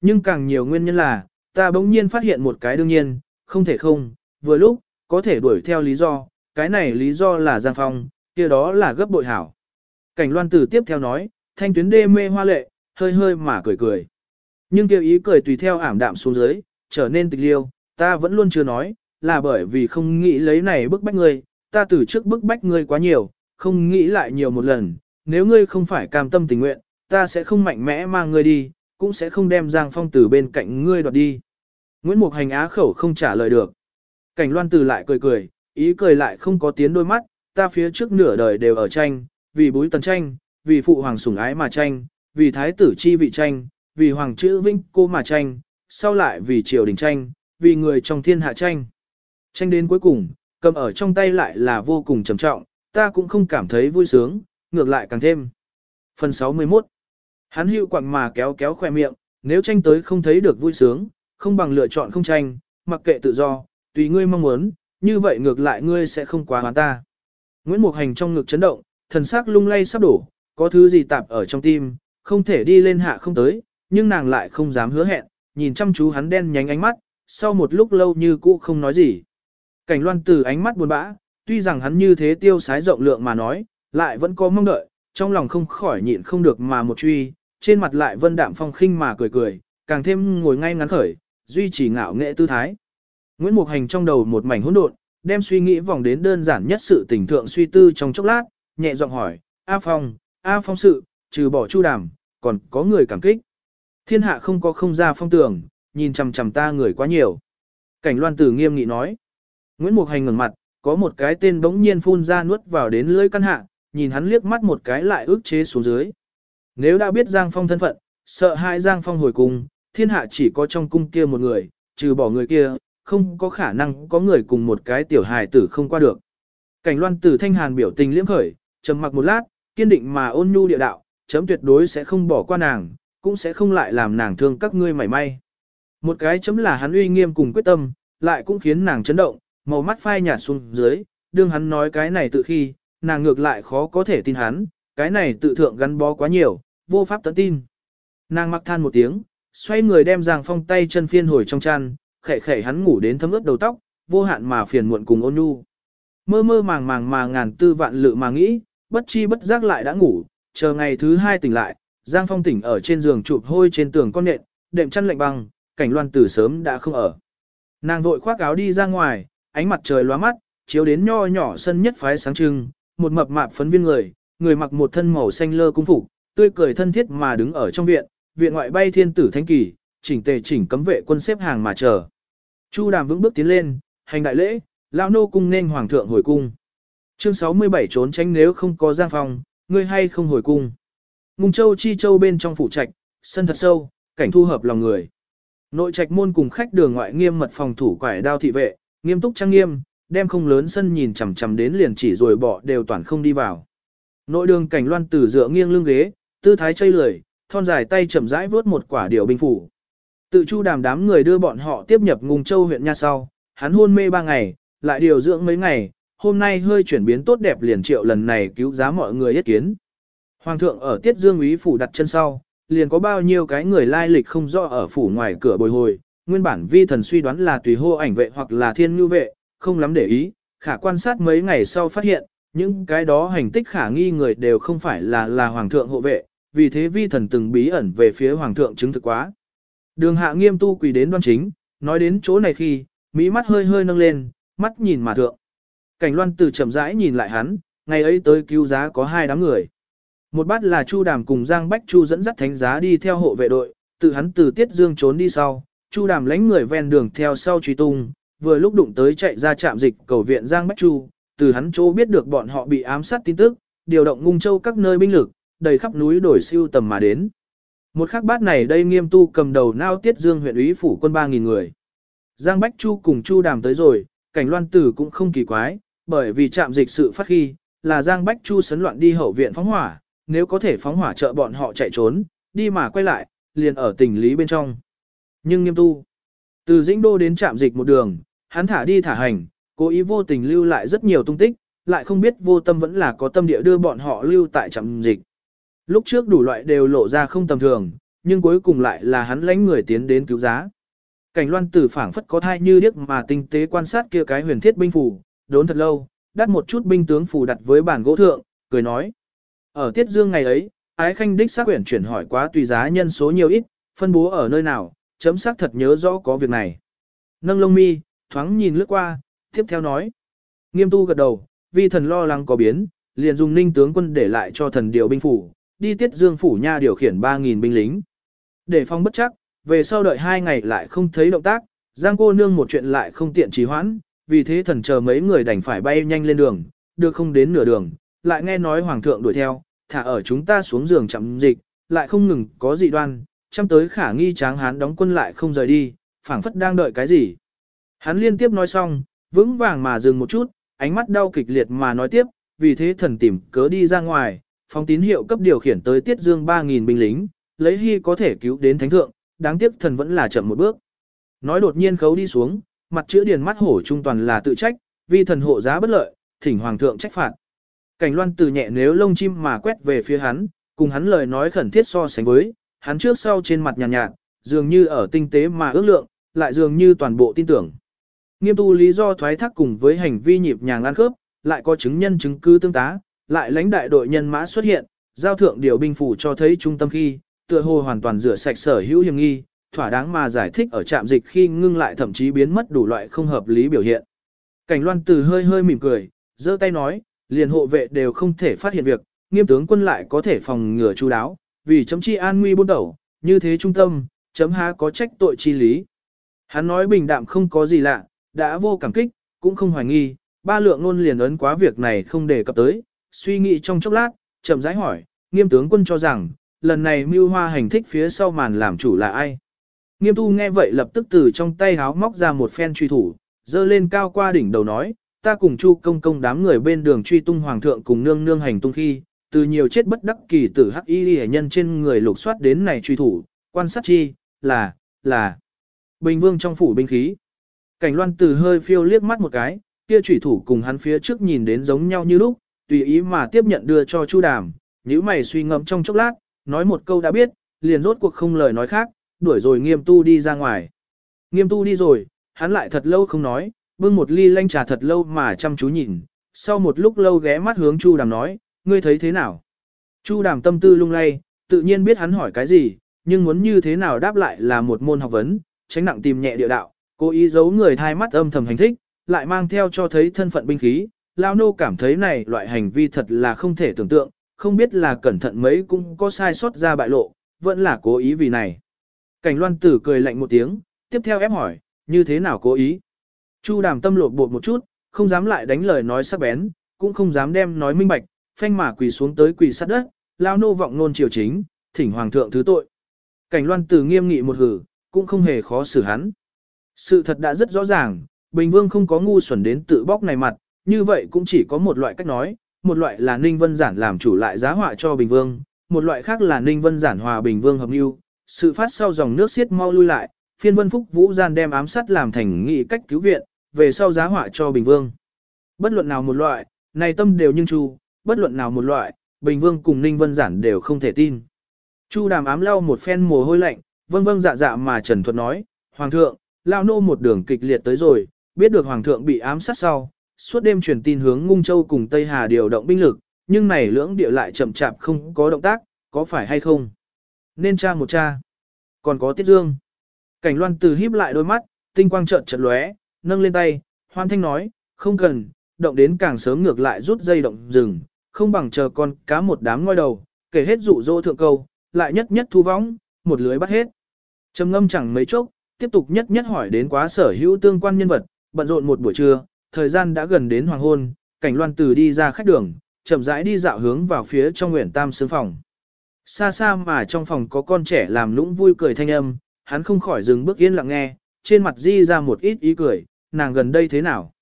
Nhưng càng nhiều nguyên nhân là, ta bỗng nhiên phát hiện một cái đương nhiên, không thể không, vừa lúc, có thể đuổi theo lý do, cái này lý do là Giang Phong, kia đó là gấp bội hảo. Cảnh loan tử tiếp theo nói, thanh tuyến đê mê hoa lệ, hơi hơi mà cười cười. Nhưng kêu ý cười tùy theo ảm đạm xuống dưới, trở nên tịch liêu, ta vẫn luôn chưa nói, là bởi vì không nghĩ lấy này bức bách ngươi, ta từ trước bức bách ngươi quá nhiều, không nghĩ lại nhiều một lần, nếu ngươi không phải cam tâm tình nguyện, ta sẽ không mạnh mẽ mang ngươi đi, cũng sẽ không đem Giang Phong từ bên cạnh ngươi đoạt đi. Nguyễn Mục Hành á khẩu không trả lời được. Cảnh Loan Từ lại cười cười, ý cười lại không có tiến đôi mắt, ta phía trước nửa đời đều ở tranh, vì búi tần tranh, vì phụ hoàng sủng ái mà tranh, vì thái tử chi vị tranh, vì hoàng chữ vinh cô mà tranh, sau lại vì triều đình tranh, vì người trong thiên hạ tranh. Tranh đến cuối cùng, cầm ở trong tay lại là vô cùng trầm trọng, ta cũng không cảm thấy vui sướng, ngược lại càng thêm. Phần 61 Hắn hữu quặng mà kéo kéo khoe miệng, nếu tranh tới không thấy được vui sướng, không bằng lựa chọn không tranh, mặc kệ tự do, tùy ngươi mong muốn, như vậy ngược lại ngươi sẽ không quá hoán ta. Nguyễn Mục Hành trong ngực chấn động, thần sắc lung lay sắp đổ, có thứ gì tạp ở trong tim, không thể đi lên hạ không tới, nhưng nàng lại không dám hứa hẹn, nhìn chăm chú hắn đen nhánh ánh mắt, sau một lúc lâu như cũ không nói gì. Cảnh loan từ ánh mắt buồn bã, tuy rằng hắn như thế tiêu sái rộng lượng mà nói, lại vẫn có mong đợi, trong lòng không khỏi nhịn không được mà một truy, trên mặt lại vân đạm phong khinh mà cười cười, càng thêm ngồi ngay ngắn khởi, duy trì ngạo nghệ tư thái. Nguyễn Mục Hành trong đầu một mảnh hỗn độn, đem suy nghĩ vòng đến đơn giản nhất sự tình thượng suy tư trong chốc lát, nhẹ giọng hỏi, A Phong, A Phong sự, trừ bỏ chu đàm, còn có người cảm kích. Thiên hạ không có không ra phong tường, nhìn chằm chằm ta người quá nhiều. Cảnh loan tử nghiêm nghị nói. Nguyễn Mục Hành ngẩng mặt, có một cái tên bỗng nhiên phun ra nuốt vào đến lưỡi căn hạ, nhìn hắn liếc mắt một cái lại ước chế xuống dưới. Nếu đã biết Giang Phong thân phận, sợ hai Giang Phong hồi cung, thiên hạ chỉ có trong cung kia một người, trừ bỏ người kia, không có khả năng có người cùng một cái tiểu hài tử không qua được. Cảnh loan tử thanh hàn biểu tình liễm khởi, trầm mặc một lát, kiên định mà ôn nhu địa đạo, chấm tuyệt đối sẽ không bỏ qua nàng, cũng sẽ không lại làm nàng thương các ngươi mảy may. Một cái chấm là hắn uy nghiêm cùng quyết tâm, lại cũng khiến nàng chấn động, màu mắt phai nhạt xuống dưới, đương hắn nói cái này tự khi, nàng ngược lại khó có thể tin hắn, cái này tự thượng gắn bó quá nhiều, vô pháp tận tin. Nàng mặc than một tiếng, xoay người đem Giang Phong tay chân phiên hồi trong chăn, khẽ khẽ hắn ngủ đến thấm ướt đầu tóc, vô hạn mà phiền muộn cùng ôn nhu. Mơ mơ màng màng mà ngàn tư vạn lự mà nghĩ, bất chi bất giác lại đã ngủ, chờ ngày thứ hai tỉnh lại, Giang Phong tỉnh ở trên giường chụp hôi trên tường con nện, đệm chăn lạnh băng, cảnh loan từ sớm đã không ở. Nàng vội khoác áo đi ra ngoài, ánh mặt trời lóa mắt, chiếu đến nho nhỏ sân nhất phái sáng trưng, một mập mạp phấn viên người, người mặc một thân màu xanh lơ cung phục, tươi cười thân thiết mà đứng ở trong viện, viện ngoại bay thiên tử thanh kỳ, chỉnh tề chỉnh cấm vệ quân xếp hàng mà chờ. Chu Đàm vững bước tiến lên, hành đại lễ, lão nô cung nên hoàng thượng hồi cung. Chương 67 trốn tránh nếu không có giang phòng, ngươi hay không hồi cung. Ngung châu chi châu bên trong phủ trạch, sân thật sâu, cảnh thu hợp lòng người. Nội trạch môn cùng khách đường ngoại nghiêm mật phòng thủ quải đao thị vệ, nghiêm túc trang nghiêm, đem không lớn sân nhìn chằm chằm đến liền chỉ rồi bỏ đều toàn không đi vào. Nội đường cảnh loan tử dựa nghiêng lưng ghế, tư thái chây lười, thon dài tay chậm rãi vớt một quả điều binh phủ. Tự chu đàm đám người đưa bọn họ tiếp nhập ngùng Châu huyện nha sau, hắn hôn mê ba ngày, lại điều dưỡng mấy ngày, hôm nay hơi chuyển biến tốt đẹp liền triệu lần này cứu giá mọi người yết kiến. Hoàng thượng ở Tiết Dương úy phủ đặt chân sau, liền có bao nhiêu cái người lai lịch không rõ ở phủ ngoài cửa bồi hồi, nguyên bản vi thần suy đoán là tùy hô ảnh vệ hoặc là thiên nhu vệ, không lắm để ý, khả quan sát mấy ngày sau phát hiện, những cái đó hành tích khả nghi người đều không phải là là hoàng thượng hộ vệ, vì thế vi thần từng bí ẩn về phía hoàng thượng chứng thực quá. Đường hạ nghiêm tu quỳ đến đoan chính, nói đến chỗ này khi, mỹ mắt hơi hơi nâng lên, mắt nhìn mà thượng. Cảnh loan từ chậm rãi nhìn lại hắn, ngày ấy tới cứu giá có hai đám người. Một bát là Chu Đàm cùng Giang Bách Chu dẫn dắt thánh giá đi theo hộ vệ đội, tự hắn từ Tiết Dương trốn đi sau, Chu Đàm lãnh người ven đường theo sau truy tung, vừa lúc đụng tới chạy ra trạm dịch cầu viện Giang Bách Chu, từ hắn chỗ biết được bọn họ bị ám sát tin tức, điều động ngung châu các nơi binh lực, đầy khắp núi đổi siêu tầm mà đến. Một khắc bát này đây nghiêm tu cầm đầu nao tiết dương huyện úy phủ quân 3.000 người. Giang Bách Chu cùng Chu Đàm tới rồi, cảnh loan tử cũng không kỳ quái, bởi vì trạm dịch sự phát khi, là Giang Bách Chu sấn loạn đi hậu viện phóng hỏa, nếu có thể phóng hỏa trợ bọn họ chạy trốn, đi mà quay lại, liền ở tỉnh lý bên trong. Nhưng nghiêm tu, từ dĩnh đô đến trạm dịch một đường, hắn thả đi thả hành, cố ý vô tình lưu lại rất nhiều tung tích, lại không biết vô tâm vẫn là có tâm địa đưa bọn họ lưu tại trạm dịch. Lúc trước đủ loại đều lộ ra không tầm thường, nhưng cuối cùng lại là hắn lãnh người tiến đến cứu giá. Cảnh loan tử phảng phất có thai như điếc mà tinh tế quan sát kia cái huyền thiết binh phủ, đốn thật lâu, đắt một chút binh tướng phủ đặt với bàn gỗ thượng, cười nói. Ở tiết dương ngày ấy, ái khanh đích xác quyển chuyển hỏi quá tùy giá nhân số nhiều ít, phân bố ở nơi nào, chấm xác thật nhớ rõ có việc này. Nâng lông mi, thoáng nhìn lướt qua, tiếp theo nói. Nghiêm tu gật đầu, vì thần lo lắng có biến, liền dùng ninh tướng quân để lại cho thần điều binh phủ, đi tiết dương phủ nha điều khiển 3.000 binh lính. Để phong bất chắc, về sau đợi hai ngày lại không thấy động tác, Giang cô nương một chuyện lại không tiện trì hoãn, vì thế thần chờ mấy người đành phải bay nhanh lên đường, được không đến nửa đường, lại nghe nói hoàng thượng đuổi theo, thả ở chúng ta xuống giường chậm dịch, lại không ngừng có dị đoan, chăm tới khả nghi tráng hán đóng quân lại không rời đi, phảng phất đang đợi cái gì. Hắn liên tiếp nói xong, vững vàng mà dừng một chút, ánh mắt đau kịch liệt mà nói tiếp, vì thế thần tìm cớ đi ra ngoài, phóng tín hiệu cấp điều khiển tới tiết dương 3.000 binh lính, lấy hy có thể cứu đến thánh thượng, đáng tiếc thần vẫn là chậm một bước. Nói đột nhiên khấu đi xuống, mặt chữ điền mắt hổ trung toàn là tự trách, vì thần hộ giá bất lợi, thỉnh hoàng thượng trách phạt. Cảnh loan từ nhẹ nếu lông chim mà quét về phía hắn, cùng hắn lời nói khẩn thiết so sánh với, hắn trước sau trên mặt nhàn nhạt, nhạt, dường như ở tinh tế mà ước lượng, lại dường như toàn bộ tin tưởng. Nghiêm tu lý do thoái thác cùng với hành vi nhịp nhàng ăn khớp, lại có chứng nhân chứng cứ tương tá, lại lãnh đại đội nhân mã xuất hiện, giao thượng điều binh phủ cho thấy trung tâm khi, tựa hồ hoàn toàn rửa sạch sở hữu hiểm nghi, thỏa đáng mà giải thích ở trạm dịch khi ngưng lại thậm chí biến mất đủ loại không hợp lý biểu hiện. Cảnh loan từ hơi hơi mỉm cười, giơ tay nói, liền hộ vệ đều không thể phát hiện việc, nghiêm tướng quân lại có thể phòng ngừa chú đáo, vì chấm chi an nguy buôn đầu, như thế trung tâm, chấm há có trách tội chi lý. Hắn nói bình đạm không có gì lạ, đã vô cảm kích, cũng không hoài nghi, ba lượng luôn liền ấn quá việc này không đề cập tới, suy nghĩ trong chốc lát, chậm rãi hỏi, nghiêm tướng quân cho rằng, lần này mưu hoa hành thích phía sau màn làm chủ là ai. Nghiêm tu nghe vậy lập tức từ trong tay háo móc ra một phen truy thủ, dơ lên cao qua đỉnh đầu nói, ta cùng chu công công đám người bên đường truy tung hoàng thượng cùng nương nương hành tung khi, từ nhiều chết bất đắc kỳ tử hắc y hệ nhân trên người lục soát đến này truy thủ, quan sát chi, là, là, bình vương trong phủ binh khí. Cảnh loan từ hơi phiêu liếc mắt một cái, kia truy thủ cùng hắn phía trước nhìn đến giống nhau như lúc, tùy ý mà tiếp nhận đưa cho Chu Đàm, nhíu mày suy ngẫm trong chốc lát, nói một câu đã biết, liền rốt cuộc không lời nói khác, đuổi rồi nghiêm tu đi ra ngoài. Nghiêm tu đi rồi, hắn lại thật lâu không nói, bưng một ly lanh trà thật lâu mà chăm chú nhìn, sau một lúc lâu ghé mắt hướng Chu Đàm nói, ngươi thấy thế nào? Chu Đàm tâm tư lung lay, tự nhiên biết hắn hỏi cái gì, nhưng muốn như thế nào đáp lại là một môn học vấn, tránh nặng tìm nhẹ địa đạo, cố ý giấu người thai mắt âm thầm hành thích, lại mang theo cho thấy thân phận binh khí, Lao Nô cảm thấy này loại hành vi thật là không thể tưởng tượng, không biết là cẩn thận mấy cũng có sai sót ra bại lộ, vẫn là cố ý vì này. Cảnh loan tử cười lạnh một tiếng, tiếp theo ép hỏi, như thế nào cố ý? Chu đàm tâm lột bột một chút, không dám lại đánh lời nói sắc bén, cũng không dám đem nói minh bạch, phanh mà quỳ xuống tới quỳ sát đất, lao nô vọng nôn triều chính, thỉnh hoàng thượng thứ tội. Cảnh loan tử nghiêm nghị một hử, cũng không hề khó xử hắn. Sự thật đã rất rõ ràng, Bình Vương không có ngu xuẩn đến tự bóc này mặt, như vậy cũng chỉ có một loại cách nói, một loại là Ninh Vân Giản làm chủ lại giá họa cho Bình Vương, một loại khác là Ninh Vân Giản hòa Bình Vương hợp mưu, sự phát sau dòng nước xiết mau lui lại, phiên vân phúc vũ gian đem ám sát làm thành nghị cách cứu viện, về sau giá họa cho Bình Vương. Bất luận nào một loại, này tâm đều nhưng chu, bất luận nào một loại, Bình Vương cùng Ninh Vân Giản đều không thể tin. Chu đàm ám lau một phen mồ hôi lạnh, vâng vâng dạ dạ mà Trần Thuật nói, Hoàng thượng, lao nô một đường kịch liệt tới rồi, biết được Hoàng thượng bị ám sát sau, suốt đêm truyền tin hướng Ngung Châu cùng Tây Hà điều động binh lực, nhưng này lưỡng địa lại chậm chạp không có động tác, có phải hay không? Nên tra một tra, Còn có Tiết Dương. Cảnh loan từ híp lại đôi mắt, tinh quang trợn trợn lóe, nâng lên tay, hoan thanh nói, không cần, động đến càng sớm ngược lại rút dây động rừng, không bằng chờ con cá một đám ngoi đầu, kể hết dụ dỗ thượng câu, lại nhất nhất thu võng, một lưới bắt hết. Trầm ngâm chẳng mấy chốc, tiếp tục nhất nhất hỏi đến quá sở hữu tương quan nhân vật, bận rộn một buổi trưa, thời gian đã gần đến hoàng hôn, cảnh loan từ đi ra khách đường, chậm rãi đi dạo hướng vào phía trong nguyện tam sướng phòng. Xa xa mà trong phòng có con trẻ làm lũng vui cười thanh âm, hắn không khỏi dừng bước yên lặng nghe, trên mặt di ra một ít ý cười, nàng gần đây thế nào.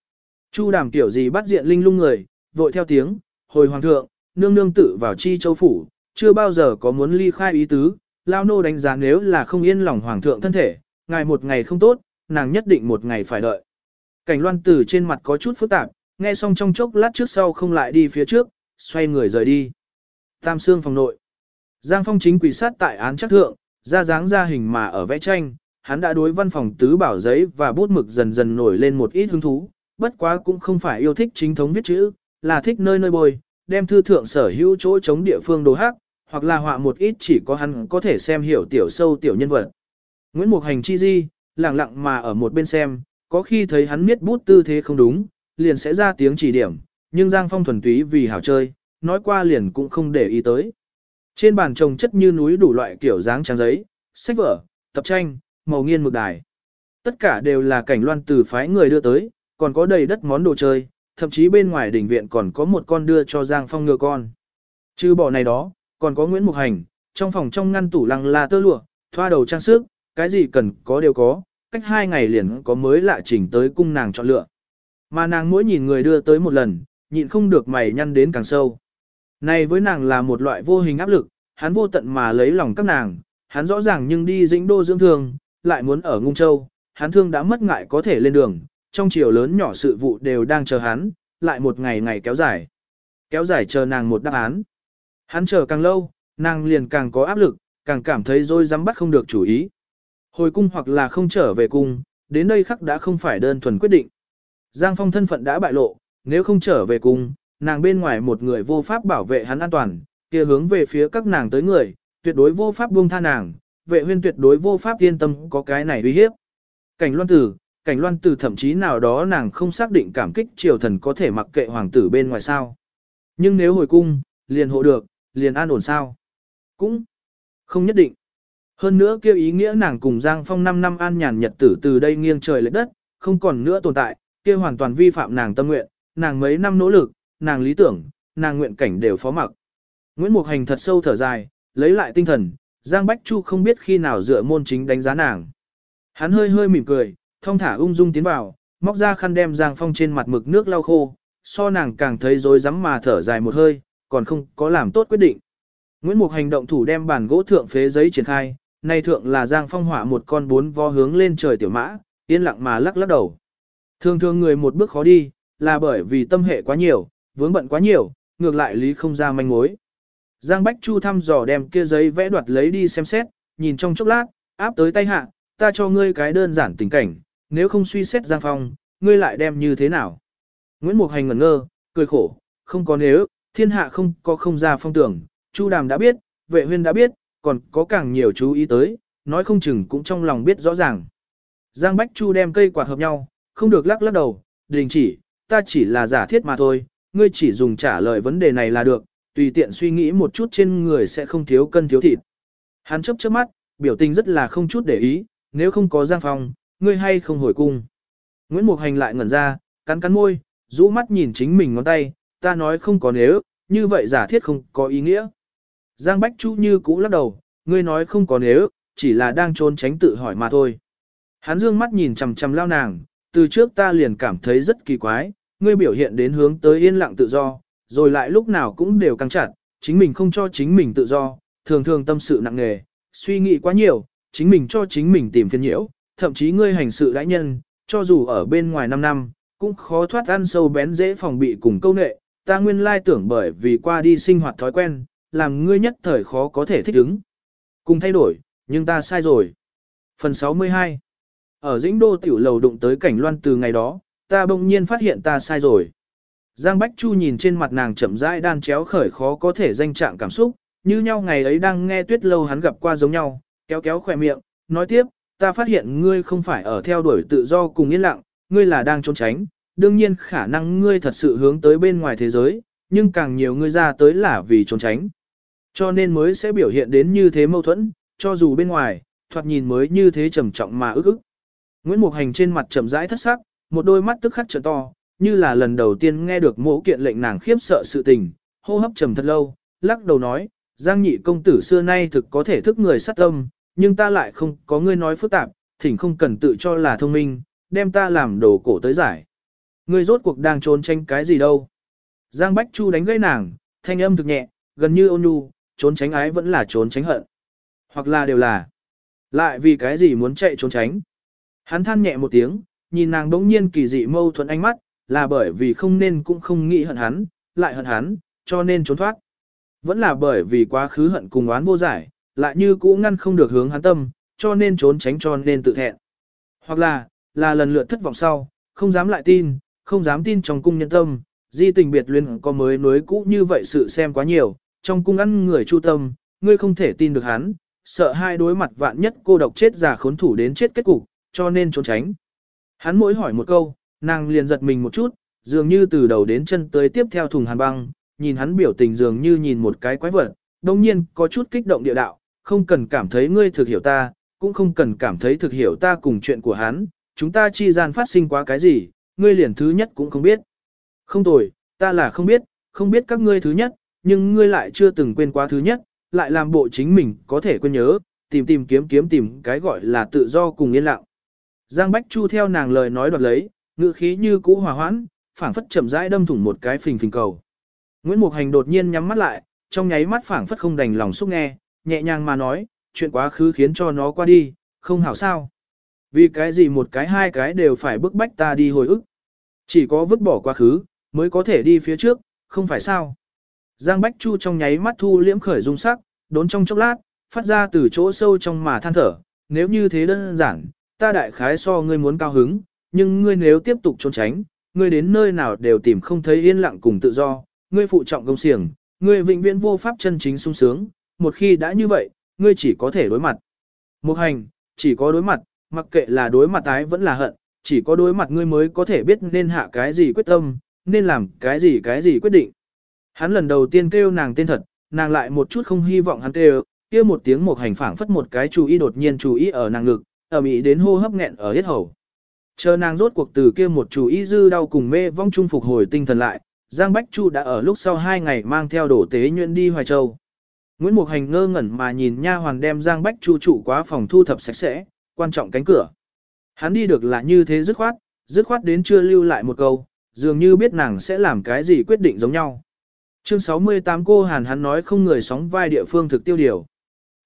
Chu đàm tiểu gì bắt diện linh lung người, vội theo tiếng, hồi hoàng thượng, nương nương tự vào chi châu phủ, chưa bao giờ có muốn ly khai ý tứ, lao nô đánh giá nếu là không yên lòng hoàng thượng thân thể, ngài một ngày không tốt, nàng nhất định một ngày phải đợi. Cảnh loan tử trên mặt có chút phức tạp, nghe xong trong chốc lát trước sau không lại đi phía trước, xoay người rời đi. Tam xương phòng nội. Giang phong chính quỷ sát tại án chắc thượng, ra dáng ra hình mà ở vẽ tranh, hắn đã đối văn phòng tứ bảo giấy và bút mực dần dần nổi lên một ít hứng thú, bất quá cũng không phải yêu thích chính thống viết chữ, là thích nơi nơi bồi, đem thư thượng sở hữu chỗ chống địa phương đồ hắc, hoặc là họa một ít chỉ có hắn có thể xem hiểu tiểu sâu tiểu nhân vật. Nguyễn Mục Hành chi di, lặng lặng mà ở một bên xem, có khi thấy hắn miết bút tư thế không đúng, liền sẽ ra tiếng chỉ điểm, nhưng Giang Phong thuần túy vì hảo chơi, nói qua liền cũng không để ý tới. Trên bàn trồng chất như núi đủ loại kiểu dáng trang giấy, sách vở, tập tranh, màu nghiên mực đài. Tất cả đều là cảnh loan từ phái người đưa tới, còn có đầy đất món đồ chơi, thậm chí bên ngoài đỉnh viện còn có một con đưa cho Giang Phong ngựa con. Chứ bỏ này đó, còn có Nguyễn Mục Hành, trong phòng trong ngăn tủ lăng là tơ lụa, thoa đầu trang sức, cái gì cần có đều có, cách hai ngày liền có mới lạ chỉnh tới cung nàng chọn lựa. Mà nàng mỗi nhìn người đưa tới một lần, nhịn không được mày nhăn đến càng sâu. Này với nàng là một loại vô hình áp lực, hắn vô tận mà lấy lòng các nàng, hắn rõ ràng nhưng đi dĩnh đô dưỡng thương, lại muốn ở Ngung Châu, hắn thương đã mất ngại có thể lên đường, trong chiều lớn nhỏ sự vụ đều đang chờ hắn, lại một ngày ngày kéo dài. Kéo dài chờ nàng một đáp án. Hắn chờ càng lâu, nàng liền càng có áp lực, càng cảm thấy rồi dám bắt không được chủ ý. Hồi cung hoặc là không trở về cung, đến đây khắc đã không phải đơn thuần quyết định. Giang Phong thân phận đã bại lộ, nếu không trở về cung, nàng bên ngoài một người vô pháp bảo vệ hắn an toàn, kia hướng về phía các nàng tới người, tuyệt đối vô pháp buông tha nàng, vệ huyên tuyệt đối vô pháp yên tâm có cái này uy hiếp. Cảnh loan tử, cảnh loan tử thậm chí nào đó nàng không xác định cảm kích triều thần có thể mặc kệ hoàng tử bên ngoài sao. Nhưng nếu hồi cung, liền hộ được, liền an ổn sao. Cũng không nhất định. Hơn nữa kêu ý nghĩa nàng cùng Giang Phong 5 năm an nhàn nhật tử từ đây nghiêng trời lệch đất, không còn nữa tồn tại, kia hoàn toàn vi phạm nàng tâm nguyện, nàng mấy năm nỗ lực, nàng lý tưởng, nàng nguyện cảnh đều phó mặc. Nguyễn Mục Hành thật sâu thở dài, lấy lại tinh thần, Giang Bách Chu không biết khi nào dựa môn chính đánh giá nàng. Hắn hơi hơi mỉm cười, thong thả ung dung tiến vào, móc ra khăn đem Giang Phong trên mặt mực nước lau khô, so nàng càng thấy rối rắm mà thở dài một hơi, còn không có làm tốt quyết định. Nguyễn Mục hành động thủ đem bản gỗ thượng phế giấy triển khai, nay thượng là Giang Phong họa một con bốn vo hướng lên trời tiểu mã, yên lặng mà lắc lắc đầu. Thường thường người một bước khó đi, là bởi vì tâm hệ quá nhiều, vướng bận quá nhiều, ngược lại lý không ra manh mối. Giang Bách Chu thăm dò đem kia giấy vẽ đoạt lấy đi xem xét, nhìn trong chốc lát, áp tới tay hạ, ta cho ngươi cái đơn giản tình cảnh, nếu không suy xét Giang Phong, ngươi lại đem như thế nào? Nguyễn Mục Hành ngẩn ngơ, cười khổ, không có nếu, thiên hạ không có không ra phong tưởng, Chu Đàm đã biết, vệ huyên đã biết, còn có càng nhiều chú ý tới, nói không chừng cũng trong lòng biết rõ ràng. Giang Bách Chu đem cây quạt hợp nhau, không được lắc lắc đầu, đình chỉ, ta chỉ là giả thiết mà thôi, ngươi chỉ dùng trả lời vấn đề này là được, tùy tiện suy nghĩ một chút trên người sẽ không thiếu cân thiếu thịt. Hắn chấp chớp mắt, biểu tình rất là không chút để ý, nếu không có Giang Phong, ngươi hay không hồi cung. Nguyễn Mục Hành lại ngẩn ra, cắn cắn môi, rũ mắt nhìn chính mình ngón tay, ta nói không có nếu, như vậy giả thiết không có ý nghĩa. Giang Bách Chu như cũ lắc đầu, ngươi nói không có nếu, chỉ là đang trốn tránh tự hỏi mà thôi. Hắn dương mắt nhìn chằm chằm lao nàng, từ trước ta liền cảm thấy rất kỳ quái, ngươi biểu hiện đến hướng tới yên lặng tự do, rồi lại lúc nào cũng đều căng chặt, chính mình không cho chính mình tự do, thường thường tâm sự nặng nề, suy nghĩ quá nhiều, chính mình cho chính mình tìm phiền nhiễu, thậm chí ngươi hành sự đãi nhân, cho dù ở bên ngoài 5 năm, cũng khó thoát ăn sâu bén dễ phòng bị cùng câu nệ, ta nguyên lai tưởng bởi vì qua đi sinh hoạt thói quen, làm ngươi nhất thời khó có thể thích ứng. Cùng thay đổi, nhưng ta sai rồi. Phần 62 Ở dĩnh đô tiểu lầu đụng tới cảnh loan từ ngày đó, ta bỗng nhiên phát hiện ta sai rồi. Giang Bách Chu nhìn trên mặt nàng chậm rãi đan chéo khởi khó có thể danh trạng cảm xúc, như nhau ngày ấy đang nghe tuyết lâu hắn gặp qua giống nhau, kéo kéo khỏe miệng, nói tiếp, ta phát hiện ngươi không phải ở theo đuổi tự do cùng yên lặng, ngươi là đang trốn tránh, đương nhiên khả năng ngươi thật sự hướng tới bên ngoài thế giới, nhưng càng nhiều ngươi ra tới là vì trốn tránh. Cho nên mới sẽ biểu hiện đến như thế mâu thuẫn, cho dù bên ngoài, thoạt nhìn mới như thế trầm trọng mà ức ức. Nguyễn Mục Hành trên mặt trầm rãi thất sắc, một đôi mắt tức khắc trợ to, như là lần đầu tiên nghe được mẫu kiện lệnh nàng khiếp sợ sự tình, hô hấp trầm thật lâu, lắc đầu nói, Giang nhị công tử xưa nay thực có thể thức người sát tâm, nhưng ta lại không có ngươi nói phức tạp, thỉnh không cần tự cho là thông minh, đem ta làm đồ cổ tới giải. Ngươi rốt cuộc đang trốn tranh cái gì đâu. Giang Bách Chu đánh gây nàng, thanh âm thực nhẹ, gần như ôn nhu, trốn tránh ái vẫn là trốn tránh hận. Hoặc là đều là. Lại vì cái gì muốn chạy trốn tránh. Hắn than nhẹ một tiếng, nhìn nàng đống nhiên kỳ dị mâu thuẫn ánh mắt, là bởi vì không nên cũng không nghĩ hận hắn, lại hận hắn, cho nên trốn thoát. Vẫn là bởi vì quá khứ hận cùng oán vô giải, lại như cũ ngăn không được hướng hắn tâm, cho nên trốn tránh cho nên tự thẹn. Hoặc là, là lần lượt thất vọng sau, không dám lại tin, không dám tin trong cung nhân tâm, di tình biệt luyến có mới nối cũ như vậy sự xem quá nhiều, trong cung ăn người chu tâm, ngươi không thể tin được hắn, sợ hai đối mặt vạn nhất cô độc chết già khốn thủ đến chết kết cục, cho nên trốn tránh. Hắn mỗi hỏi một câu, nàng liền giật mình một chút, dường như từ đầu đến chân tới tiếp theo thùng hàn băng, nhìn hắn biểu tình dường như nhìn một cái quái vật, đồng nhiên có chút kích động địa đạo, không cần cảm thấy ngươi thực hiểu ta, cũng không cần cảm thấy thực hiểu ta cùng chuyện của hắn, chúng ta chi gian phát sinh quá cái gì, ngươi liền thứ nhất cũng không biết. Không tồi, ta là không biết, không biết các ngươi thứ nhất, nhưng ngươi lại chưa từng quên quá thứ nhất, lại làm bộ chính mình có thể quên nhớ, tìm tìm kiếm kiếm tìm cái gọi là tự do cùng yên lặng. Giang Bách Chu theo nàng lời nói đoạt lấy, ngữ khí như cũ hòa hoãn, phảng phất chậm rãi đâm thủng một cái phình phình cầu. Nguyễn Mục Hành đột nhiên nhắm mắt lại, trong nháy mắt phảng phất không đành lòng xúc nghe, nhẹ nhàng mà nói, chuyện quá khứ khiến cho nó qua đi, không hảo sao. Vì cái gì một cái hai cái đều phải bức bách ta đi hồi ức. Chỉ có vứt bỏ quá khứ, mới có thể đi phía trước, không phải sao. Giang Bách Chu trong nháy mắt thu liễm khởi dung sắc, đốn trong chốc lát, phát ra từ chỗ sâu trong mà than thở, nếu như thế đơn giản, ta đại khái so ngươi muốn cao hứng, nhưng ngươi nếu tiếp tục trốn tránh, ngươi đến nơi nào đều tìm không thấy yên lặng cùng tự do, ngươi phụ trọng công xiềng, ngươi vĩnh viễn vô pháp chân chính sung sướng, một khi đã như vậy, ngươi chỉ có thể đối mặt. Một hành, chỉ có đối mặt, mặc kệ là đối mặt tái vẫn là hận, chỉ có đối mặt ngươi mới có thể biết nên hạ cái gì quyết tâm, nên làm cái gì cái gì quyết định. Hắn lần đầu tiên kêu nàng tên thật, nàng lại một chút không hy vọng hắn kêu, kia một tiếng một hành phảng phất một cái chú ý đột nhiên chú ý ở nàng ngực, ở mỹ đến hô hấp nghẹn ở hết hầu. Chờ nàng rốt cuộc từ kia một chú ý dư đau cùng mê vong trung phục hồi tinh thần lại, Giang Bách Chu đã ở lúc sau hai ngày mang theo đổ tế nhuyễn đi Hoài Châu. Nguyễn Mục Hành ngơ ngẩn mà nhìn nha hoàn đem Giang Bách Chu trụ quá phòng thu thập sạch sẽ, quan trọng cánh cửa. Hắn đi được là như thế dứt khoát, dứt khoát đến chưa lưu lại một câu, dường như biết nàng sẽ làm cái gì quyết định giống nhau. Chương 68 cô Hàn hắn nói không người sóng vai địa phương thực tiêu điều.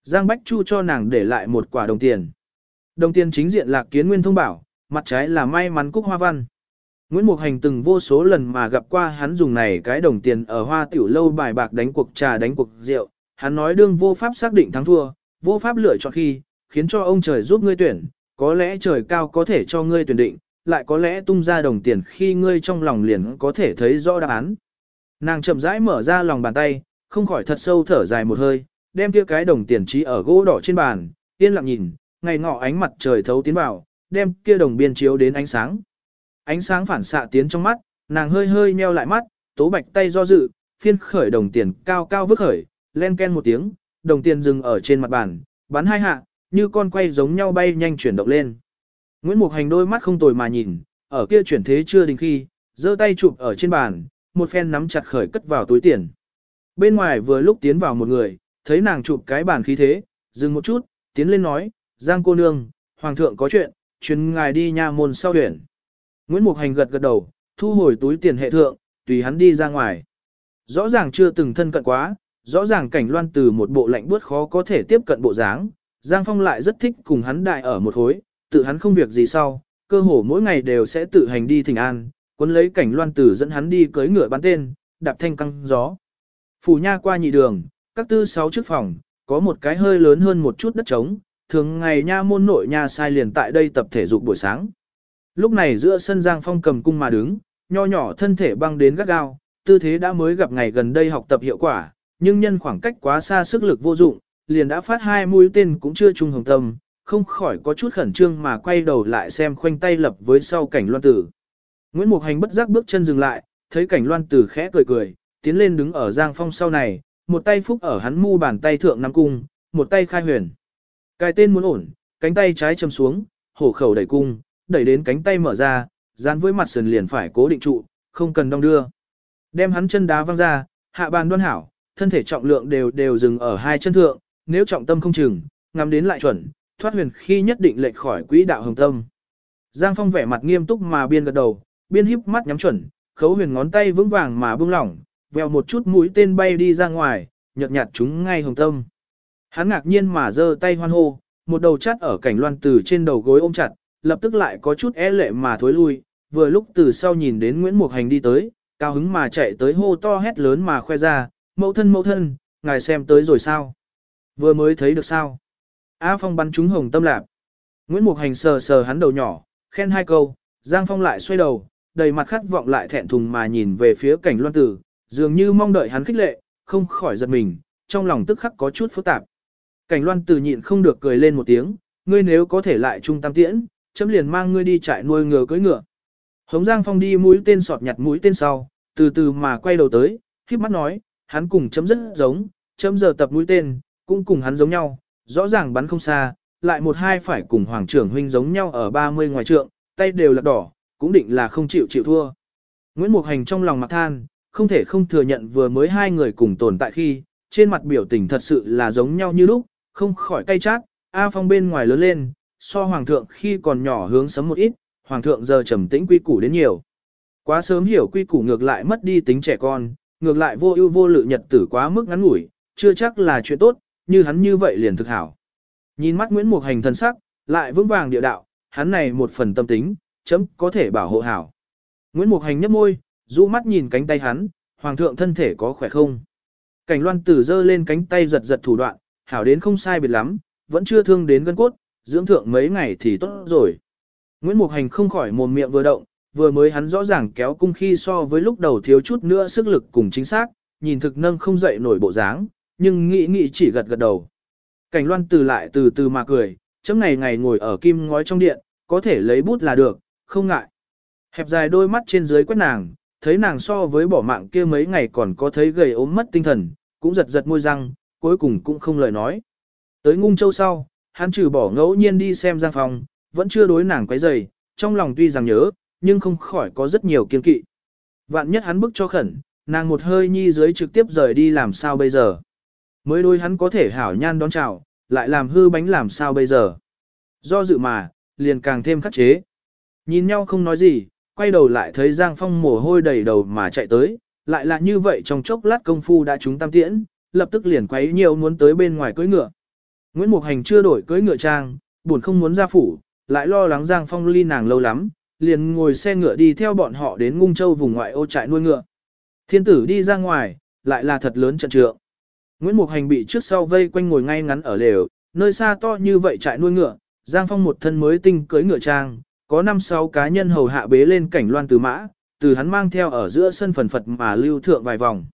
Giang Bách Chu cho nàng để lại một quả đồng tiền. Đồng tiền chính diện là kiến nguyên thông bảo, mặt trái là may mắn cúc hoa văn. Nguyễn Mục Hành từng vô số lần mà gặp qua hắn dùng này cái đồng tiền ở hoa tiểu lâu bài bạc đánh cuộc trà đánh cuộc rượu. Hắn nói đương vô pháp xác định thắng thua, vô pháp lựa chọn khi, khiến cho ông trời giúp ngươi tuyển, có lẽ trời cao có thể cho ngươi tuyển định, lại có lẽ tung ra đồng tiền khi ngươi trong lòng liền có thể thấy rõ đáp án. Nàng chậm rãi mở ra lòng bàn tay, không khỏi thật sâu thở dài một hơi, đem kia cái đồng tiền trí ở gỗ đỏ trên bàn, yên lặng nhìn, ngày ngọ ánh mặt trời thấu tiến vào, đem kia đồng biên chiếu đến ánh sáng. Ánh sáng phản xạ tiến trong mắt, nàng hơi hơi nheo lại mắt, tố bạch tay do dự, phiên khởi đồng tiền cao cao vứt khởi, len ken một tiếng, đồng tiền dừng ở trên mặt bàn, bắn hai hạ, như con quay giống nhau bay nhanh chuyển động lên. Nguyễn Mục Hành đôi mắt không tồi mà nhìn, ở kia chuyển thế chưa đình khi, giơ tay chụp ở trên bàn, một phen nắm chặt khởi cất vào túi tiền. Bên ngoài vừa lúc tiến vào một người, thấy nàng chụp cái bàn khí thế, dừng một chút, tiến lên nói, Giang cô nương, hoàng thượng có chuyện, truyền ngài đi nha môn sau huyện. Nguyễn Mục Hành gật gật đầu, thu hồi túi tiền hệ thượng, tùy hắn đi ra ngoài. Rõ ràng chưa từng thân cận quá, rõ ràng cảnh loan từ một bộ lạnh buốt khó có thể tiếp cận bộ dáng, Giang Phong lại rất thích cùng hắn đại ở một hối tự hắn không việc gì sau, cơ hồ mỗi ngày đều sẽ tự hành đi thỉnh an, cuốn lấy cảnh loan tử dẫn hắn đi cưới ngựa bắn tên, đạp thanh căng gió. Phủ nha qua nhị đường, các tư sáu trước phòng, có một cái hơi lớn hơn một chút đất trống, thường ngày nha môn nội nha sai liền tại đây tập thể dục buổi sáng. Lúc này giữa sân Giang Phong cầm cung mà đứng, nho nhỏ thân thể băng đến gắt gao, tư thế đã mới gặp ngày gần đây học tập hiệu quả, nhưng nhân khoảng cách quá xa sức lực vô dụng, liền đã phát hai mũi tên cũng chưa trung hồng tâm, không khỏi có chút khẩn trương mà quay đầu lại xem khoanh tay lập với sau cảnh loan tử. Nguyễn Mục Hành bất giác bước chân dừng lại, thấy cảnh loan tử khẽ cười cười, tiến lên đứng ở Giang Phong sau này, một tay phúc ở hắn mu bàn tay thượng nắm cung, một tay khai huyền. cái tên muốn ổn, cánh tay trái châm xuống, hổ khẩu đẩy cung, đẩy đến cánh tay mở ra, dán với mặt sườn liền phải cố định trụ, không cần đong đưa. Đem hắn chân đá văng ra, hạ bàn đoan hảo, thân thể trọng lượng đều đều dừng ở hai chân thượng, nếu trọng tâm không chừng, ngắm đến lại chuẩn, thoát huyền khi nhất định lệch khỏi quỹ đạo hồng tâm. Giang Phong vẻ mặt nghiêm túc mà biên gật đầu, biên híp mắt nhắm chuẩn, khấu huyền ngón tay vững vàng mà bưng lỏng, vèo một chút mũi tên bay đi ra ngoài, nhợt nhạt chúng ngay hồng tâm. Hắn ngạc nhiên mà giơ tay hoan hô, một đầu chắt ở cảnh loan từ trên đầu gối ôm chặt, lập tức lại có chút é lệ mà thối lui, vừa lúc từ sau nhìn đến Nguyễn Mục Hành đi tới, cao hứng mà chạy tới hô to hét lớn mà khoe ra, mẫu thân mẫu thân, ngài xem tới rồi sao. Vừa mới thấy được sao? A Phong bắn trúng hồng tâm lạp. Nguyễn Mục Hành sờ sờ hắn đầu nhỏ, khen hai câu, Giang Phong lại xoay đầu, đầy mặt khát vọng lại thẹn thùng mà nhìn về phía cảnh loan tử, dường như mong đợi hắn khích lệ, không khỏi giật mình, trong lòng tức khắc có chút phức tạp. Cảnh loan tử nhịn không được cười lên một tiếng, ngươi nếu có thể lại trung tam tiễn, chấm liền mang ngươi đi trại nuôi ngựa cưỡi ngựa. Hống Giang Phong đi mũi tên sọt nhặt mũi tên sau, từ từ mà quay đầu tới, khiếp mắt nói, hắn cùng chấm rất giống, chấm giờ tập mũi tên, cũng cùng hắn giống nhau, rõ ràng bắn không xa, lại một hai phải cùng hoàng trưởng huynh giống nhau ở 30 ngoài trượng, tay đều là đỏ, cũng định là không chịu chịu thua. Nguyễn Mục Hành trong lòng mặc than, không thể không thừa nhận vừa mới hai người cùng tồn tại khi, trên mặt biểu tình thật sự là giống nhau như lúc, không khỏi cay chát, A Phong bên ngoài lớn lên, so hoàng thượng khi còn nhỏ hướng sấm một ít, hoàng thượng giờ trầm tĩnh quy củ đến nhiều. Quá sớm hiểu quy củ ngược lại mất đi tính trẻ con, ngược lại vô ưu vô lự nhật tử quá mức ngắn ngủi, chưa chắc là chuyện tốt, như hắn như vậy liền thực hảo. Nhìn mắt Nguyễn Mục Hành thân sắc, lại vững vàng địa đạo, hắn này một phần tâm tính, chấm có thể bảo hộ hảo. Nguyễn Mục Hành nhấp môi, rũ mắt nhìn cánh tay hắn, hoàng thượng thân thể có khỏe không? Cảnh loan tử giơ lên cánh tay giật giật thủ đoạn, hảo đến không sai biệt lắm, vẫn chưa thương đến gân cốt, dưỡng thượng mấy ngày thì tốt rồi. Nguyễn Mục Hành không khỏi mồm miệng vừa động, vừa mới hắn rõ ràng kéo cung khi so với lúc đầu thiếu chút nữa sức lực cùng chính xác, nhìn thực nâng không dậy nổi bộ dáng, nhưng nghĩ nghĩ chỉ gật gật đầu. Cảnh loan từ lại từ từ mà cười, chấm ngày ngày ngồi ở kim ngói trong điện, có thể lấy bút là được, không ngại. Hẹp dài đôi mắt trên dưới quét nàng, thấy nàng so với bỏ mạng kia mấy ngày còn có thấy gầy ốm mất tinh thần, cũng giật giật môi răng, cuối cùng cũng không lời nói. Tới ngung châu sau, hắn trừ bỏ ngẫu nhiên đi xem giang phòng, vẫn chưa đối nàng quấy rầy, trong lòng tuy rằng nhớ, nhưng không khỏi có rất nhiều kiên kỵ. Vạn nhất hắn bức cho khẩn, nàng một hơi nhi dưới trực tiếp rời đi làm sao bây giờ. Mới đôi hắn có thể hảo nhan đón chào, lại làm hư bánh làm sao bây giờ. Do dự mà, liền càng thêm khắc chế. Nhìn nhau không nói gì, quay đầu lại thấy Giang Phong mồ hôi đầy đầu mà chạy tới, lại là như vậy trong chốc lát công phu đã trúng tam tiễn, lập tức liền quấy nhiều muốn tới bên ngoài cưỡi ngựa. Nguyễn Mục Hành chưa đổi cưỡi ngựa trang, buồn không muốn ra phủ, lại lo lắng Giang Phong ly nàng lâu lắm, liền ngồi xe ngựa đi theo bọn họ đến Ngung Châu vùng ngoại ô trại nuôi ngựa. Thiên tử đi ra ngoài, lại là thật lớn trận trượng. Nguyễn Mục Hành bị trước sau vây quanh ngồi ngay ngắn ở lều, nơi xa to như vậy trại nuôi ngựa, Giang Phong một thân mới tinh cưới ngựa trang, có năm sáu cá nhân hầu hạ bế lên cảnh loan từ mã, từ hắn mang theo ở giữa sân phần phật mà lưu thượng vài vòng.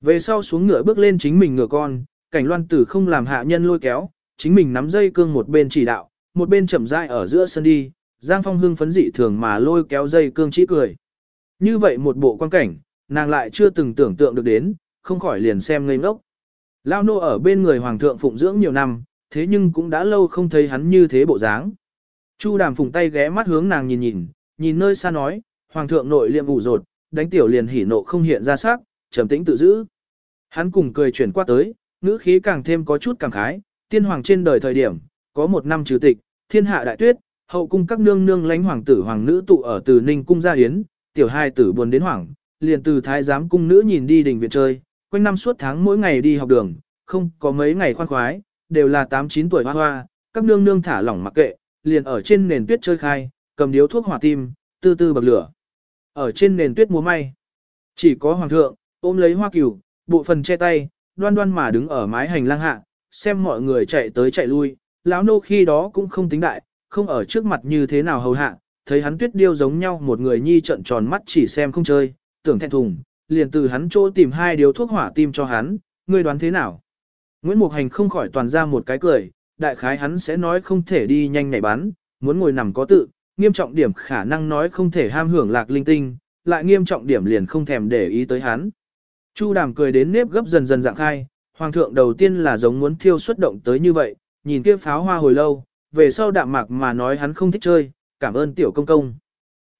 Về sau xuống ngựa bước lên chính mình ngựa con, cảnh loan tử không làm hạ nhân lôi kéo, chính mình nắm dây cương một bên chỉ đạo, một bên chậm rãi ở giữa sân đi, Giang Phong hưng phấn dị thường mà lôi kéo dây cương chỉ cười. Như vậy một bộ quan cảnh, nàng lại chưa từng tưởng tượng được đến, không khỏi liền xem ngây ngốc. Lao nô ở bên người hoàng thượng phụng dưỡng nhiều năm, thế nhưng cũng đã lâu không thấy hắn như thế bộ dáng. Chu đàm phùng tay ghé mắt hướng nàng nhìn nhìn, nhìn nơi xa nói, hoàng thượng nội liệm ủ rột, đánh tiểu liền hỉ nộ không hiện ra sắc, trầm tĩnh tự giữ. Hắn cùng cười chuyển qua tới, ngữ khí càng thêm có chút càng khái, tiên hoàng trên đời thời điểm, có một năm trừ tịch, thiên hạ đại tuyết, hậu cung các nương nương lánh hoàng tử hoàng nữ tụ ở từ ninh cung gia hiến, tiểu hai tử buồn đến hoảng, liền từ thái giám cung nữ nhìn đi đình viện chơi, quanh năm suốt tháng mỗi ngày đi học đường, không có mấy ngày khoan khoái, đều là 8-9 tuổi hoa hoa, các nương nương thả lỏng mặc kệ, liền ở trên nền tuyết chơi khai, cầm điếu thuốc hỏa tim, tư tư bậc lửa. Ở trên nền tuyết múa may, chỉ có hoàng thượng, ôm lấy hoa cửu, bộ phần che tay, đoan đoan mà đứng ở mái hành lang hạ, xem mọi người chạy tới chạy lui, lão nô khi đó cũng không tính đại, không ở trước mặt như thế nào hầu hạ, thấy hắn tuyết điêu giống nhau một người nhi trận tròn mắt chỉ xem không chơi, tưởng thẹn thùng, liền từ hắn chỗ tìm hai điếu thuốc hỏa tim cho hắn, ngươi đoán thế nào? Nguyễn Mục Hành không khỏi toàn ra một cái cười, đại khái hắn sẽ nói không thể đi nhanh nhảy bắn, muốn ngồi nằm có tự, nghiêm trọng điểm khả năng nói không thể ham hưởng lạc linh tinh, lại nghiêm trọng điểm liền không thèm để ý tới hắn. Chu đàm cười đến nếp gấp dần dần dạng khai, hoàng thượng đầu tiên là giống muốn thiêu xuất động tới như vậy, nhìn kia pháo hoa hồi lâu, về sau đạm mạc mà nói hắn không thích chơi, cảm ơn tiểu công công.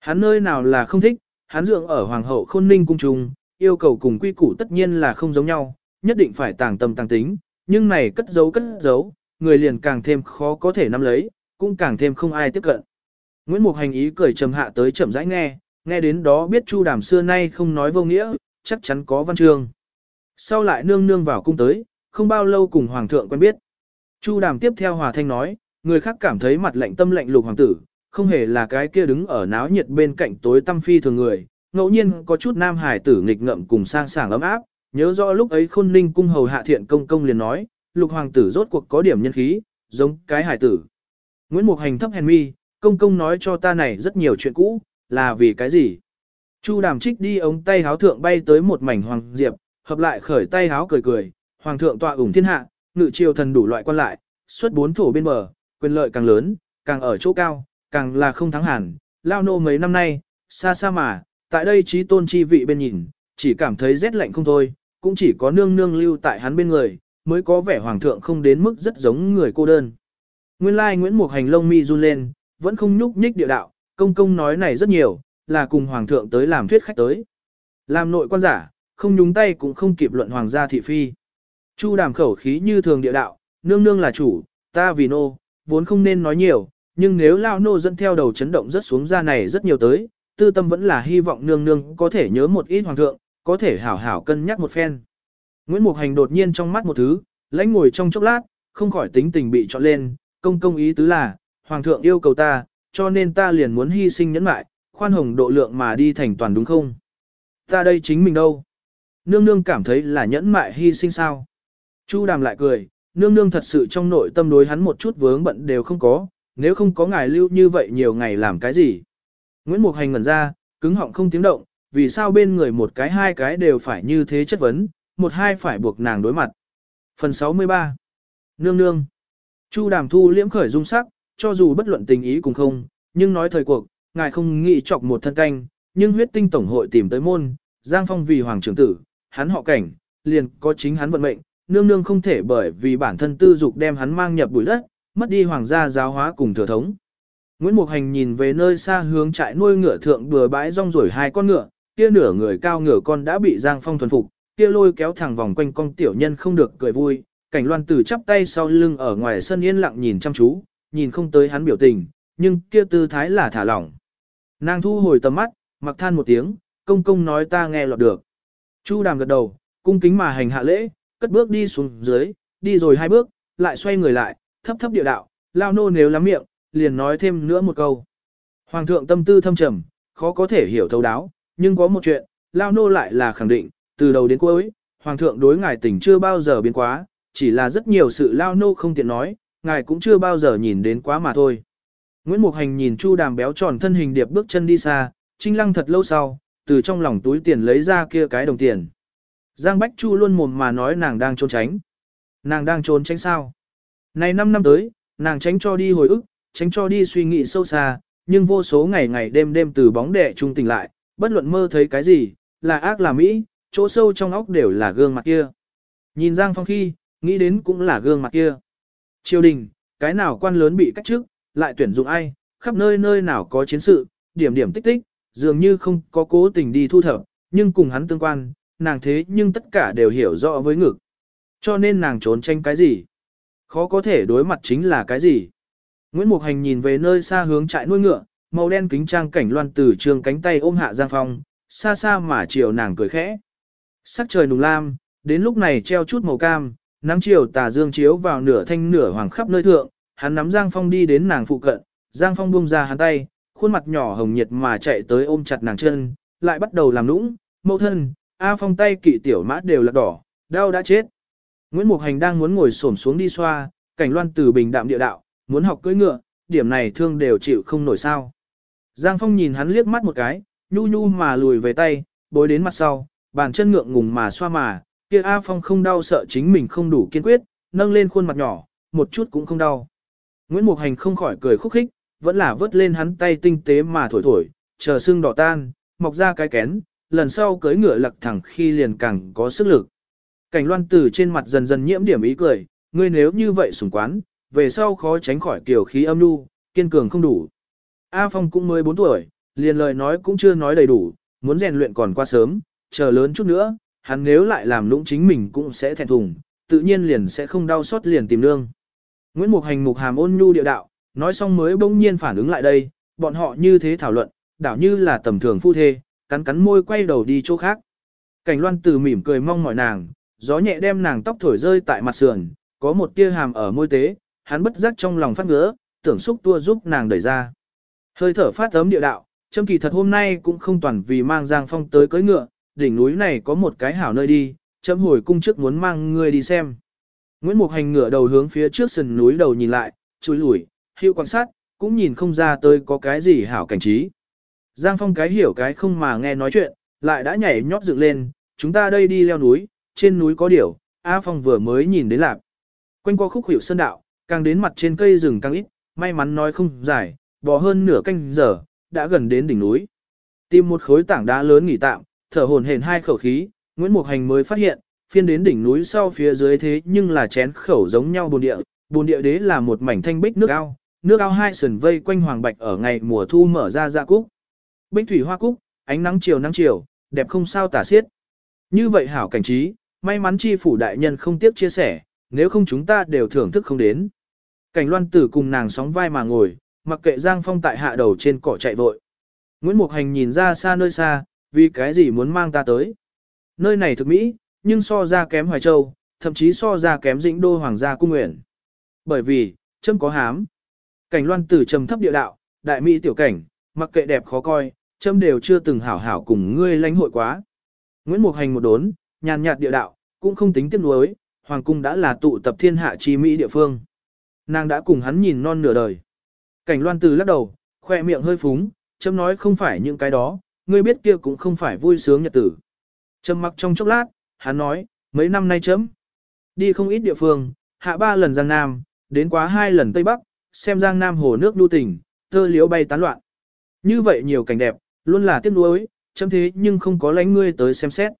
Hắn nơi nào là không thích, hắn dưỡng ở hoàng hậu khôn ninh cung trùng, yêu cầu cùng quy củ tất nhiên là không giống nhau, nhất định phải tàng tâm tàng tính, nhưng này cất giấu cất giấu, người liền càng thêm khó có thể nắm lấy, cũng càng thêm không ai tiếp cận. Nguyễn Mục Hành ý cười trầm hạ tới chậm rãi nghe, nghe đến đó biết Chu Đàm xưa nay không nói vô nghĩa, chắc chắn có văn chương. Sau lại nương nương vào cung tới, không bao lâu cùng hoàng thượng quen biết. Chu Đàm tiếp theo hòa thanh nói, người khác cảm thấy mặt lạnh tâm lạnh lục hoàng tử, không hề là cái kia đứng ở náo nhiệt bên cạnh tối tâm phi thường người, ngẫu nhiên có chút nam hải tử nghịch ngợm cùng sang sảng ấm áp, nhớ rõ lúc ấy khôn ninh cung hầu hạ thiện công công liền nói, lục hoàng tử rốt cuộc có điểm nhân khí, giống cái hải tử. Nguyễn Mục Hành thấp hèn mi, công công nói cho ta này rất nhiều chuyện cũ, là vì cái gì? Chu đàm trích đi ống tay háo thượng bay tới một mảnh hoàng diệp, hợp lại khởi tay háo cười cười, hoàng thượng tọa ủng thiên hạ, ngự triều thần đủ loại quan lại, xuất bốn thổ bên bờ, quyền lợi càng lớn, càng ở chỗ cao, càng là không thắng hẳn, lao nô mấy năm nay, xa xa mà, tại đây trí tôn chi vị bên nhìn, chỉ cảm thấy rét lạnh không thôi, cũng chỉ có nương nương lưu tại hắn bên người, mới có vẻ hoàng thượng không đến mức rất giống người cô đơn. Nguyên lai Nguyễn Mục Hành lông mi run lên, vẫn không nhúc nhích địa đạo, công công nói này rất nhiều, là cùng hoàng thượng tới làm thuyết khách tới. Làm nội quan giả, không nhúng tay cũng không kịp luận hoàng gia thị phi. Chu đàm khẩu khí như thường địa đạo, nương nương là chủ, ta vì nô, vốn không nên nói nhiều, nhưng nếu lao nô dẫn theo đầu chấn động rất xuống ra này rất nhiều tới, tư tâm vẫn là hy vọng nương nương có thể nhớ một ít hoàng thượng, có thể hảo hảo cân nhắc một phen. Nguyễn Mục Hành đột nhiên trong mắt một thứ, lãnh ngồi trong chốc lát, không khỏi tính tình bị trọn lên, công công ý tứ là, hoàng thượng yêu cầu ta, cho nên ta liền muốn hy sinh nhẫn mại, khoan hồng độ lượng mà đi thành toàn đúng không? Ta đây chính mình đâu? Nương nương cảm thấy là nhẫn mại hy sinh sao? Chu đàm lại cười, nương nương thật sự trong nội tâm đối hắn một chút vướng bận đều không có, nếu không có ngài lưu như vậy nhiều ngày làm cái gì? Nguyễn Mục Hành ngẩn ra, cứng họng không tiếng động, vì sao bên người một cái hai cái đều phải như thế chất vấn, một hai phải buộc nàng đối mặt. Phần 63 Nương nương Chu đàm thu liễm khởi dung sắc, cho dù bất luận tình ý cùng không, nhưng nói thời cuộc, ngài không nghĩ chọc một thân canh, nhưng huyết tinh tổng hội tìm tới môn, Giang Phong vì hoàng trưởng tử, hắn họ cảnh, liền có chính hắn vận mệnh, nương nương không thể bởi vì bản thân tư dục đem hắn mang nhập bụi đất, mất đi hoàng gia giáo hóa cùng thừa thống. Nguyễn Mục Hành nhìn về nơi xa hướng trại nuôi ngựa thượng bừa bãi rong rổi hai con ngựa, kia nửa người cao ngựa con đã bị Giang Phong thuần phục, kia lôi kéo thẳng vòng quanh con tiểu nhân không được cười vui, cảnh loan tử chắp tay sau lưng ở ngoài sân yên lặng nhìn chăm chú, nhìn không tới hắn biểu tình, nhưng kia tư thái là thả lỏng. Nàng thu hồi tầm mắt, mặc than một tiếng, công công nói ta nghe lọt được. Chu đàm gật đầu, cung kính mà hành hạ lễ, cất bước đi xuống dưới, đi rồi hai bước, lại xoay người lại, thấp thấp địa đạo, lao nô nếu lắm miệng, liền nói thêm nữa một câu. Hoàng thượng tâm tư thâm trầm, khó có thể hiểu thấu đáo, nhưng có một chuyện, lao nô lại là khẳng định, từ đầu đến cuối, hoàng thượng đối ngài tình chưa bao giờ biến quá, chỉ là rất nhiều sự lao nô không tiện nói, ngài cũng chưa bao giờ nhìn đến quá mà thôi. Nguyễn Mục Hành nhìn Chu Đàm béo tròn thân hình điệp bước chân đi xa, trinh lăng thật lâu sau, từ trong lòng túi tiền lấy ra kia cái đồng tiền. Giang Bách Chu luôn mồm mà nói nàng đang trốn tránh. Nàng đang trốn tránh sao? Này 5 năm tới, nàng tránh cho đi hồi ức, tránh cho đi suy nghĩ sâu xa, nhưng vô số ngày ngày đêm đêm từ bóng đẻ trung tỉnh lại, bất luận mơ thấy cái gì, là ác là mỹ, chỗ sâu trong óc đều là gương mặt kia. Nhìn Giang Phong khi, nghĩ đến cũng là gương mặt kia. Triều đình, cái nào quan lớn bị cách trước, lại tuyển dụng ai, khắp nơi nơi nào có chiến sự, điểm điểm tích tích, dường như không có cố tình đi thu thập, nhưng cùng hắn tương quan, nàng thế nhưng tất cả đều hiểu rõ với ngực. Cho nên nàng trốn tranh cái gì? Khó có thể đối mặt chính là cái gì? Nguyễn Mục Hành nhìn về nơi xa hướng trại nuôi ngựa, màu đen kính trang cảnh loan từ trường cánh tay ôm hạ Giang Phong, xa xa mà chiều nàng cười khẽ. Sắc trời nùng lam, đến lúc này treo chút màu cam, nắng chiều tà dương chiếu vào nửa thanh nửa hoàng khắp nơi thượng, hắn nắm Giang Phong đi đến nàng phụ cận, Giang Phong buông ra hắn tay, khuôn mặt nhỏ hồng nhiệt mà chạy tới ôm chặt nàng chân, lại bắt đầu làm nũng, mẫu thân, A Phong tay kỵ tiểu mã đều là đỏ, đau đã chết. Nguyễn Mục Hành đang muốn ngồi xổm xuống đi xoa, cảnh loan từ bình đạm địa đạo, muốn học cưỡi ngựa, điểm này thương đều chịu không nổi sao. Giang Phong nhìn hắn liếc mắt một cái, nhu nhu mà lùi về tay, bối đến mặt sau, bàn chân ngượng ngùng mà xoa mà, kia A Phong không đau sợ chính mình không đủ kiên quyết, nâng lên khuôn mặt nhỏ, một chút cũng không đau. Nguyễn Mục Hành không khỏi cười khúc khích, vẫn là vớt lên hắn tay tinh tế mà thổi thổi, chờ xương đỏ tan, mọc ra cái kén, lần sau cưới ngựa lặc thẳng khi liền càng có sức lực. Cảnh loan tử trên mặt dần dần nhiễm điểm ý cười, ngươi nếu như vậy sùng quán, về sau khó tránh khỏi kiểu khí âm nu, kiên cường không đủ. A Phong cũng mới 4 tuổi, liền lời nói cũng chưa nói đầy đủ, muốn rèn luyện còn qua sớm, chờ lớn chút nữa, hắn nếu lại làm lũng chính mình cũng sẽ thẹn thùng, tự nhiên liền sẽ không đau xót liền tìm lương. Nguyễn Mục Hành mục hàm ôn nhu địa đạo, nói xong mới bỗng nhiên phản ứng lại đây, bọn họ như thế thảo luận, đảo như là tầm thường phu thê, cắn cắn môi quay đầu đi chỗ khác. Cảnh loan từ mỉm cười mong mỏi nàng, gió nhẹ đem nàng tóc thổi rơi tại mặt sườn, có một tia hàm ở môi tế, hắn bất giác trong lòng phát ngứa, tưởng xúc tua giúp nàng đẩy ra. Hơi thở phát ấm địa đạo, châm kỳ thật hôm nay cũng không toàn vì mang Giang Phong tới cưới ngựa, đỉnh núi này có một cái hảo nơi đi, chấm hồi cung trước muốn mang ngươi đi xem. Nguyễn Mục Hành ngửa đầu hướng phía trước sườn núi đầu nhìn lại, chùi lủi, hiệu quan sát, cũng nhìn không ra tới có cái gì hảo cảnh trí. Giang Phong cái hiểu cái không mà nghe nói chuyện, lại đã nhảy nhót dựng lên, chúng ta đây đi leo núi, trên núi có điểu, A Phong vừa mới nhìn đến lạc. Quanh qua khúc hiệu sơn đạo, càng đến mặt trên cây rừng càng ít, may mắn nói không dài, bò hơn nửa canh giờ, đã gần đến đỉnh núi. Tìm một khối tảng đá lớn nghỉ tạm, thở hồn hển hai khẩu khí, Nguyễn Mục Hành mới phát hiện, phiên đến đỉnh núi sau phía dưới thế nhưng là chén khẩu giống nhau bồn địa, bồn địa đế là một mảnh thanh bích nước ao, nước ao hai sườn vây quanh hoàng bạch ở ngày mùa thu mở ra dạ cúc. Bích thủy hoa cúc, ánh nắng chiều nắng chiều, đẹp không sao tả xiết. Như vậy hảo cảnh trí, may mắn chi phủ đại nhân không tiếp chia sẻ, nếu không chúng ta đều thưởng thức không đến. Cảnh loan tử cùng nàng sóng vai mà ngồi, mặc kệ Giang Phong tại hạ đầu trên cỏ chạy vội. Nguyễn Mục Hành nhìn ra xa nơi xa, vì cái gì muốn mang ta tới. Nơi này thực mỹ, nhưng so ra kém Hoài Châu, thậm chí so ra kém dĩnh đô hoàng gia cung nguyện. Bởi vì, châm có hám. Cảnh loan tử trầm thấp địa đạo, đại mỹ tiểu cảnh, mặc kệ đẹp khó coi, châm đều chưa từng hảo hảo cùng ngươi lãnh hội quá. Nguyễn Mục Hành một đốn, nhàn nhạt địa đạo, cũng không tính tiếc nuối, hoàng cung đã là tụ tập thiên hạ chi mỹ địa phương. Nàng đã cùng hắn nhìn non nửa đời. Cảnh loan từ lắc đầu, khoe miệng hơi phúng, châm nói không phải những cái đó, ngươi biết kia cũng không phải vui sướng nhật tử. Trầm mặc trong chốc lát, hắn nói, mấy năm nay chấm. Đi không ít địa phương, hạ ba lần Giang Nam, đến quá hai lần Tây Bắc, xem Giang Nam hồ nước đu tình, tơ liễu bay tán loạn. Như vậy nhiều cảnh đẹp, luôn là tiếc nuối, chấm thế nhưng không có lánh ngươi tới xem xét.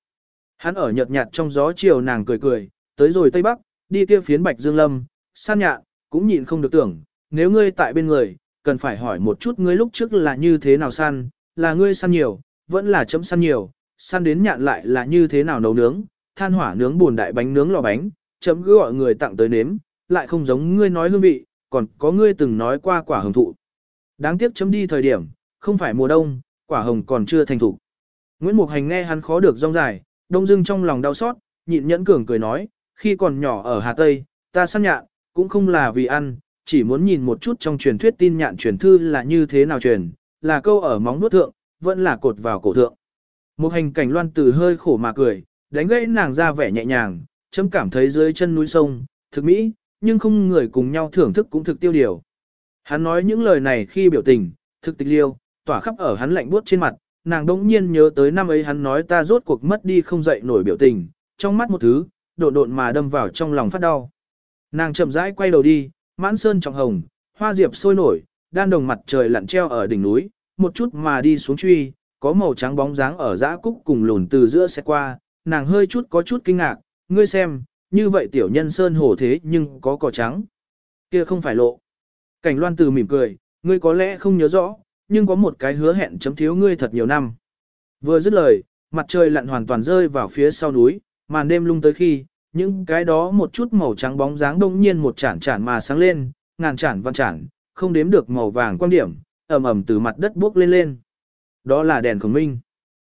Hắn ở nhợt nhạt trong gió chiều nàng cười cười, tới rồi Tây Bắc, đi kia phiến Bạch Dương Lâm, san nhạ, cũng nhịn không được tưởng, nếu ngươi tại bên người, cần phải hỏi một chút ngươi lúc trước là như thế nào săn, là ngươi săn nhiều, vẫn là chấm săn nhiều, săn đến nhạn lại là như thế nào nấu nướng, than hỏa nướng bùn đại bánh nướng lò bánh, chấm cứ gọi người tặng tới nếm, lại không giống ngươi nói hương vị, còn có ngươi từng nói qua quả hồng thụ. Đáng tiếc chấm đi thời điểm, không phải mùa đông, quả hồng còn chưa thành thụ. Nguyễn Mục Hành nghe hắn khó được rong dài, đông dưng trong lòng đau xót, nhịn nhẫn cường cười nói, khi còn nhỏ ở Hà Tây, ta săn nhạn, cũng không là vì ăn, chỉ muốn nhìn một chút trong truyền thuyết tin nhạn truyền thư là như thế nào truyền, là câu ở móng nuốt thượng, vẫn là cột vào cổ thượng. Một hành cảnh loan từ hơi khổ mà cười, đánh gãy nàng ra vẻ nhẹ nhàng, chấm cảm thấy dưới chân núi sông, thực mỹ, nhưng không người cùng nhau thưởng thức cũng thực tiêu điều. Hắn nói những lời này khi biểu tình, thực tịch liêu, tỏa khắp ở hắn lạnh buốt trên mặt, nàng đỗng nhiên nhớ tới năm ấy hắn nói ta rốt cuộc mất đi không dậy nổi biểu tình, trong mắt một thứ, độn độn mà đâm vào trong lòng phát đau. Nàng chậm rãi quay đầu đi, mãn sơn trọng hồng, hoa diệp sôi nổi, đan đồng mặt trời lặn treo ở đỉnh núi, một chút mà đi xuống truy, có màu trắng bóng dáng ở dã cúc cùng lùn từ giữa xe qua, nàng hơi chút có chút kinh ngạc, ngươi xem, như vậy tiểu nhân sơn hồ thế nhưng có cỏ trắng. Kia không phải lộ. Cảnh loan từ mỉm cười, ngươi có lẽ không nhớ rõ, nhưng có một cái hứa hẹn chấm thiếu ngươi thật nhiều năm. Vừa dứt lời, mặt trời lặn hoàn toàn rơi vào phía sau núi, màn đêm lung tới khi, những cái đó một chút màu trắng bóng dáng đông nhiên một chản chản mà sáng lên, ngàn chản văn chản, không đếm được màu vàng quan điểm, ẩm ẩm từ mặt đất bước lên lên. Đó là đèn khổng minh.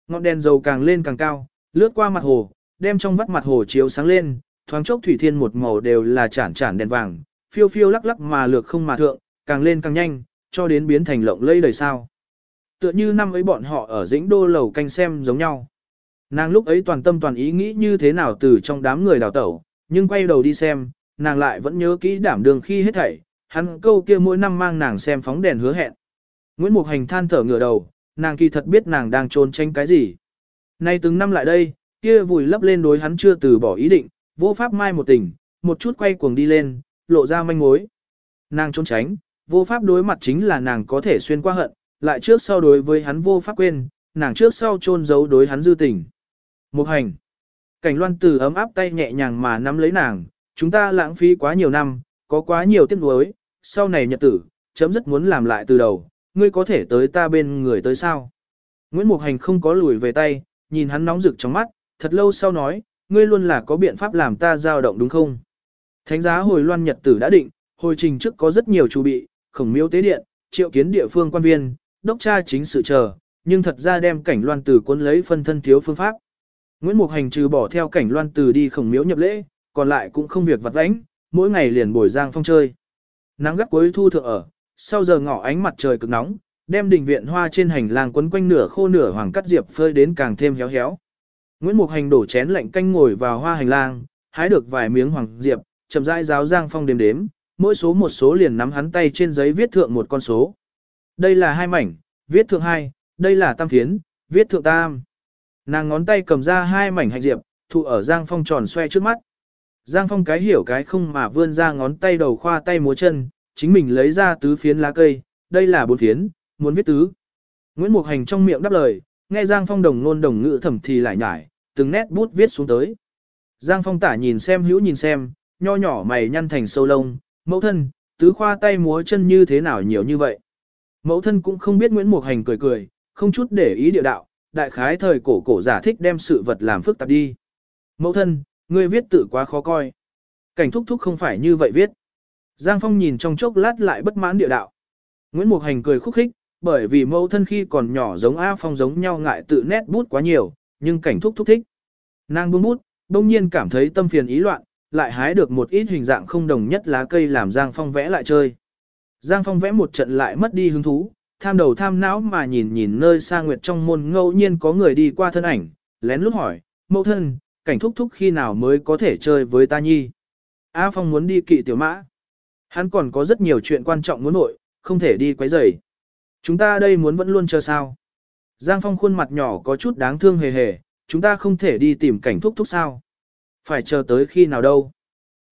Ngọn đèn dầu càng lên càng cao, lướt qua mặt hồ, đem trong vắt mặt hồ chiếu sáng lên, thoáng chốc thủy thiên một màu đều là chản chản đèn vàng, phiêu phiêu lắc lắc mà lược không mà thượng, càng lên càng nhanh, cho đến biến thành lộng lây đầy sao. Tựa như năm ấy bọn họ ở dĩnh đô lầu canh xem giống nhau. Nàng lúc ấy toàn tâm toàn ý nghĩ như thế nào từ trong đám người đào tẩu, nhưng quay đầu đi xem, nàng lại vẫn nhớ kỹ đảm đường khi hết thảy, hắn câu kia mỗi năm mang nàng xem phóng đèn hứa hẹn. Nguyễn Mục Hành than thở ngửa đầu, nàng kỳ thật biết nàng đang trốn tránh cái gì. Nay từng năm lại đây, kia vùi lấp lên đối hắn chưa từ bỏ ý định, vô pháp mai một tình, một chút quay cuồng đi lên, lộ ra manh mối. Nàng trốn tránh, vô pháp đối mặt chính là nàng có thể xuyên qua hận, lại trước sau đối với hắn vô pháp quên, nàng trước sau chôn giấu đối hắn dư tình. Mục hành. Cảnh loan từ ấm áp tay nhẹ nhàng mà nắm lấy nàng, chúng ta lãng phí quá nhiều năm, có quá nhiều tiếc nuối, sau này nhật tử, chấm rất muốn làm lại từ đầu, ngươi có thể tới ta bên người tới sao. Nguyễn Mục Hành không có lùi về tay, nhìn hắn nóng rực trong mắt, thật lâu sau nói, ngươi luôn là có biện pháp làm ta dao động đúng không? Thánh giá hồi loan nhật tử đã định, hồi trình trước có rất nhiều chu bị, khổng miếu tế điện, triệu kiến địa phương quan viên, đốc tra chính sự chờ, nhưng thật ra đem cảnh loan tử cuốn lấy phân thân thiếu phương pháp. Nguyễn Mục Hành trừ bỏ theo cảnh loan tử đi khổng miếu nhập lễ, còn lại cũng không việc vặt vãnh, mỗi ngày liền bồi giang phong chơi. Nắng gắt cuối thu thượng ở, sau giờ ngọ ánh mặt trời cực nóng, đem đình viện hoa trên hành lang quấn quanh nửa khô nửa hoàng cắt diệp phơi đến càng thêm héo héo. Nguyễn Mục Hành đổ chén lạnh canh ngồi vào hoa hành lang, hái được vài miếng hoàng diệp, chậm rãi giáo Giang Phong đếm đếm, mỗi số một số liền nắm hắn tay trên giấy viết thượng một con số. Đây là hai mảnh, viết thượng hai, đây là tam phiến, viết thượng tam. Nàng ngón tay cầm ra hai mảnh hạnh diệp, thụ ở Giang Phong tròn xoe trước mắt. Giang Phong cái hiểu cái không mà vươn ra ngón tay đầu khoa tay múa chân, chính mình lấy ra tứ phiến lá cây, đây là bốn phiến, muốn viết tứ. Nguyễn Mục Hành trong miệng đáp lời, nghe Giang Phong đồng ngôn đồng ngữ thầm thì lại nhải, từng nét bút viết xuống tới. Giang Phong tả nhìn xem hữu nhìn xem, nho nhỏ mày nhăn thành sâu lông, mẫu thân, tứ khoa tay múa chân như thế nào nhiều như vậy. Mẫu thân cũng không biết Nguyễn Mục Hành cười cười, không chút để ý địa đạo, đại khái thời cổ cổ giả thích đem sự vật làm phức tạp đi. Mẫu thân, ngươi viết tự quá khó coi. Cảnh thúc thúc không phải như vậy viết. Giang Phong nhìn trong chốc lát lại bất mãn địa đạo. Nguyễn Mục Hành cười khúc khích, bởi vì mẫu thân khi còn nhỏ giống A Phong giống nhau ngại tự nét bút quá nhiều, nhưng cảnh thúc thúc thích. Nàng buông bút, đông nhiên cảm thấy tâm phiền ý loạn, lại hái được một ít hình dạng không đồng nhất lá cây làm Giang Phong vẽ lại chơi. Giang Phong vẽ một trận lại mất đi hứng thú, tham đầu tham não mà nhìn nhìn nơi xa nguyệt trong môn ngẫu nhiên có người đi qua thân ảnh, lén lút hỏi, mẫu thân, cảnh thúc thúc khi nào mới có thể chơi với ta nhi. A Phong muốn đi kỵ tiểu mã. Hắn còn có rất nhiều chuyện quan trọng muốn nội, không thể đi quấy rầy. Chúng ta đây muốn vẫn luôn chờ sao. Giang Phong khuôn mặt nhỏ có chút đáng thương hề hề, chúng ta không thể đi tìm cảnh thúc thúc sao. Phải chờ tới khi nào đâu.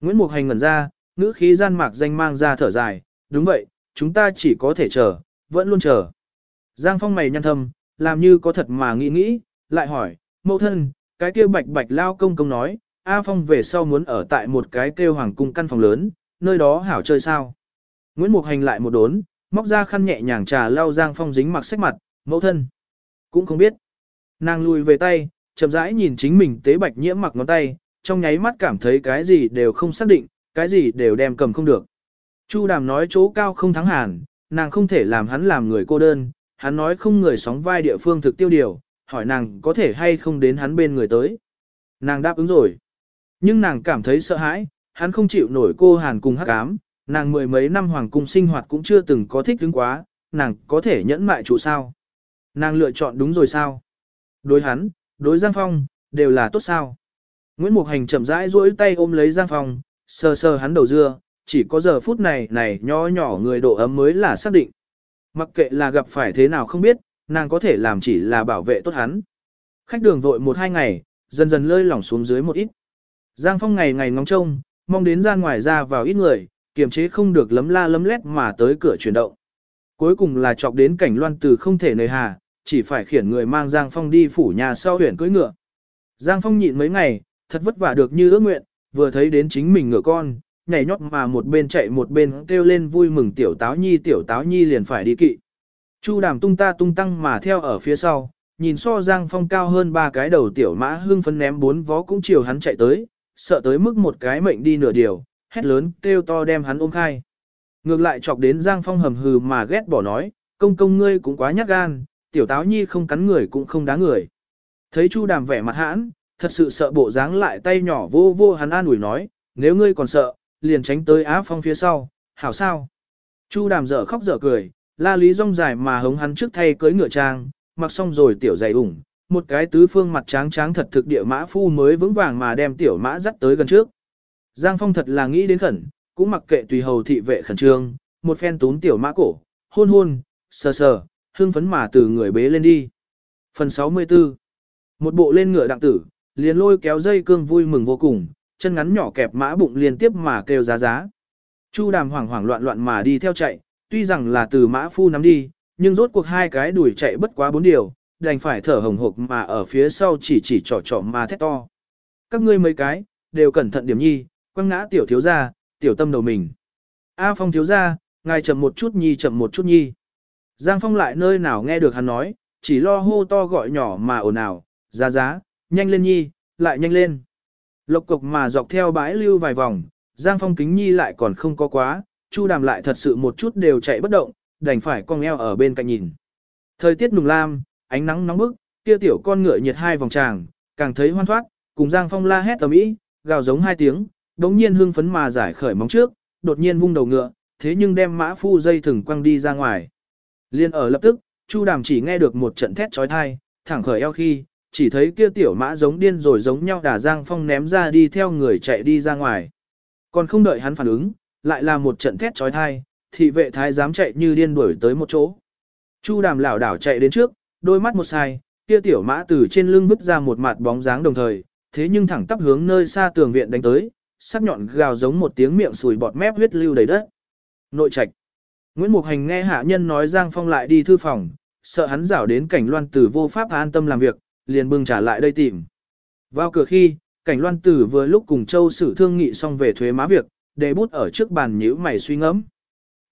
Nguyễn Mục Hành ngẩn ra, ngữ khí gian mạc danh mang ra thở dài, đúng vậy, chúng ta chỉ có thể chờ, vẫn luôn chờ. Giang Phong mày nhăn thầm, làm như có thật mà nghĩ nghĩ, lại hỏi, mẫu thân, cái kia bạch bạch lao công công nói, A Phong về sau muốn ở tại một cái kêu hoàng cung căn phòng lớn, nơi đó hảo chơi sao. Nguyễn Mục Hành lại một đốn, móc ra khăn nhẹ nhàng trà lao Giang Phong dính mặc sách mặt, mẫu thân. Cũng không biết. Nàng lùi về tay, chậm rãi nhìn chính mình tế bạch nhiễm mặc ngón tay, trong nháy mắt cảm thấy cái gì đều không xác định, cái gì đều đem cầm không được. Chu đàm nói chỗ cao không thắng hàn, nàng không thể làm hắn làm người cô đơn, hắn nói không người sóng vai địa phương thực tiêu điều, hỏi nàng có thể hay không đến hắn bên người tới. Nàng đáp ứng rồi. Nhưng nàng cảm thấy sợ hãi, hắn không chịu nổi cô hàn cùng hắc ám, nàng mười mấy năm hoàng cung sinh hoạt cũng chưa từng có thích đứng quá, nàng có thể nhẫn mại chủ sao. Nàng lựa chọn đúng rồi sao. Đối hắn, đối Giang Phong, đều là tốt sao. Nguyễn Mục Hành chậm rãi duỗi tay ôm lấy Giang Phong, sờ sờ hắn đầu dưa, chỉ có giờ phút này này nho nhỏ người độ ấm mới là xác định. Mặc kệ là gặp phải thế nào không biết, nàng có thể làm chỉ là bảo vệ tốt hắn. Khách đường vội một hai ngày, dần dần lơi lỏng xuống dưới một ít. Giang Phong ngày ngày ngóng trông, mong đến ra ngoài ra vào ít người, kiềm chế không được lấm la lấm lét mà tới cửa chuyển động. Cuối cùng là chọc đến cảnh loan từ không thể nơi hà, chỉ phải khiển người mang Giang Phong đi phủ nhà sau huyện cưỡi ngựa. Giang Phong nhịn mấy ngày, thật vất vả được như ước nguyện, vừa thấy đến chính mình ngựa con, nhảy nhót mà một bên chạy một bên kêu lên vui mừng tiểu táo nhi tiểu táo nhi liền phải đi kỵ. Chu đàm tung ta tung tăng mà theo ở phía sau, nhìn so Giang Phong cao hơn ba cái đầu tiểu mã hưng phấn ném bốn vó cũng chiều hắn chạy tới, sợ tới mức một cái mệnh đi nửa điều, hét lớn kêu to đem hắn ôm khai. Ngược lại chọc đến Giang Phong hầm hừ mà ghét bỏ nói, công công ngươi cũng quá nhát gan, tiểu táo nhi không cắn người cũng không đá người. Thấy Chu đàm vẻ mặt hãn, thật sự sợ bộ dáng lại tay nhỏ vô vô hắn an ủi nói, nếu ngươi còn sợ, liền tránh tới Á Phong phía sau, hảo sao. Chu đàm dở khóc dở cười, la lý rong dài mà hống hắn trước thay cưới ngựa trang, mặc xong rồi tiểu dày ủng, một cái tứ phương mặt tráng tráng thật thực địa mã phu mới vững vàng mà đem tiểu mã dắt tới gần trước. Giang Phong thật là nghĩ đến khẩn, cũng mặc kệ tùy hầu thị vệ khẩn trương, một phen tún tiểu mã cổ, hôn hôn, sờ sờ, hương phấn mà từ người bế lên đi. Phần 64 Một bộ lên ngựa đặng tử, liền lôi kéo dây cương vui mừng vô cùng, chân ngắn nhỏ kẹp mã bụng liên tiếp mà kêu giá giá. Chu đàm hoảng hoảng loạn loạn mà đi theo chạy, tuy rằng là từ mã phu nắm đi, nhưng rốt cuộc hai cái đuổi chạy bất quá bốn điều, đành phải thở hồng hộc mà ở phía sau chỉ chỉ trỏ trỏ mà thét to. Các ngươi mấy cái, đều cẩn thận điểm nhi, quăng ngã tiểu thiếu gia, tiểu tâm đầu mình. A Phong thiếu gia, ngài chậm một chút nhi chậm một chút nhi. Giang Phong lại nơi nào nghe được hắn nói, chỉ lo hô to gọi nhỏ mà ồn ào, giá giá, nhanh lên nhi, lại nhanh lên. Lộc cục mà dọc theo bãi lưu vài vòng, Giang Phong kính nhi lại còn không có quá, Chu đàm lại thật sự một chút đều chạy bất động, đành phải cong eo ở bên cạnh nhìn. Thời tiết nùng lam, ánh nắng nóng bức, kia tiểu con ngựa nhiệt hai vòng tràng, càng thấy hoan thoát, cùng Giang Phong la hét tầm ý, gào giống hai tiếng, đống nhiên hưng phấn mà giải khởi móng trước, đột nhiên vung đầu ngựa, thế nhưng đem mã phu dây thừng quăng đi ra ngoài. Liên ở lập tức, Chu Đàm chỉ nghe được một trận thét chói tai, thẳng khởi eo khi, chỉ thấy kia tiểu mã giống điên rồi giống nhau đà Giang Phong ném ra đi theo người chạy đi ra ngoài. Còn không đợi hắn phản ứng, lại là một trận thét trói thai, thị vệ thái dám chạy như điên đuổi tới một chỗ. Chu đàm lảo đảo chạy đến trước, đôi mắt một sai, kia tiểu mã từ trên lưng vứt ra một mặt bóng dáng đồng thời, thế nhưng thẳng tắp hướng nơi xa tường viện đánh tới, sắc nhọn gào giống một tiếng miệng sùi bọt mép huyết lưu đầy đất. Nội trạch. Nguyễn Mục Hành nghe hạ nhân nói Giang Phong lại đi thư phòng, sợ hắn rảo đến cảnh loan tử vô pháp an tâm làm việc, liền bưng trả lại đây tìm. Vào cửa khi, cảnh loan tử vừa lúc cùng châu sử thương nghị xong về thuế má việc, để bút ở trước bàn nhíu mày suy ngẫm.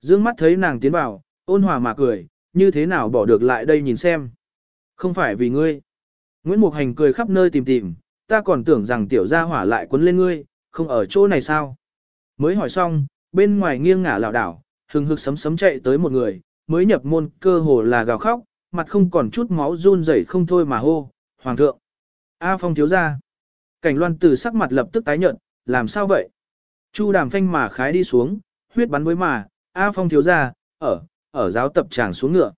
Dương mắt thấy nàng tiến vào, ôn hòa mà cười, như thế nào bỏ được lại đây nhìn xem. Không phải vì ngươi. Nguyễn Mục Hành cười khắp nơi tìm tìm, ta còn tưởng rằng tiểu gia hỏa lại quấn lên ngươi, không ở chỗ này sao. Mới hỏi xong, bên ngoài nghiêng ngả lảo đảo, hừng hực sấm sấm chạy tới một người, mới nhập môn cơ hồ là gào khóc, mặt không còn chút máu run rẩy không thôi mà hô, hoàng thượng. A Phong thiếu gia. Cảnh loan từ sắc mặt lập tức tái nhợt, làm sao vậy? Chu đàm phanh mà khái đi xuống, huyết bắn với mà, A Phong thiếu gia, ở, ở giáo tập tràng xuống ngựa.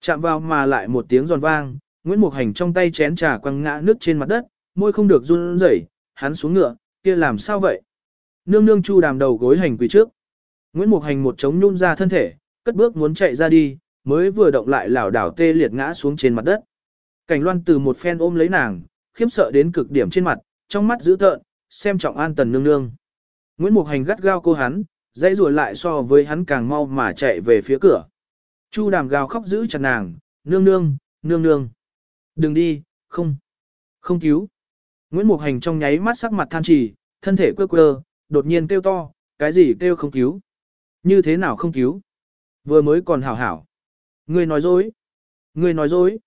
Chạm vào mà lại một tiếng giòn vang, Nguyễn Mục Hành trong tay chén trà quăng ngã nước trên mặt đất, môi không được run rẩy, hắn xuống ngựa, kia làm sao vậy? Nương nương chu đàm đầu gối hành quỳ trước. Nguyễn Mục Hành một trống nhún ra thân thể, cất bước muốn chạy ra đi, mới vừa động lại lảo đảo tê liệt ngã xuống trên mặt đất. Cảnh Loan từ một phen ôm lấy nàng, khiếp sợ đến cực điểm trên mặt, trong mắt dữ tợn, xem trọng an tần nương nương. Nguyễn Mục Hành gắt gao cô hắn, dây rùa lại so với hắn càng mau mà chạy về phía cửa. Chu đàm gào khóc giữ chặt nàng, nương nương, nương nương. Đừng đi, không, không cứu. Nguyễn Mục Hành trong nháy mắt sắc mặt than trì, thân thể quơ quơ, đột nhiên kêu to, cái gì kêu không cứu. Như thế nào không cứu? Vừa mới còn hảo hảo. Ngươi nói dối. Ngươi nói dối.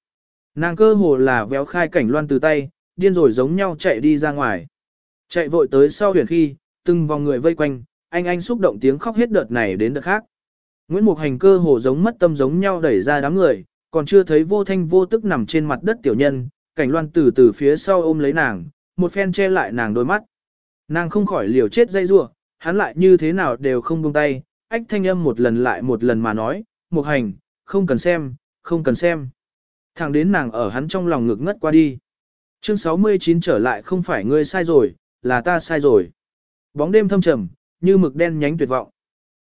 Nàng cơ hồ là véo khai cảnh loan từ tay, điên rồi giống nhau chạy đi ra ngoài. Chạy vội tới sau huyền khi, từng vòng người vây quanh, anh anh xúc động tiếng khóc hết đợt này đến đợt khác. Nguyễn Mục Hành cơ hồ giống mất tâm giống nhau đẩy ra đám người, còn chưa thấy vô thanh vô tức nằm trên mặt đất tiểu nhân, cảnh loan từ từ phía sau ôm lấy nàng, một phen che lại nàng đôi mắt. Nàng không khỏi liều chết dây rua, hắn lại như thế nào đều không buông tay, ách thanh âm một lần lại một lần mà nói, Mục Hành, không cần xem, không cần xem. Thẳng đến nàng ở hắn trong lòng ngực ngất qua đi. Chương 69 trở lại không phải ngươi sai rồi, là ta sai rồi. Bóng đêm thâm trầm, như mực đen nhánh tuyệt vọng.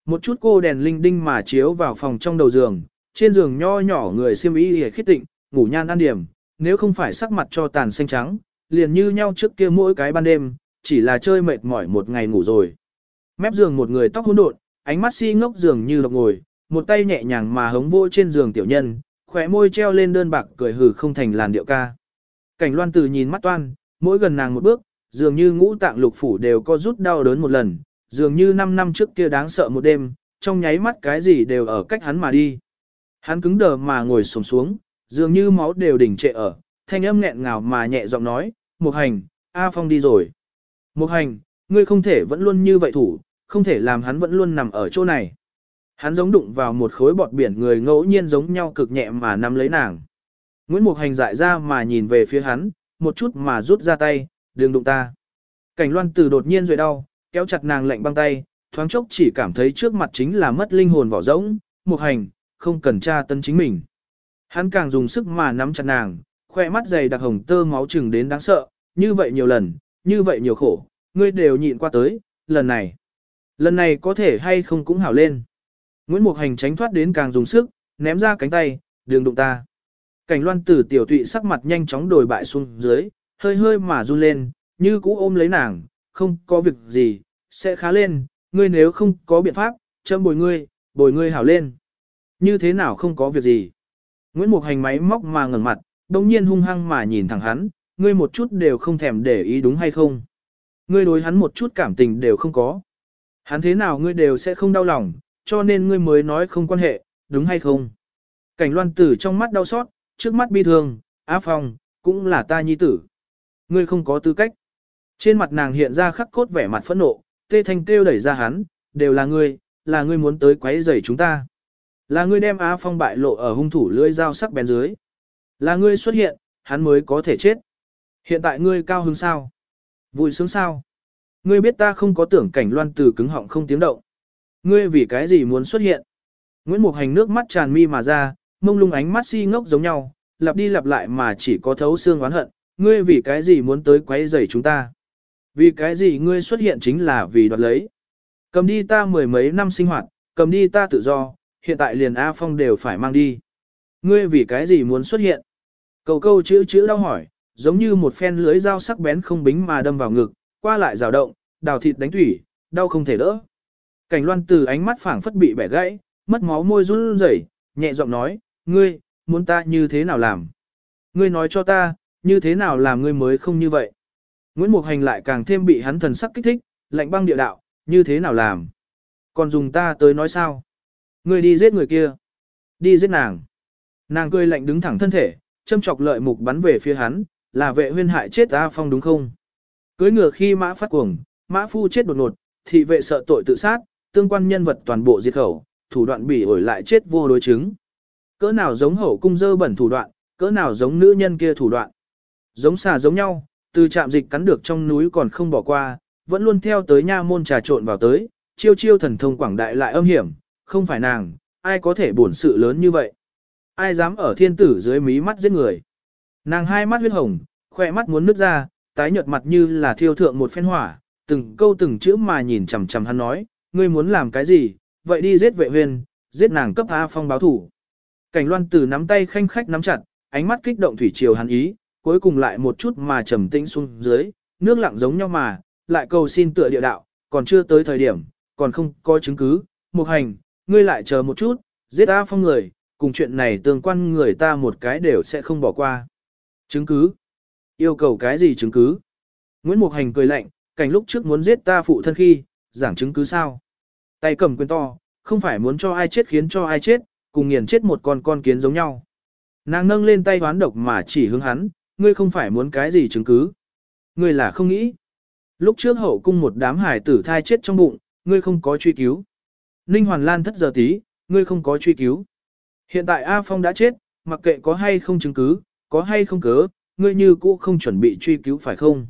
Một chút cô đèn linh đinh mà chiếu vào phòng trong đầu giường, trên giường nho nhỏ người xiêm y hề khít tịnh, ngủ nhan an điểm, nếu không phải sắc mặt cho tàn xanh trắng, liền như nhau trước kia mỗi cái ban đêm, chỉ là chơi mệt mỏi một ngày ngủ rồi. Mép giường một người tóc hỗn độn, ánh mắt si ngốc giường như độc ngồi, một tay nhẹ nhàng mà hống vô trên giường tiểu nhân, khóe môi treo lên đơn bạc cười hừ không thành làn điệu ca. Cảnh loan từ nhìn mắt toan, mỗi gần nàng một bước, dường như ngũ tạng lục phủ đều có rút đau đớn một lần, dường như 5 năm trước kia đáng sợ một đêm, trong nháy mắt cái gì đều ở cách hắn mà đi. Hắn cứng đờ mà ngồi xổm xuống, dường như máu đều đỉnh trệ ở, thanh âm nghẹn ngào mà nhẹ giọng nói, Mục hành, A Phong đi rồi. Mục hành, ngươi không thể vẫn luôn như vậy thủ, không thể làm hắn vẫn luôn nằm ở chỗ này. Hắn giống đụng vào một khối bọt biển người ngẫu nhiên giống nhau cực nhẹ mà nắm lấy nàng. Nguyễn Mục hành dại ra mà nhìn về phía hắn, một chút mà rút ra tay, đừng đụng ta. Cảnh loan từ đột nhiên rồi đau, kéo chặt nàng lạnh băng tay, thoáng chốc chỉ cảm thấy trước mặt chính là mất linh hồn vỏ rỗng, Mục hành, không cần tra tân chính mình. Hắn càng dùng sức mà nắm chặt nàng, khoe mắt dày đặc hồng tơ máu chừng đến đáng sợ, như vậy nhiều lần, như vậy nhiều khổ, ngươi đều nhịn qua tới, lần này. Lần này có thể hay không cũng hảo lên. Nguyễn Mục Hành tránh thoát đến càng dùng sức, ném ra cánh tay, đường đụng ta. Cảnh loan tử tiểu tụy sắc mặt nhanh chóng đổi bại xuống dưới, hơi hơi mà run lên, như cũ ôm lấy nàng, không có việc gì, sẽ khá lên, ngươi nếu không có biện pháp, châm bồi ngươi, bồi ngươi hảo lên. Như thế nào không có việc gì. Nguyễn Mục Hành máy móc mà ngẩng mặt, đồng nhiên hung hăng mà nhìn thẳng hắn, ngươi một chút đều không thèm để ý đúng hay không. Ngươi đối hắn một chút cảm tình đều không có. Hắn thế nào ngươi đều sẽ không đau lòng, cho nên ngươi mới nói không quan hệ, đúng hay không. Cảnh loan tử trong mắt đau xót, trước mắt bi thương, Á Phong, cũng là ta nhi tử. Ngươi không có tư cách. Trên mặt nàng hiện ra khắc cốt vẻ mặt phẫn nộ, tê thanh kêu đẩy ra hắn, đều là ngươi, là ngươi muốn tới quấy rầy chúng ta. Là ngươi đem Á Phong bại lộ ở hung thủ lưỡi dao sắc bén dưới. Là ngươi xuất hiện, hắn mới có thể chết. Hiện tại ngươi cao hứng sao? Vui sướng sao? Ngươi biết ta không có tưởng cảnh loan từ cứng họng không tiếng động. Ngươi vì cái gì muốn xuất hiện? Nguyễn Mục Hành nước mắt tràn mi mà ra, mông lung ánh mắt si ngốc giống nhau, lặp đi lặp lại mà chỉ có thấu xương oán hận. Ngươi vì cái gì muốn tới quấy rầy chúng ta? Vì cái gì ngươi xuất hiện chính là vì đoạt lấy? Cầm đi ta mười mấy năm sinh hoạt, cầm đi ta tự do, hiện tại liền A Phong đều phải mang đi. Ngươi vì cái gì muốn xuất hiện? Cầu câu chữ chữ đau hỏi, giống như một phen lưới dao sắc bén không bính mà đâm vào ngực, qua lại rào động, đào thịt đánh thủy, đau không thể đỡ. Cảnh loan từ ánh mắt phảng phất bị bẻ gãy, mất máu môi run rẩy, nhẹ giọng nói, ngươi, muốn ta như thế nào làm? Ngươi nói cho ta, như thế nào làm ngươi mới không như vậy? Nguyễn Mục Hành lại càng thêm bị hắn thần sắc kích thích, lạnh băng địa đạo, như thế nào làm? Còn dùng ta tới nói sao? Ngươi đi giết người kia. Đi giết nàng. Nàng cười lạnh đứng thẳng thân thể, châm chọc lợi mục bắn về phía hắn, là vệ huyên hại chết A Phong đúng không? Cưới ngựa khi mã phát cuồng, mã phu chết đột ngột, thị vệ sợ tội tự sát, tương quan nhân vật toàn bộ diệt khẩu, thủ đoạn bỉ ổi lại chết vô đối chứng. Cỡ nào giống hậu cung dơ bẩn thủ đoạn, cỡ nào giống nữ nhân kia thủ đoạn. Giống xà giống nhau, từ trạm dịch cắn được trong núi còn không bỏ qua, vẫn luôn theo tới nha môn trà trộn vào tới, chiêu chiêu thần thông quảng đại lại âm hiểm, không phải nàng, ai có thể bổn sự lớn như vậy. Ai dám ở thiên tử dưới mí mắt giết người. Nàng hai mắt huyết hồng, khỏe mắt muốn nứt ra, tái nhợt mặt như là thiêu thượng một phen hỏa, từng câu từng chữ mà nhìn chằm chằm hắn nói, ngươi muốn làm cái gì, vậy đi giết vệ huyền, giết nàng cấp A Phong báo thủ. Cảnh loan tử nắm tay khanh khách nắm chặt, ánh mắt kích động thủy triều hắn ý, cuối cùng lại một chút mà trầm tĩnh xuống dưới, nước lặng giống nhau mà, lại cầu xin tựa địa đạo, còn chưa tới thời điểm, còn không có chứng cứ, một hành, ngươi lại chờ một chút, giết A Phong người, cùng chuyện này tương quan người ta một cái đều sẽ không bỏ qua. Chứng cứ? Yêu cầu cái gì chứng cứ? Nguyễn Mục Hành cười lạnh, cảnh lúc trước muốn giết ta phụ thân khi, giảng chứng cứ sao? Tay cầm quyền to, không phải muốn cho ai chết khiến cho ai chết, cùng nghiền chết một con con kiến giống nhau. Nàng nâng lên tay hoán độc mà chỉ hướng hắn, ngươi không phải muốn cái gì chứng cứ. Ngươi là không nghĩ. Lúc trước hậu cung một đám hải tử thai chết trong bụng, ngươi không có truy cứu. Ninh Hoàn Lan thất giờ tí, ngươi không có truy cứu. Hiện tại A Phong đã chết, mặc kệ có hay không chứng cứ, có hay không cớ, ngươi như cũ không chuẩn bị truy cứu phải không?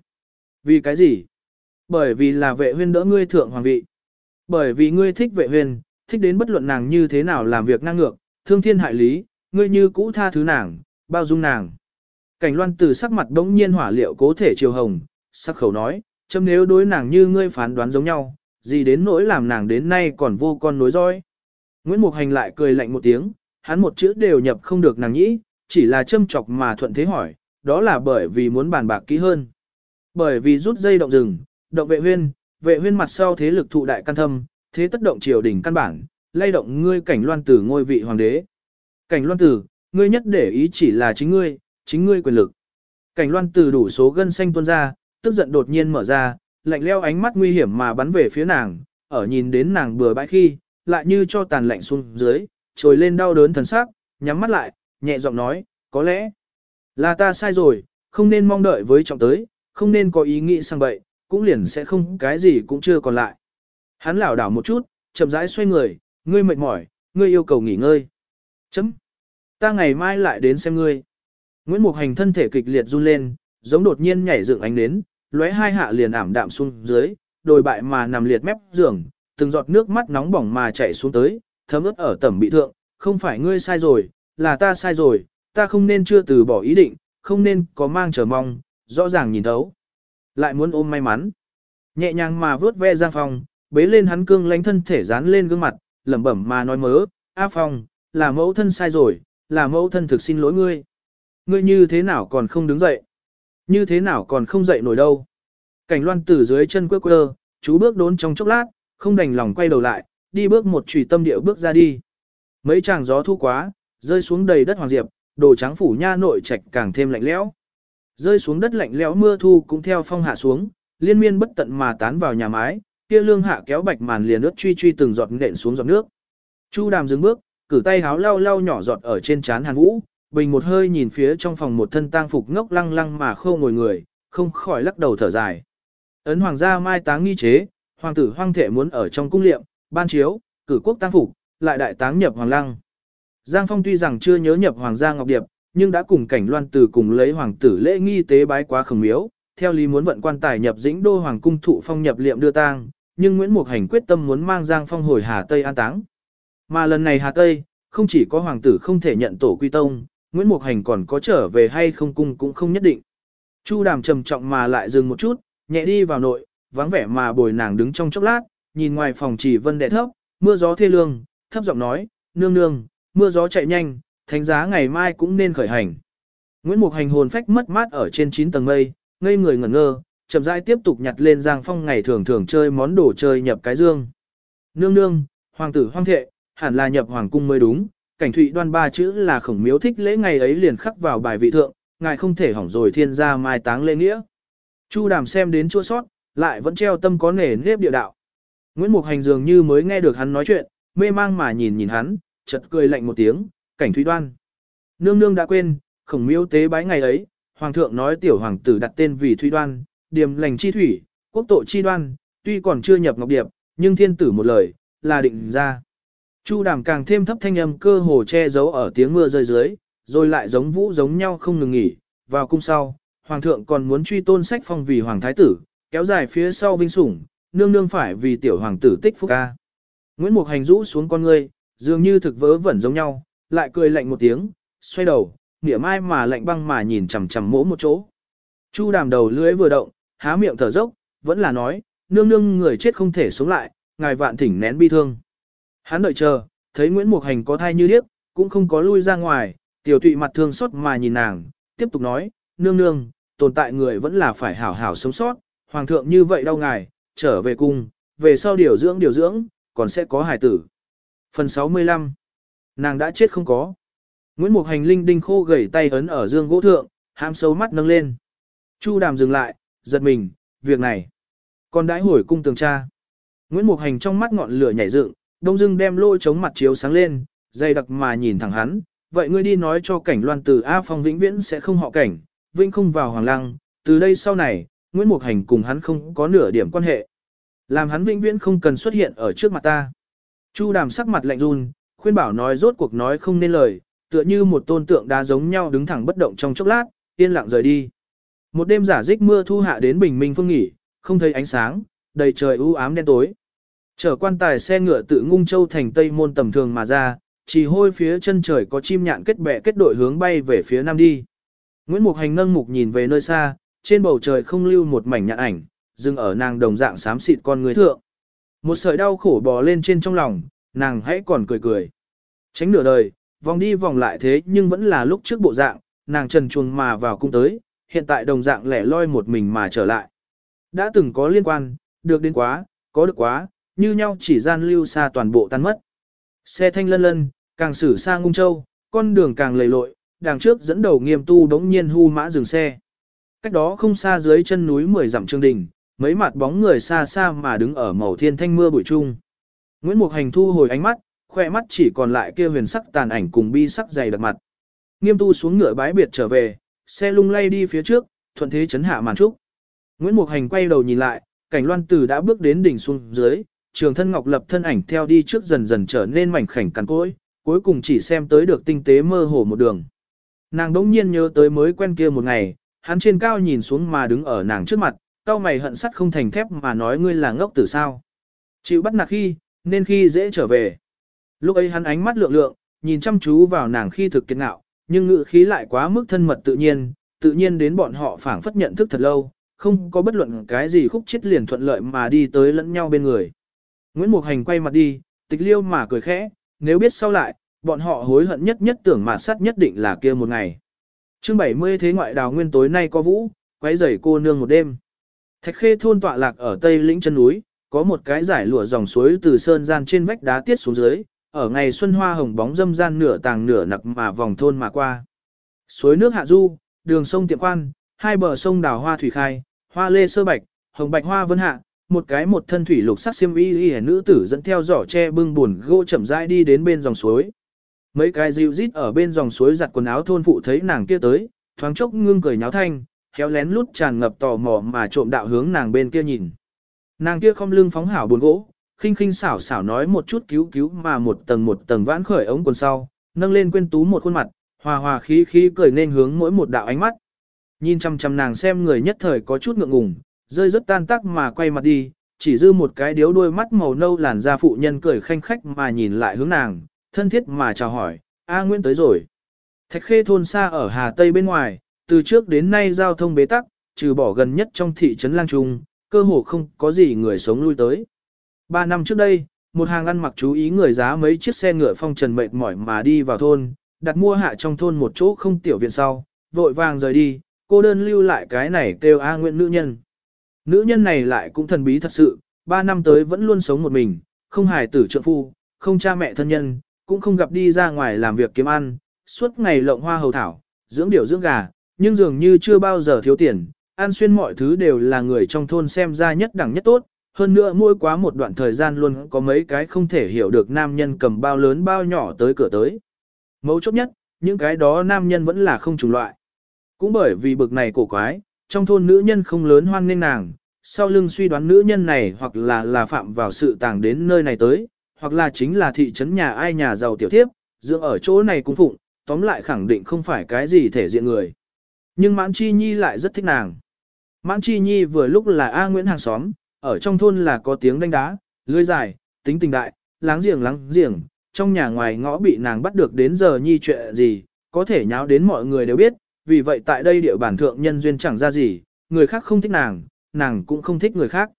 Vì cái gì? Bởi vì là vệ huyên đỡ ngươi thượng hoàng vị. Bởi vì ngươi thích vệ huyên, thích đến bất luận nàng như thế nào làm việc ngang ngược, thương thiên hại lý, ngươi như cũ tha thứ nàng, bao dung nàng. Cảnh loan từ sắc mặt đống nhiên hỏa liệu cố thể chiều hồng, sắc khẩu nói, châm nếu đối nàng như ngươi phán đoán giống nhau, gì đến nỗi làm nàng đến nay còn vô con nối dõi. Nguyễn Mục Hành lại cười lạnh một tiếng, hắn một chữ đều nhập không được nàng nhĩ, chỉ là châm chọc mà thuận thế hỏi, đó là bởi vì muốn bàn bạc kỹ hơn. Bởi vì rút dây động rừng, động vệ huyên, vệ huyên mặt sau thế lực thụ đại căn thâm, thế tất động triều đỉnh căn bản, lay động ngươi cảnh loan tử ngôi vị hoàng đế. Cảnh loan tử, ngươi nhất để ý chỉ là chính ngươi, chính ngươi quyền lực. Cảnh loan từ đủ số gân xanh tuôn ra, tức giận đột nhiên mở ra, lạnh leo ánh mắt nguy hiểm mà bắn về phía nàng, ở nhìn đến nàng bừa bãi khi, lại như cho tàn lạnh xuống dưới, trồi lên đau đớn thần sắc, nhắm mắt lại, nhẹ giọng nói, có lẽ là ta sai rồi, không nên mong đợi với trọng tới, không nên có ý nghĩ sang bậy, cũng liền sẽ không cái gì cũng chưa còn lại. Hắn lảo đảo một chút, chậm rãi xoay người, ngươi mệt mỏi, ngươi yêu cầu nghỉ ngơi. Chấm. Ta ngày mai lại đến xem ngươi. Nguyễn Mục Hành thân thể kịch liệt run lên, giống đột nhiên nhảy dựng ánh đến, lóe hai hạ liền ảm đạm xuống dưới, đồi bại mà nằm liệt mép giường, từng giọt nước mắt nóng bỏng mà chảy xuống tới, thấm ướt ở tẩm bị thượng, không phải ngươi sai rồi, là ta sai rồi, ta không nên chưa từ bỏ ý định, không nên có mang chờ mong, rõ ràng nhìn thấu. Lại muốn ôm may mắn. Nhẹ nhàng mà vớt ve Giang Phong, bế lên hắn cương lánh thân thể dán lên gương mặt, lẩm bẩm mà nói mớ, A Phong, là mẫu thân sai rồi, là mẫu thân thực xin lỗi ngươi. Ngươi như thế nào còn không đứng dậy? Như thế nào còn không dậy nổi đâu? Cảnh loan từ dưới chân quơ quơ, chú bước đốn trong chốc lát, không đành lòng quay đầu lại, đi bước một chùy tâm điệu bước ra đi. Mấy chàng gió thu quá, rơi xuống đầy đất hoàng diệp, đồ trắng phủ nha nội trạch càng thêm lạnh lẽo. Rơi xuống đất lạnh lẽo mưa thu cũng theo phong hạ xuống, liên miên bất tận mà tán vào nhà mái, kia lương hạ kéo bạch màn liền ướt truy truy từng giọt nện xuống giọt nước. Chu đàm dừng bước, cử tay háo lau lau nhỏ giọt ở trên trán Hàn Vũ, bình một hơi nhìn phía trong phòng một thân tang phục ngốc lăng lăng mà khâu ngồi người, không khỏi lắc đầu thở dài. Ấn hoàng gia mai táng nghi chế, hoàng tử hoang thể muốn ở trong cung liệm, ban chiếu, cử quốc tang phục, lại đại táng nhập hoàng lăng. Giang Phong tuy rằng chưa nhớ nhập hoàng gia ngọc điệp, nhưng đã cùng cảnh loan tử cùng lấy hoàng tử lễ nghi tế bái quá khổng miếu, theo lý muốn vận quan tài nhập dĩnh đô hoàng cung thụ phong nhập liệm đưa tang, nhưng Nguyễn Mục Hành quyết tâm muốn mang Giang Phong hồi Hà Tây an táng. Mà lần này Hà Tây, không chỉ có hoàng tử không thể nhận tổ quy tông, Nguyễn Mục Hành còn có trở về hay không cung cũng không nhất định. Chu đàm trầm trọng mà lại dừng một chút, nhẹ đi vào nội, vắng vẻ mà bồi nàng đứng trong chốc lát, nhìn ngoài phòng chỉ vân đệ thấp, mưa gió thê lương, thấp giọng nói, nương nương, mưa gió chạy nhanh, thánh giá ngày mai cũng nên khởi hành. Nguyễn Mục Hành hồn phách mất mát ở trên 9 tầng mây, ngây người ngẩn ngơ, chậm rãi tiếp tục nhặt lên Giang Phong ngày thường thường chơi món đồ chơi nhập cái dương. Nương nương, hoàng tử hoang thệ, hẳn là nhập hoàng cung mới đúng, cảnh thụy đoan ba chữ là khổng miếu thích lễ ngày ấy liền khắc vào bài vị thượng, ngài không thể hỏng rồi thiên gia mai táng lễ nghĩa. Chu đàm xem đến chua sót, lại vẫn treo tâm có nể nếp địa đạo. Nguyễn Mục Hành dường như mới nghe được hắn nói chuyện, mê mang mà nhìn nhìn hắn, chợt cười lạnh một tiếng, cảnh thụy đoan. Nương nương đã quên, khổng miếu tế bái ngày ấy, hoàng thượng nói tiểu hoàng tử đặt tên vì thụy đoan, điềm lành chi thủy, quốc tội chi đoan, tuy còn chưa nhập ngọc điệp, nhưng thiên tử một lời, là định ra. Chu đàm càng thêm thấp thanh âm cơ hồ che giấu ở tiếng mưa rơi dưới, rồi lại giống vũ giống nhau không ngừng nghỉ, vào cung sau, hoàng thượng còn muốn truy tôn sách phong vì hoàng thái tử, kéo dài phía sau vinh sủng, nương nương phải vì tiểu hoàng tử tích phúc ca. Nguyễn Mục Hành rũ xuống con ngươi, dường như thực vớ vẩn giống nhau, lại cười lạnh một tiếng, xoay đầu, nghĩa mai mà lạnh băng mà nhìn chằm chằm mỗ một chỗ. Chu đàm đầu lưỡi vừa động, há miệng thở dốc, vẫn là nói, nương nương người chết không thể sống lại, ngài vạn thỉnh nén bi thương. Hắn đợi chờ, thấy Nguyễn Mục Hành có thai như điếc, cũng không có lui ra ngoài, tiểu tụy mặt thương xót mà nhìn nàng, tiếp tục nói, nương nương, tồn tại người vẫn là phải hảo hảo sống sót, hoàng thượng như vậy đau ngài, trở về cung, về sau điều dưỡng điều dưỡng, còn sẽ có hài tử. Phần 65 Nàng đã chết không có. Nguyễn Mục Hành linh đinh khô gầy tay ấn ở dương gỗ thượng, ham sâu mắt nâng lên. Chu đàm dừng lại, giật mình, việc này. Còn đãi hồi cung tường cha. Nguyễn Mục Hành trong mắt ngọn lửa nhảy dựng, đông dưng đem lôi chống mặt chiếu sáng lên, dày đặc mà nhìn thẳng hắn. Vậy ngươi đi nói cho cảnh loan từ A Phong vĩnh viễn sẽ không họ cảnh, vĩnh không vào hoàng lăng, từ đây sau này, Nguyễn Mục Hành cùng hắn không có nửa điểm quan hệ. Làm hắn vĩnh viễn không cần xuất hiện ở trước mặt ta. Chu đàm sắc mặt lạnh run, khuyên bảo nói rốt cuộc nói không nên lời, tựa như một tôn tượng đá giống nhau đứng thẳng bất động trong chốc lát, yên lặng rời đi. Một đêm giả dích mưa thu hạ đến bình minh phương nghỉ, không thấy ánh sáng, đầy trời u ám đen tối. Chở quan tài xe ngựa tự ngung châu thành tây môn tầm thường mà ra, chỉ hôi phía chân trời có chim nhạn kết bè kết đội hướng bay về phía nam đi. Nguyễn Mục Hành nâng mục nhìn về nơi xa, trên bầu trời không lưu một mảnh nhạn ảnh, dừng ở nàng đồng dạng xám xịt con người thượng. Một sợi đau khổ bò lên trên trong lòng, nàng hãy còn cười cười. Tránh nửa đời, vòng đi vòng lại thế nhưng vẫn là lúc trước bộ dạng, nàng trần chuồng mà vào cung tới, hiện tại đồng dạng lẻ loi một mình mà trở lại. Đã từng có liên quan, được đến quá, có được quá, như nhau chỉ gian lưu xa toàn bộ tan mất. Xe thanh lân lân, càng xử xa ngung châu, con đường càng lầy lội, đằng trước dẫn đầu nghiêm tu đống nhiên hu mã dừng xe. Cách đó không xa dưới chân núi mười dặm trương đình, mấy mặt bóng người xa xa mà đứng ở màu thiên thanh mưa buổi trung. Nguyễn Mục Hành thu hồi ánh mắt, khoe mắt chỉ còn lại kia huyền sắc tàn ảnh cùng bi sắc dày đặc mặt. Nghiêm tu xuống ngựa bái biệt trở về, xe lung lay đi phía trước, thuận thế chấn hạ màn trúc. Nguyễn Mục Hành quay đầu nhìn lại, cảnh loan tử đã bước đến đỉnh xuống dưới, trường thân ngọc lập thân ảnh theo đi trước dần dần trở nên mảnh khảnh cằn cỗi, cuối cùng chỉ xem tới được tinh tế mơ hồ một đường. Nàng đỗng nhiên nhớ tới mới quen kia một ngày, hắn trên cao nhìn xuống mà đứng ở nàng trước mặt, cao mày hận sắt không thành thép mà nói ngươi là ngốc tử sao. Chịu bắt nạt khi, nên khi dễ trở về. Lúc ấy hắn ánh mắt lượng lượng, nhìn chăm chú vào nàng khi thực kiệt ngạo, nhưng ngự khí lại quá mức thân mật tự nhiên, tự nhiên đến bọn họ phảng phất nhận thức thật lâu, không có bất luận cái gì khúc chết liền thuận lợi mà đi tới lẫn nhau bên người. Nguyễn Mục Hành quay mặt đi, tịch liêu mà cười khẽ, nếu biết sau lại, bọn họ hối hận nhất nhất tưởng mà sát nhất định là kia một ngày. chương 70 thế ngoại đào nguyên tối nay có vũ, quấy rầy cô nương một đêm. Thạch khê thôn tọa lạc ở tây lĩnh chân núi, có một cái giải lụa dòng suối từ sơn gian trên vách đá tiết xuống dưới, ở ngày xuân hoa hồng bóng dâm gian nửa tàng nửa nặc mà vòng thôn mà qua. Suối nước hạ du, đường sông tiệm quan, hai bờ sông đào hoa thủy khai, hoa lê sơ bạch, hồng bạch hoa vân hạ, một cái một thân thủy lục sắc xiêm y y nữ tử dẫn theo giỏ tre bưng buồn gỗ chậm rãi đi đến bên dòng suối. Mấy cái dịu rít ở bên dòng suối giặt quần áo thôn phụ thấy nàng kia tới, thoáng chốc ngưng cười nháo thanh, khéo lén lút tràn ngập tò mò mà trộm đạo hướng nàng bên kia nhìn. Nàng kia không lưng phóng hảo buồn gỗ, khinh khinh xảo xảo nói một chút cứu cứu mà một tầng một tầng vãn khởi ống quần sau, nâng lên quên tú một khuôn mặt, hòa hòa khí khí cười nên hướng mỗi một đạo ánh mắt. Nhìn chăm chăm nàng xem người nhất thời có chút ngượng ngùng, rơi rất tan tác mà quay mặt đi, chỉ dư một cái điếu đôi mắt màu nâu làn da phụ nhân cười khanh khách mà nhìn lại hướng nàng, thân thiết mà chào hỏi, A Nguyễn tới rồi. Thạch khê thôn xa ở Hà Tây bên ngoài, từ trước đến nay giao thông bế tắc, trừ bỏ gần nhất trong thị trấn Lang Trung, cơ hồ không có gì người sống lui tới. Ba năm trước đây, một hàng ăn mặc chú ý người giá mấy chiếc xe ngựa phong trần mệt mỏi mà đi vào thôn, đặt mua hạ trong thôn một chỗ không tiểu viện sau, vội vàng rời đi, cô đơn lưu lại cái này kêu A Nguyễn nữ nhân. Nữ nhân này lại cũng thần bí thật sự, ba năm tới vẫn luôn sống một mình, không hài tử trợ phu, không cha mẹ thân nhân, cũng không gặp đi ra ngoài làm việc kiếm ăn, suốt ngày lộng hoa hầu thảo, dưỡng điểu dưỡng gà, nhưng dường như chưa bao giờ thiếu tiền, ăn xuyên mọi thứ đều là người trong thôn xem ra nhất đẳng nhất tốt, hơn nữa mỗi quá một đoạn thời gian luôn có mấy cái không thể hiểu được nam nhân cầm bao lớn bao nhỏ tới cửa tới. Mấu chốt nhất, những cái đó nam nhân vẫn là không trùng loại. Cũng bởi vì bực này cổ quái, trong thôn nữ nhân không lớn hoan nghênh nàng, sau lưng suy đoán nữ nhân này hoặc là là phạm vào sự tàng đến nơi này tới, hoặc là chính là thị trấn nhà ai nhà giàu tiểu thiếp, dưỡng ở chỗ này cũng phụng, tóm lại khẳng định không phải cái gì thể diện người. Nhưng Mãn Chi Nhi lại rất thích nàng. Mãn Chi Nhi vừa lúc là A Nguyễn hàng xóm, ở trong thôn là có tiếng đánh đá, lưới dài, tính tình đại, láng giềng láng giềng, trong nhà ngoài ngõ bị nàng bắt được đến giờ Nhi chuyện gì, có thể nháo đến mọi người đều biết, vì vậy tại đây địa bản thượng nhân duyên chẳng ra gì, người khác không thích nàng, nàng cũng không thích người khác.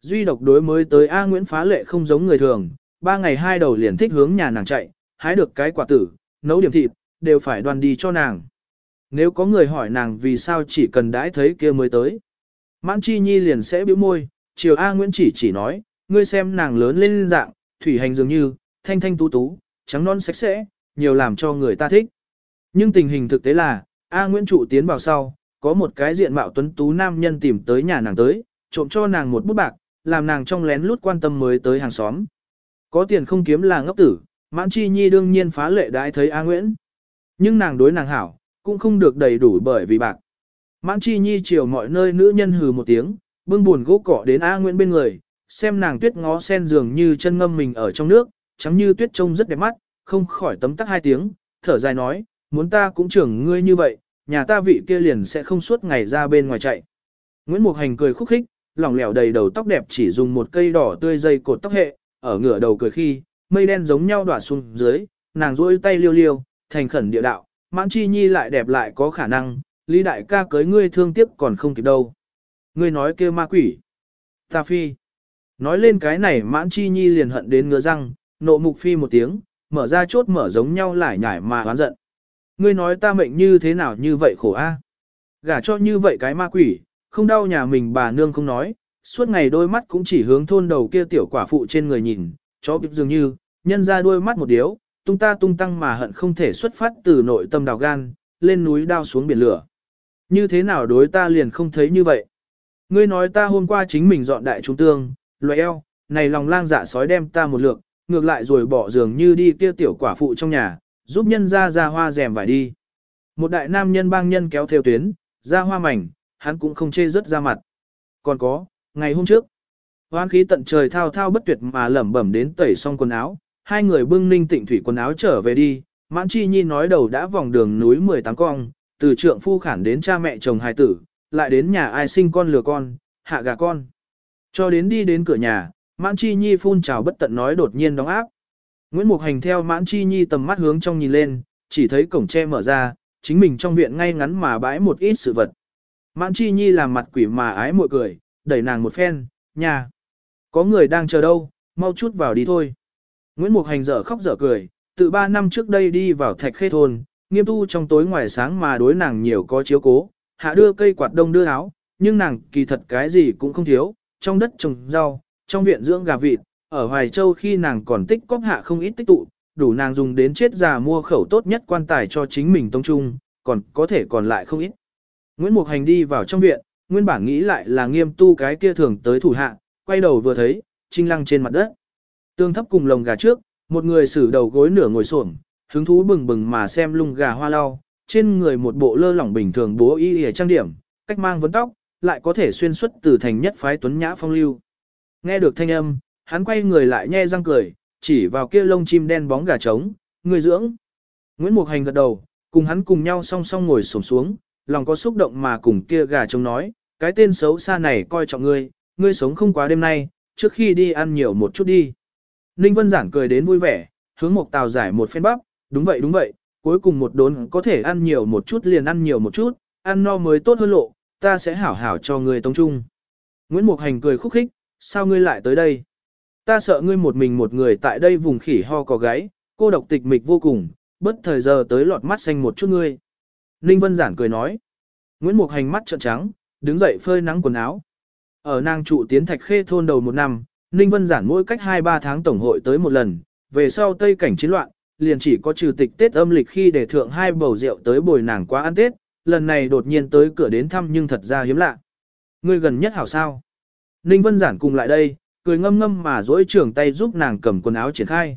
Duy độc đối mới tới A Nguyễn phá lệ không giống người thường, ba ngày hai đầu liền thích hướng nhà nàng chạy, hái được cái quả tử, nấu điểm thịt, đều phải đoàn đi cho nàng. Nếu có người hỏi nàng vì sao chỉ cần đãi thấy kia mới tới. Mãn Chi Nhi liền sẽ bĩu môi, chiều A Nguyễn chỉ chỉ nói, ngươi xem nàng lớn lên dạng, thủy hành dường như, thanh thanh tú tú, trắng non sạch sẽ, nhiều làm cho người ta thích. Nhưng tình hình thực tế là, A Nguyễn trụ tiến vào sau, có một cái diện mạo tuấn tú nam nhân tìm tới nhà nàng tới, trộm cho nàng một bút bạc, làm nàng trong lén lút quan tâm mới tới hàng xóm. Có tiền không kiếm là ngốc tử, Mãn Chi Nhi đương nhiên phá lệ đãi thấy A Nguyễn. Nhưng nàng đối nàng hảo, cũng không được đầy đủ bởi vì bạc. Mãn Chi Nhi chiều mọi nơi nữ nhân hừ một tiếng, bưng buồn gỗ cỏ đến A Nguyễn bên người, xem nàng tuyết ngó sen dường như chân ngâm mình ở trong nước, trắng như tuyết trông rất đẹp mắt, không khỏi tấm tắc hai tiếng, thở dài nói, muốn ta cũng trưởng ngươi như vậy, nhà ta vị kia liền sẽ không suốt ngày ra bên ngoài chạy. Nguyễn Mục Hành cười khúc khích, lỏng lẻo đầy đầu tóc đẹp chỉ dùng một cây đỏ tươi dây cột tóc hệ, ở ngửa đầu cười khi, mây đen giống nhau đỏa xuống dưới, nàng duỗi tay liêu liêu, thành khẩn địa đạo, mãn chi nhi lại đẹp lại có khả năng, lý đại ca cưới ngươi thương tiếc còn không kịp đâu. Ngươi nói kêu ma quỷ. Ta phi. Nói lên cái này mãn chi nhi liền hận đến ngứa răng, nộ mục phi một tiếng, mở ra chốt mở giống nhau lại nhải mà oán giận. Ngươi nói ta mệnh như thế nào như vậy khổ a? Gả cho như vậy cái ma quỷ, không đau nhà mình bà nương không nói, suốt ngày đôi mắt cũng chỉ hướng thôn đầu kia tiểu quả phụ trên người nhìn, chó bịp dường như, nhân ra đôi mắt một điếu, tung ta tung tăng mà hận không thể xuất phát từ nội tâm đào gan, lên núi đao xuống biển lửa. Như thế nào đối ta liền không thấy như vậy? Ngươi nói ta hôm qua chính mình dọn đại trung tương, loại eo, này lòng lang dạ sói đem ta một lượng, ngược lại rồi bỏ giường như đi kia tiểu quả phụ trong nhà, giúp nhân ra ra hoa rèm vải đi. Một đại nam nhân bang nhân kéo theo tuyến, ra hoa mảnh, hắn cũng không chê rớt ra mặt. Còn có, ngày hôm trước, hoan khí tận trời thao thao bất tuyệt mà lẩm bẩm đến tẩy xong quần áo, hai người bưng ninh tịnh thủy quần áo trở về đi, mãn chi nhi nói đầu đã vòng đường núi 18 cong, từ trượng phu khản đến cha mẹ chồng hài tử, lại đến nhà ai sinh con lừa con, hạ gà con. Cho đến đi đến cửa nhà, mãn chi nhi phun trào bất tận nói đột nhiên đóng áp. Nguyễn Mục Hành theo mãn chi nhi tầm mắt hướng trong nhìn lên, chỉ thấy cổng tre mở ra, chính mình trong viện ngay ngắn mà bãi một ít sự vật. Mãn chi nhi làm mặt quỷ mà ái mội cười, đẩy nàng một phen, nhà. Có người đang chờ đâu, mau chút vào đi thôi. Nguyễn Mục Hành dở khóc dở cười, từ ba năm trước đây đi vào thạch khê thôn, nghiêm tu trong tối ngoài sáng mà đối nàng nhiều có chiếu cố, hạ đưa cây quạt đông đưa áo, nhưng nàng kỳ thật cái gì cũng không thiếu, trong đất trồng rau, trong viện dưỡng gà vịt, ở Hoài Châu khi nàng còn tích cóp hạ không ít tích tụ, đủ nàng dùng đến chết già mua khẩu tốt nhất quan tài cho chính mình tông trung, còn có thể còn lại không ít. Nguyễn Mục Hành đi vào trong viện, nguyên bản nghĩ lại là nghiêm tu cái kia thường tới thủ hạ, quay đầu vừa thấy, trinh lăng trên mặt đất. Tương thấp cùng lồng gà trước, một người xử đầu gối nửa ngồi xổm, hứng thú bừng bừng mà xem lung gà hoa lau, trên người một bộ lơ lỏng bình thường bố y y trang điểm, cách mang vấn tóc, lại có thể xuyên xuất từ thành nhất phái tuấn nhã phong lưu. Nghe được thanh âm, hắn quay người lại nhe răng cười, chỉ vào kia lông chim đen bóng gà trống, người dưỡng. Nguyễn Mục Hành gật đầu, cùng hắn cùng nhau song song ngồi xổm xuống, lòng có xúc động mà cùng kia gà trống nói, cái tên xấu xa này coi trọng ngươi, ngươi sống không quá đêm nay, trước khi đi ăn nhiều một chút đi. Ninh Vân Giản cười đến vui vẻ, hướng Mục Tào giải một phen bắp, đúng vậy đúng vậy, cuối cùng một đốn có thể ăn nhiều một chút liền ăn nhiều một chút, ăn no mới tốt hơn lộ, ta sẽ hảo hảo cho ngươi tống trung. Nguyễn Mục Hành cười khúc khích, sao ngươi lại tới đây? Ta sợ ngươi một mình một người tại đây vùng khỉ ho có gáy, cô độc tịch mịch vô cùng, bất thời giờ tới lọt mắt xanh một chút ngươi. Ninh Vân Giản cười nói. Nguyễn Mục Hành mắt trợn trắng, đứng dậy phơi nắng quần áo. Ở nàng trụ tiến thạch khê thôn đầu một năm, Ninh Vân Giản mỗi cách 2-3 tháng tổng hội tới một lần, về sau Tây cảnh chiến loạn, liền chỉ có trừ tịch Tết âm lịch khi để thượng hai bầu rượu tới bồi nàng qua ăn Tết, lần này đột nhiên tới cửa đến thăm nhưng thật ra hiếm lạ. Ngươi gần nhất hảo sao? Ninh Vân Giản cùng lại đây, cười ngâm ngâm mà dỗi trưởng tay giúp nàng cầm quần áo triển khai.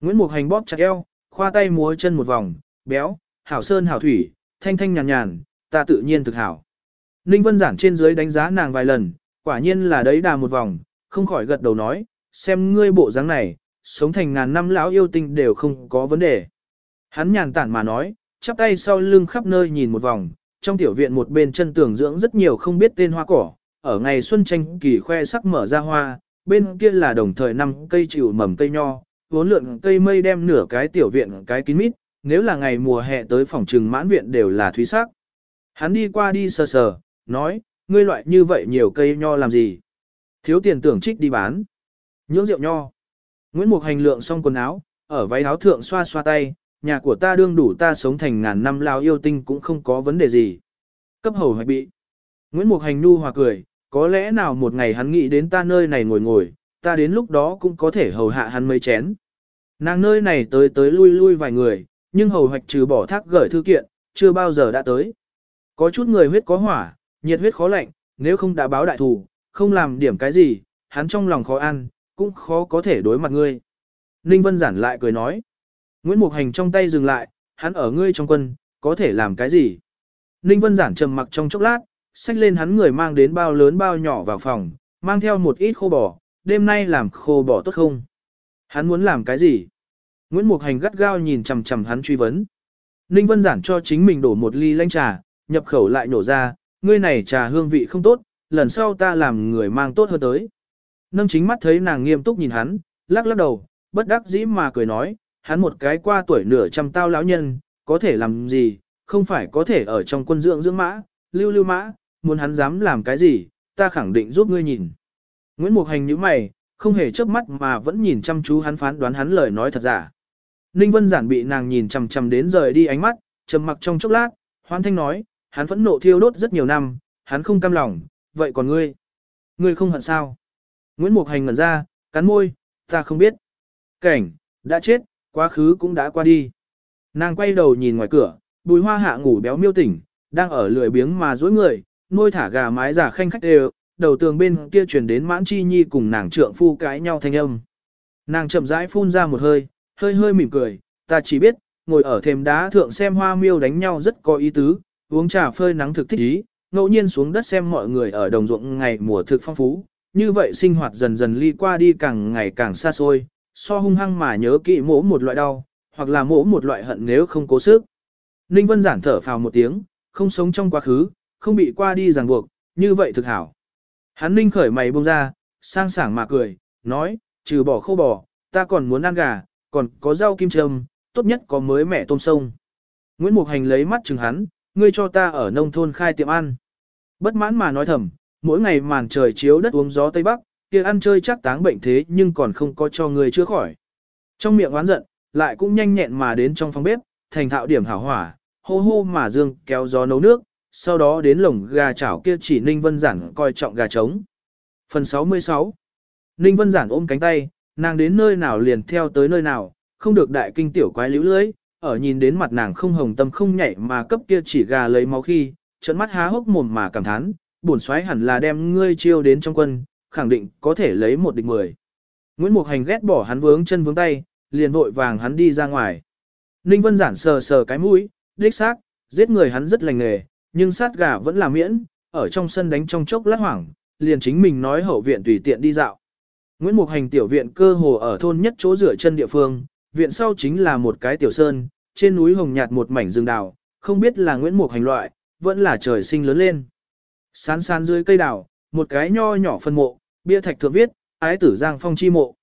Nguyễn Mục Hành bóp chặt eo, khoa tay múa chân một vòng, béo, hảo sơn hảo thủy, thanh thanh nhàn nhàn, ta tự nhiên thực hảo. Ninh Vân Giản trên dưới đánh giá nàng vài lần, quả nhiên là đấy đà một vòng, không khỏi gật đầu nói, xem ngươi bộ dáng này, sống thành ngàn năm lão yêu tinh đều không có vấn đề. Hắn nhàn tản mà nói, chắp tay sau lưng khắp nơi nhìn một vòng, trong tiểu viện một bên chân tường dưỡng rất nhiều không biết tên hoa cỏ, ở ngày xuân tranh kỳ khoe sắc mở ra hoa, bên kia là đồng thời năm cây chịu mầm cây nho, vốn lượn cây mây đem nửa cái tiểu viện cái kín mít, nếu là ngày mùa hè tới phòng trừng mãn viện đều là thúy sắc. Hắn đi qua đi sờ sờ, nói, ngươi loại như vậy nhiều cây nho làm gì? Thiếu tiền tưởng trích đi bán. Nhưỡng rượu nho. Nguyễn Mục hành lượng xong quần áo, ở váy áo thượng xoa xoa tay, nhà của ta đương đủ ta sống thành ngàn năm lao yêu tinh cũng không có vấn đề gì. Cấp hầu hoạch bị. Nguyễn Mục hành nu hòa cười, có lẽ nào một ngày hắn nghĩ đến ta nơi này ngồi ngồi, ta đến lúc đó cũng có thể hầu hạ hắn mấy chén. Nàng nơi này tới tới lui lui vài người, nhưng hầu hoạch trừ bỏ thác gửi thư kiện, chưa bao giờ đã tới. Có chút người huyết có hỏa, nhiệt huyết khó lạnh, nếu không đã báo đại thù, không làm điểm cái gì, hắn trong lòng khó ăn, cũng khó có thể đối mặt ngươi. Ninh Vân giản lại cười nói. Nguyễn Mục Hành trong tay dừng lại, hắn ở ngươi trong quân, có thể làm cái gì? Ninh Vân giản trầm mặc trong chốc lát, xách lên hắn người mang đến bao lớn bao nhỏ vào phòng, mang theo một ít khô bò, đêm nay làm khô bò tốt không? Hắn muốn làm cái gì? Nguyễn Mục Hành gắt gao nhìn chằm chằm hắn truy vấn. Ninh Vân giản cho chính mình đổ một ly lanh trà, nhập khẩu lại nổ ra, ngươi này trà hương vị không tốt, lần sau ta làm người mang tốt hơn tới. Nâng chính mắt thấy nàng nghiêm túc nhìn hắn, lắc lắc đầu, bất đắc dĩ mà cười nói, hắn một cái qua tuổi nửa trăm tao lão nhân, có thể làm gì, không phải có thể ở trong quân dưỡng dưỡng mã, lưu lưu mã, muốn hắn dám làm cái gì, ta khẳng định giúp ngươi nhìn. Nguyễn Mục Hành như mày, không hề chớp mắt mà vẫn nhìn chăm chú hắn phán đoán hắn lời nói thật giả. Ninh Vân Giản bị nàng nhìn chằm chằm đến rời đi ánh mắt, trầm mặc trong chốc lát, Hoan Thanh nói, hắn phẫn nộ thiêu đốt rất nhiều năm, hắn không cam lòng, vậy còn ngươi? Ngươi không hận sao? Nguyễn Mục Hành ngẩn ra, cắn môi, ta không biết. Cảnh, đã chết, quá khứ cũng đã qua đi. Nàng quay đầu nhìn ngoài cửa, bùi hoa hạ ngủ béo miêu tỉnh, đang ở lười biếng mà dối người, nuôi thả gà mái giả khanh khách đều, đầu tường bên kia chuyển đến mãn chi nhi cùng nàng trượng phu cãi nhau thanh âm. Nàng chậm rãi phun ra một hơi, hơi hơi mỉm cười, ta chỉ biết, ngồi ở thềm đá thượng xem hoa miêu đánh nhau rất có ý tứ, uống trà phơi nắng thực thích ý, ngẫu nhiên xuống đất xem mọi người ở đồng ruộng ngày mùa thực phong phú, như vậy sinh hoạt dần dần ly qua đi càng ngày càng xa xôi, so hung hăng mà nhớ kỹ mỗ một loại đau, hoặc là mỗ một loại hận nếu không cố sức. Ninh Vân giản thở phào một tiếng, không sống trong quá khứ, không bị qua đi ràng buộc, như vậy thực hảo. Hắn Ninh khởi mày bông ra, sang sảng mà cười, nói, trừ bỏ khô bò, ta còn muốn ăn gà, còn có rau kim châm, tốt nhất có mới mẻ tôm sông. Nguyễn Mục Hành lấy mắt chừng hắn, ngươi cho ta ở nông thôn khai tiệm ăn. Bất mãn mà nói thầm, mỗi ngày màn trời chiếu đất uống gió Tây Bắc, kia ăn chơi chắc táng bệnh thế nhưng còn không có cho người chữa khỏi. Trong miệng oán giận, lại cũng nhanh nhẹn mà đến trong phòng bếp, thành thạo điểm hảo hỏa, hô hô mà dương kéo gió nấu nước, sau đó đến lồng gà chảo kia chỉ Ninh Vân Giản coi trọng gà trống. Phần 66 Ninh Vân Giản ôm cánh tay, nàng đến nơi nào liền theo tới nơi nào, không được đại kinh tiểu quái liễu lưới, ở nhìn đến mặt nàng không hồng tâm không nhảy mà cấp kia chỉ gà lấy máu khi, trận mắt há hốc mồm mà cảm thán, buồn xoáy hẳn là đem ngươi chiêu đến trong quân, khẳng định có thể lấy một địch mười. Nguyễn Mục Hành ghét bỏ hắn vướng chân vướng tay, liền vội vàng hắn đi ra ngoài. Ninh Vân giản sờ sờ cái mũi, đích xác, giết người hắn rất lành nghề, nhưng sát gà vẫn là miễn, ở trong sân đánh trong chốc lát hoảng, liền chính mình nói hậu viện tùy tiện đi dạo. Nguyễn Mục Hành tiểu viện cơ hồ ở thôn nhất chỗ rửa chân địa phương, viện sau chính là một cái tiểu sơn, trên núi hồng nhạt một mảnh rừng đào, không biết là Nguyễn Mục Hành loại, vẫn là trời sinh lớn lên. Sán sán dưới cây đào, một cái nho nhỏ phân mộ, bia thạch thượng viết, ái tử giang phong chi mộ.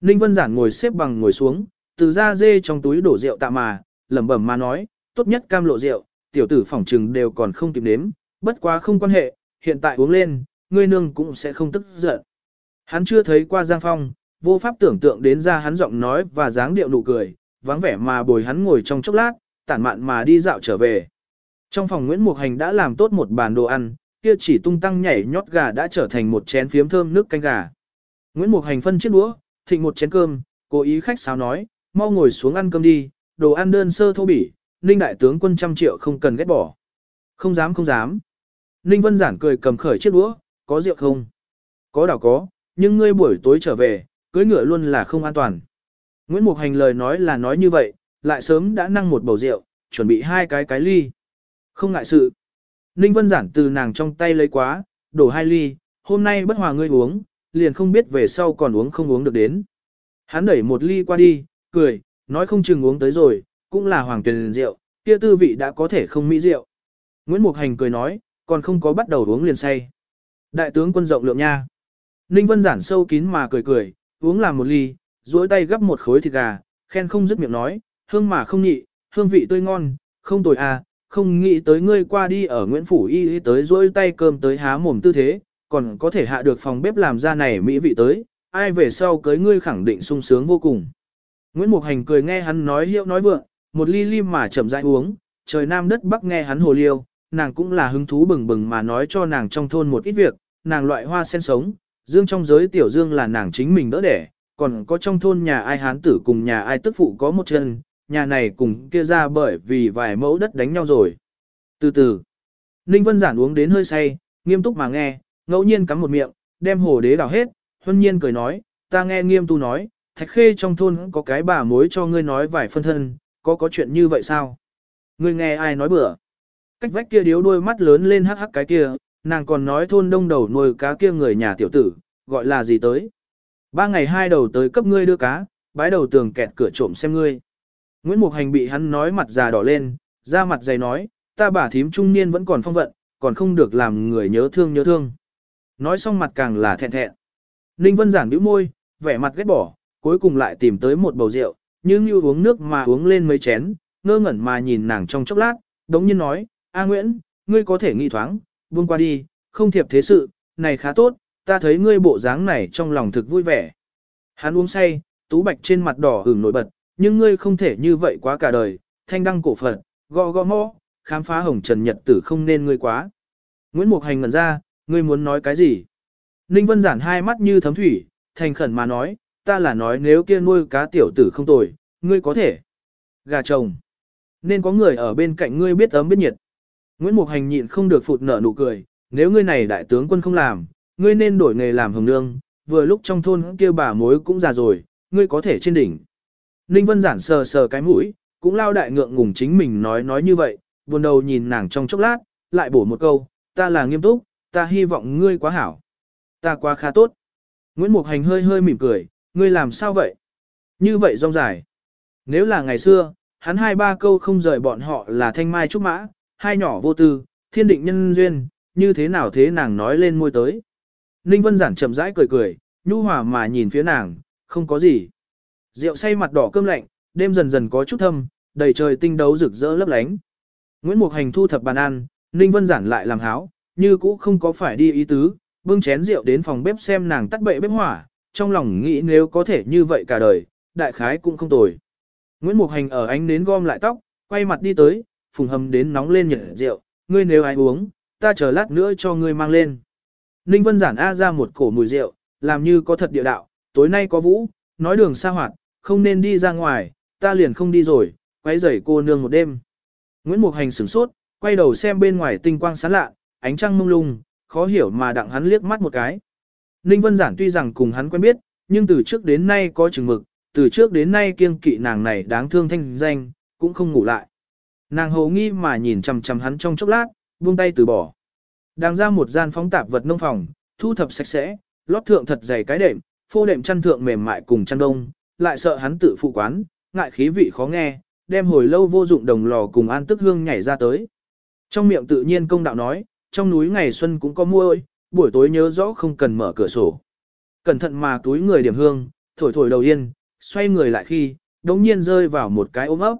Ninh Vân Giản ngồi xếp bằng ngồi xuống, từ ra dê trong túi đổ rượu tạ mà, lẩm bẩm mà nói, tốt nhất cam lộ rượu, tiểu tử phỏng trừng đều còn không kịp nếm, bất quá không quan hệ, hiện tại uống lên, ngươi nương cũng sẽ không tức giận. Hắn chưa thấy qua Giang Phong, vô pháp tưởng tượng đến ra hắn giọng nói và dáng điệu nụ cười, vắng vẻ mà bồi hắn ngồi trong chốc lát, tản mạn mà đi dạo trở về. Trong phòng Nguyễn Mục Hành đã làm tốt một bàn đồ ăn, kia chỉ tung tăng nhảy nhót gà đã trở thành một chén phiếm thơm nước canh gà. Nguyễn Mục Hành phân chiếc đũa, thịnh một chén cơm, cố ý khách sáo nói, mau ngồi xuống ăn cơm đi, đồ ăn đơn sơ thô bỉ, Ninh đại tướng quân trăm triệu không cần ghét bỏ. Không dám không dám. Ninh Vân Giản cười cầm khởi chiếc đũa, có rượu không? Có đảo có, nhưng ngươi buổi tối trở về, cưới ngựa luôn là không an toàn. Nguyễn Mục Hành lời nói là nói như vậy, lại sớm đã năng một bầu rượu, chuẩn bị hai cái cái ly. Không ngại sự. Ninh Vân Giản từ nàng trong tay lấy quá, đổ hai ly, hôm nay bất hòa ngươi uống, liền không biết về sau còn uống không uống được đến. Hắn đẩy một ly qua đi, cười, nói không chừng uống tới rồi, cũng là hoàng tuyển rượu, kia tư vị đã có thể không mỹ rượu. Nguyễn Mục Hành cười nói, còn không có bắt đầu uống liền say. Đại tướng quân rộng lượng nha. Ninh Vân giản sâu kín mà cười cười, uống làm một ly, duỗi tay gấp một khối thịt gà, khen không dứt miệng nói, hương mà không nhị, hương vị tươi ngon, không tồi à, không nghĩ tới ngươi qua đi ở Nguyễn Phủ y tới duỗi tay cơm tới há mồm tư thế, còn có thể hạ được phòng bếp làm ra này mỹ vị tới, ai về sau cưới ngươi khẳng định sung sướng vô cùng. Nguyễn Mục Hành cười nghe hắn nói hiệu nói vượng, một ly ly mà chậm rãi uống, trời nam đất bắc nghe hắn hồ liêu, nàng cũng là hứng thú bừng bừng mà nói cho nàng trong thôn một ít việc, nàng loại hoa sen sống, dương trong giới tiểu dương là nàng chính mình đỡ đẻ, còn có trong thôn nhà ai hán tử cùng nhà ai tức phụ có một chân, nhà này cùng kia ra bởi vì vài mẫu đất đánh nhau rồi. Từ từ, Ninh Vân Giản uống đến hơi say, nghiêm túc mà nghe, ngẫu nhiên cắm một miệng, đem hồ đế đảo hết, huân nhiên cười nói, ta nghe nghiêm tu nói, thạch khê trong thôn có cái bà mối cho ngươi nói vài phân thân, có có chuyện như vậy sao? Ngươi nghe ai nói bữa? Cách vách kia điếu đôi mắt lớn lên hắc hắc cái kia, nàng còn nói thôn đông đầu nuôi cá kia người nhà tiểu tử, gọi là gì tới. Ba ngày hai đầu tới cấp ngươi đưa cá, bái đầu tường kẹt cửa trộm xem ngươi. Nguyễn Mục Hành bị hắn nói mặt già đỏ lên, ra mặt dày nói, ta bà thím trung niên vẫn còn phong vận, còn không được làm người nhớ thương nhớ thương. Nói xong mặt càng là thẹn thẹn. Ninh Vân giản bĩu môi, vẻ mặt ghét bỏ, cuối cùng lại tìm tới một bầu rượu, nhưng như uống nước mà uống lên mấy chén, ngơ ngẩn mà nhìn nàng trong chốc lát, đống nhiên nói, A Nguyễn, ngươi có thể nghĩ thoáng, buông qua đi, không thiệp thế sự, này khá tốt, ta thấy ngươi bộ dáng này trong lòng thực vui vẻ. Hắn uống say, tú bạch trên mặt đỏ hưởng nổi bật, nhưng ngươi không thể như vậy quá cả đời, thanh đăng cổ phật, gõ gõ mõ, khám phá hồng trần nhật tử không nên ngươi quá. Nguyễn Mục Hành ngẩn ra, ngươi muốn nói cái gì? Ninh Vân giản hai mắt như thấm thủy, thành khẩn mà nói, ta là nói nếu kia nuôi cá tiểu tử không tồi, ngươi có thể. Gà chồng. Nên có người ở bên cạnh ngươi biết ấm biết nhiệt. Nguyễn Mục Hành nhịn không được phụt nở nụ cười, nếu ngươi này đại tướng quân không làm, ngươi nên đổi nghề làm hồng nương, vừa lúc trong thôn kia bà mối cũng già rồi, ngươi có thể trên đỉnh. Ninh Vân giản sờ sờ cái mũi, cũng lao đại ngượng ngùng chính mình nói nói như vậy, buồn đầu nhìn nàng trong chốc lát, lại bổ một câu, ta là nghiêm túc, ta hy vọng ngươi quá hảo. Ta quá khá tốt. Nguyễn Mục Hành hơi hơi mỉm cười, ngươi làm sao vậy? Như vậy rong dài. Nếu là ngày xưa, hắn hai ba câu không rời bọn họ là thanh mai trúc mã, hai nhỏ vô tư, thiên định nhân duyên, như thế nào thế nàng nói lên môi tới. Ninh Vân Giản chậm rãi cười cười, nhu hòa mà nhìn phía nàng, không có gì. Rượu say mặt đỏ cơm lạnh, đêm dần dần có chút thâm, đầy trời tinh đấu rực rỡ lấp lánh. Nguyễn Mục Hành thu thập bàn ăn, Ninh Vân Giản lại làm háo, như cũ không có phải đi ý tứ, bưng chén rượu đến phòng bếp xem nàng tắt bệ bếp hỏa, trong lòng nghĩ nếu có thể như vậy cả đời, đại khái cũng không tồi. Nguyễn Mục Hành ở ánh nến gom lại tóc, quay mặt đi tới, phùng hầm đến nóng lên nhở rượu, ngươi nếu ai uống, ta chờ lát nữa cho ngươi mang lên. Ninh Vân giản A ra một cổ mùi rượu, làm như có thật địa đạo, tối nay có vũ, nói đường xa hoạt, không nên đi ra ngoài, ta liền không đi rồi, quay rầy cô nương một đêm. Nguyễn Mục Hành sửng sốt, quay đầu xem bên ngoài tinh quang sáng lạ, ánh trăng mông lung, khó hiểu mà đặng hắn liếc mắt một cái. Ninh Vân Giản tuy rằng cùng hắn quen biết, nhưng từ trước đến nay có chừng mực, từ trước đến nay kiêng kỵ nàng này đáng thương thanh danh, cũng không ngủ lại. Nàng hồ nghi mà nhìn chằm chằm hắn trong chốc lát, buông tay từ bỏ. Đang ra một gian phóng tạp vật nông phòng, thu thập sạch sẽ, lót thượng thật dày cái đệm, phô đệm chăn thượng mềm mại cùng chăn đông, lại sợ hắn tự phụ quán, ngại khí vị khó nghe, đem hồi lâu vô dụng đồng lò cùng an tức hương nhảy ra tới. Trong miệng tự nhiên công đạo nói, trong núi ngày xuân cũng có mua ơi, buổi tối nhớ rõ không cần mở cửa sổ. Cẩn thận mà túi người điểm hương, thổi thổi đầu yên, xoay người lại khi, đống nhiên rơi vào một cái ôm ấp.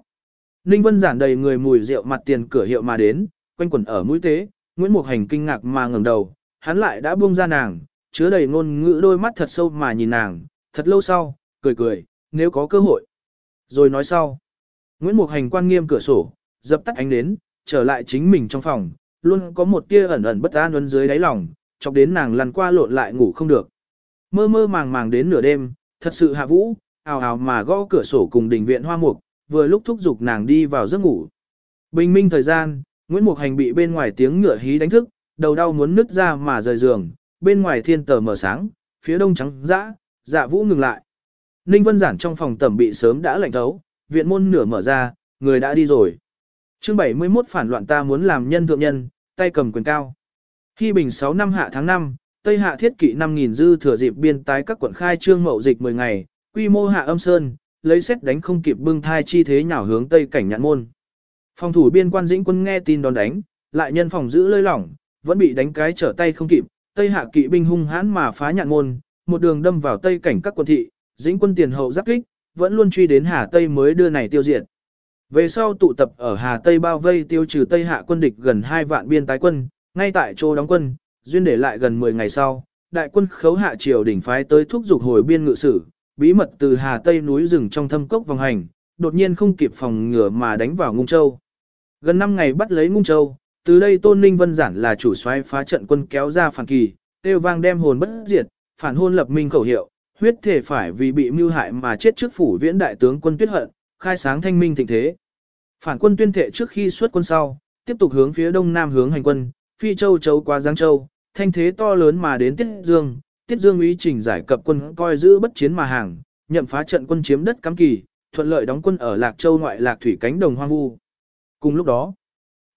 Ninh Vân giản đầy người mùi rượu mặt tiền cửa hiệu mà đến, quanh quẩn ở mũi tế, Nguyễn Mục Hành kinh ngạc mà ngẩng đầu, hắn lại đã buông ra nàng, chứa đầy ngôn ngữ đôi mắt thật sâu mà nhìn nàng, thật lâu sau, cười cười, nếu có cơ hội. Rồi nói sau. Nguyễn Mục Hành quan nghiêm cửa sổ, dập tắt ánh đến, trở lại chính mình trong phòng, luôn có một tia ẩn ẩn bất an ấn dưới đáy lòng, chọc đến nàng lăn qua lộn lại ngủ không được. Mơ mơ màng màng đến nửa đêm, thật sự hạ vũ, ào ào mà gõ cửa sổ cùng đình viện hoa mục, vừa lúc thúc giục nàng đi vào giấc ngủ. Bình minh thời gian, Nguyễn Mục Hành bị bên ngoài tiếng ngựa hí đánh thức, đầu đau muốn nứt ra mà rời giường, bên ngoài thiên tờ mở sáng, phía đông trắng dã, dạ vũ ngừng lại. Ninh Vân Giản trong phòng tẩm bị sớm đã lạnh thấu, viện môn nửa mở ra, người đã đi rồi. chương 71 phản loạn ta muốn làm nhân thượng nhân, tay cầm quyền cao. Khi bình 6 năm hạ tháng 5, Tây hạ thiết kỵ 5.000 dư thừa dịp biên tái các quận khai trương mậu dịch 10 ngày, quy mô hạ âm sơn, lấy xét đánh không kịp bưng thai chi thế nhào hướng Tây cảnh nhạn môn. Phòng thủ biên quan dĩnh quân nghe tin đón đánh, lại nhân phòng giữ lơi lỏng, vẫn bị đánh cái trở tay không kịp, Tây hạ kỵ binh hung hãn mà phá nhạn môn, một đường đâm vào Tây cảnh các quân thị, dĩnh quân tiền hậu giáp kích, vẫn luôn truy đến Hà Tây mới đưa này tiêu diệt. Về sau tụ tập ở Hà Tây bao vây tiêu trừ Tây hạ quân địch gần 2 vạn biên tái quân, ngay tại chỗ đóng quân, duyên để lại gần 10 ngày sau, đại quân khấu hạ triều đỉnh phái tới thúc dục hồi biên ngự sử, bí mật từ Hà Tây núi rừng trong thâm cốc vòng hành, đột nhiên không kịp phòng ngừa mà đánh vào Ngung Châu. Gần 5 ngày bắt lấy Ngung Châu, từ đây Tôn Ninh Vân Giản là chủ soái phá trận quân kéo ra phản kỳ, tiêu vang đem hồn bất diệt, phản hôn lập minh khẩu hiệu, huyết thể phải vì bị mưu hại mà chết trước phủ viễn đại tướng quân tuyết hận, khai sáng thanh minh thịnh thế. Phản quân tuyên thệ trước khi xuất quân sau, tiếp tục hướng phía đông nam hướng hành quân, phi châu chấu qua Giang Châu, thanh thế to lớn mà đến Tiết Dương, Tiết Dương ý trình giải cập quân coi giữ bất chiến mà hàng, nhậm phá trận quân chiếm đất cắm kỳ, thuận lợi đóng quân ở Lạc Châu ngoại Lạc Thủy cánh đồng hoang vu. Cùng lúc đó,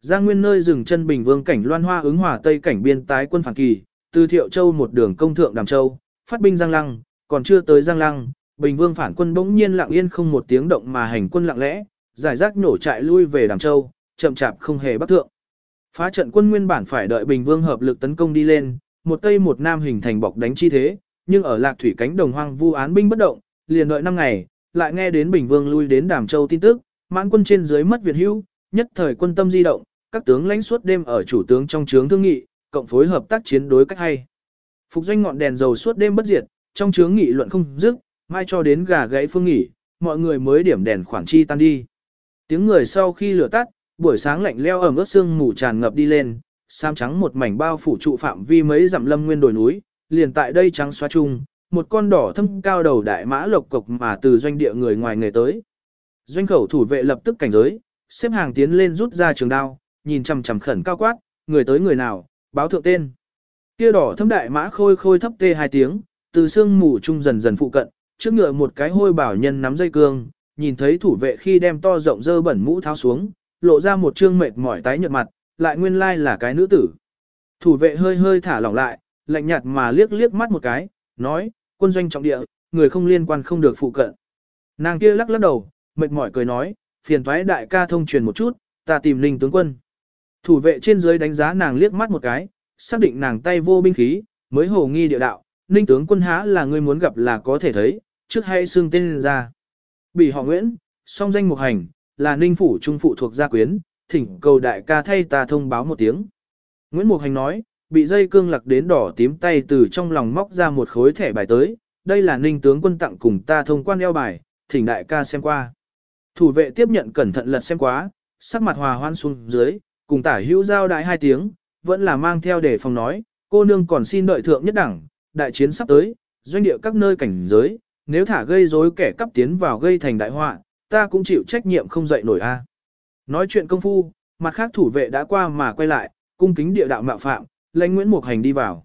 Giang Nguyên nơi dừng chân Bình Vương cảnh Loan Hoa ứng hòa Tây cảnh biên tái quân phản kỳ, từ Thiệu Châu một đường công thượng Đàm Châu, phát binh Giang Lăng, còn chưa tới Giang Lăng, Bình Vương phản quân bỗng nhiên lặng yên không một tiếng động mà hành quân lặng lẽ, giải rác nổ trại lui về Đàm Châu, chậm chạp không hề bắt thượng. Phá trận quân nguyên bản phải đợi Bình Vương hợp lực tấn công đi lên, một tây một nam hình thành bọc đánh chi thế, nhưng ở Lạc Thủy cánh đồng hoang vu án binh bất động, liền đợi 5 ngày, lại nghe đến Bình Vương lui đến Đàm Châu tin tức, mãn quân trên dưới mất Việt hữu, nhất thời quân tâm di động, các tướng lãnh suốt đêm ở chủ tướng trong trướng thương nghị, cộng phối hợp tác chiến đối cách hay. Phục doanh ngọn đèn dầu suốt đêm bất diệt, trong trướng nghị luận không dứt, mai cho đến gà gãy phương nghỉ, mọi người mới điểm đèn khoản chi tan đi. Tiếng người sau khi lửa tắt, buổi sáng lạnh leo ẩm ướt sương mù tràn ngập đi lên, sam trắng một mảnh bao phủ trụ phạm vi mấy dặm lâm nguyên đồi núi, liền tại đây trắng xóa chung, một con đỏ thâm cao đầu đại mã lộc cộc mà từ doanh địa người ngoài nghề tới. Doanh khẩu thủ vệ lập tức cảnh giới, xếp hàng tiến lên rút ra trường đao, nhìn chằm chằm khẩn cao quát, người tới người nào, báo thượng tên. Kia đỏ thâm đại mã khôi khôi thấp tê hai tiếng, từ sương mù trung dần dần phụ cận, trước ngựa một cái hôi bảo nhân nắm dây cương, nhìn thấy thủ vệ khi đem to rộng dơ bẩn mũ tháo xuống, lộ ra một trương mệt mỏi tái nhợt mặt, lại nguyên lai là cái nữ tử. Thủ vệ hơi hơi thả lỏng lại, lạnh nhạt mà liếc liếc mắt một cái, nói, quân doanh trọng địa, người không liên quan không được phụ cận. Nàng kia lắc lắc đầu, mệt mỏi cười nói, phiền thoái đại ca thông truyền một chút, ta tìm linh tướng quân. Thủ vệ trên dưới đánh giá nàng liếc mắt một cái, xác định nàng tay vô binh khí, mới hồ nghi địa đạo, ninh tướng quân há là người muốn gặp là có thể thấy, trước hay xương tên ra. bỉ họ Nguyễn, song danh một hành, là ninh phủ trung phụ thuộc gia quyến, thỉnh cầu đại ca thay ta thông báo một tiếng. Nguyễn Mục Hành nói, bị dây cương lặc đến đỏ tím tay từ trong lòng móc ra một khối thẻ bài tới, đây là ninh tướng quân tặng cùng ta thông quan eo bài, thỉnh đại ca xem qua. Thủ vệ tiếp nhận cẩn thận lật xem quá, sắc mặt hòa hoan xuống dưới, cùng tả hữu giao đại hai tiếng, vẫn là mang theo để phòng nói, cô nương còn xin đợi thượng nhất đẳng, đại chiến sắp tới, doanh địa các nơi cảnh giới, nếu thả gây rối kẻ cắp tiến vào gây thành đại họa, ta cũng chịu trách nhiệm không dậy nổi a. Nói chuyện công phu, mặt khác thủ vệ đã qua mà quay lại, cung kính địa đạo mạo phạm, lãnh Nguyễn Mục Hành đi vào.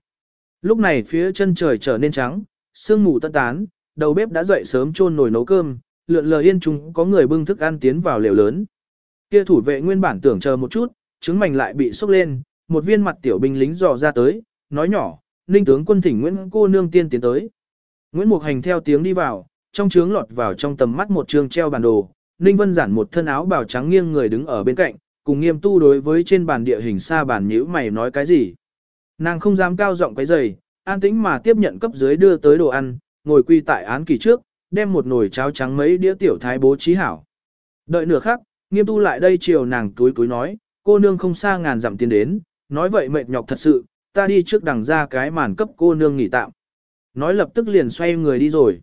Lúc này phía chân trời trở nên trắng, sương mù tân tán, đầu bếp đã dậy sớm chôn nồi nấu cơm, lượn lờ yên chúng có người bưng thức ăn tiến vào lều lớn. Kia thủ vệ nguyên bản tưởng chờ một chút, trứng mảnh lại bị sốc lên, một viên mặt tiểu binh lính dò ra tới, nói nhỏ, ninh tướng quân thỉnh Nguyễn cô nương tiên tiến tới. Nguyễn Mục Hành theo tiếng đi vào, trong trướng lọt vào trong tầm mắt một trường treo bản đồ, Ninh Vân giản một thân áo bào trắng nghiêng người đứng ở bên cạnh, cùng nghiêm tu đối với trên bàn địa hình xa bàn nhữ mày nói cái gì. Nàng không dám cao giọng cái giày, an tĩnh mà tiếp nhận cấp dưới đưa tới đồ ăn, ngồi quy tại án kỳ trước, đem một nồi cháo trắng mấy đĩa tiểu thái bố trí hảo. Đợi nửa khắc, nghiêm tu lại đây chiều nàng túi túi nói, cô nương không xa ngàn dặm tiến đến, nói vậy mệt nhọc thật sự, ta đi trước đằng ra cái màn cấp cô nương nghỉ tạm. Nói lập tức liền xoay người đi rồi.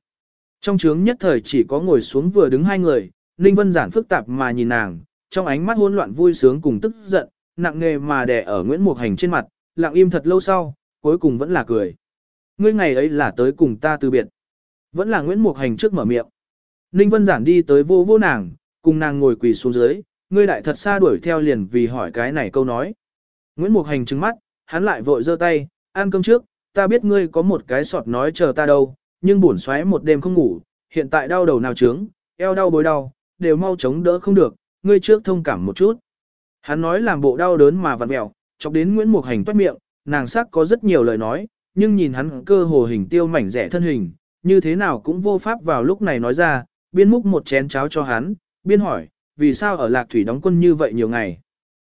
Trong trướng nhất thời chỉ có ngồi xuống vừa đứng hai người, Ninh Vân giản phức tạp mà nhìn nàng, trong ánh mắt hỗn loạn vui sướng cùng tức giận, nặng nề mà đè ở Nguyễn Mục Hành trên mặt, lặng im thật lâu sau, cuối cùng vẫn là cười. Ngươi ngày ấy là tới cùng ta từ biệt. Vẫn là Nguyễn Mục Hành trước mở miệng. Ninh Vân giản đi tới vô vô nàng, cùng nàng ngồi quỳ xuống dưới, ngươi đại thật xa đuổi theo liền vì hỏi cái này câu nói. Nguyễn Mục Hành trừng mắt, hắn lại vội giơ tay, ăn cơm trước, ta biết ngươi có một cái sọt nói chờ ta đâu, nhưng buồn xoáy một đêm không ngủ, hiện tại đau đầu nào trướng, eo đau bối đau, đều mau chống đỡ không được, ngươi trước thông cảm một chút. Hắn nói làm bộ đau đớn mà vặn mẹo, chọc đến Nguyễn Mục Hành toát miệng, nàng sắc có rất nhiều lời nói, nhưng nhìn hắn cơ hồ hình tiêu mảnh rẻ thân hình, như thế nào cũng vô pháp vào lúc này nói ra, biên múc một chén cháo cho hắn, biên hỏi, vì sao ở Lạc Thủy đóng quân như vậy nhiều ngày?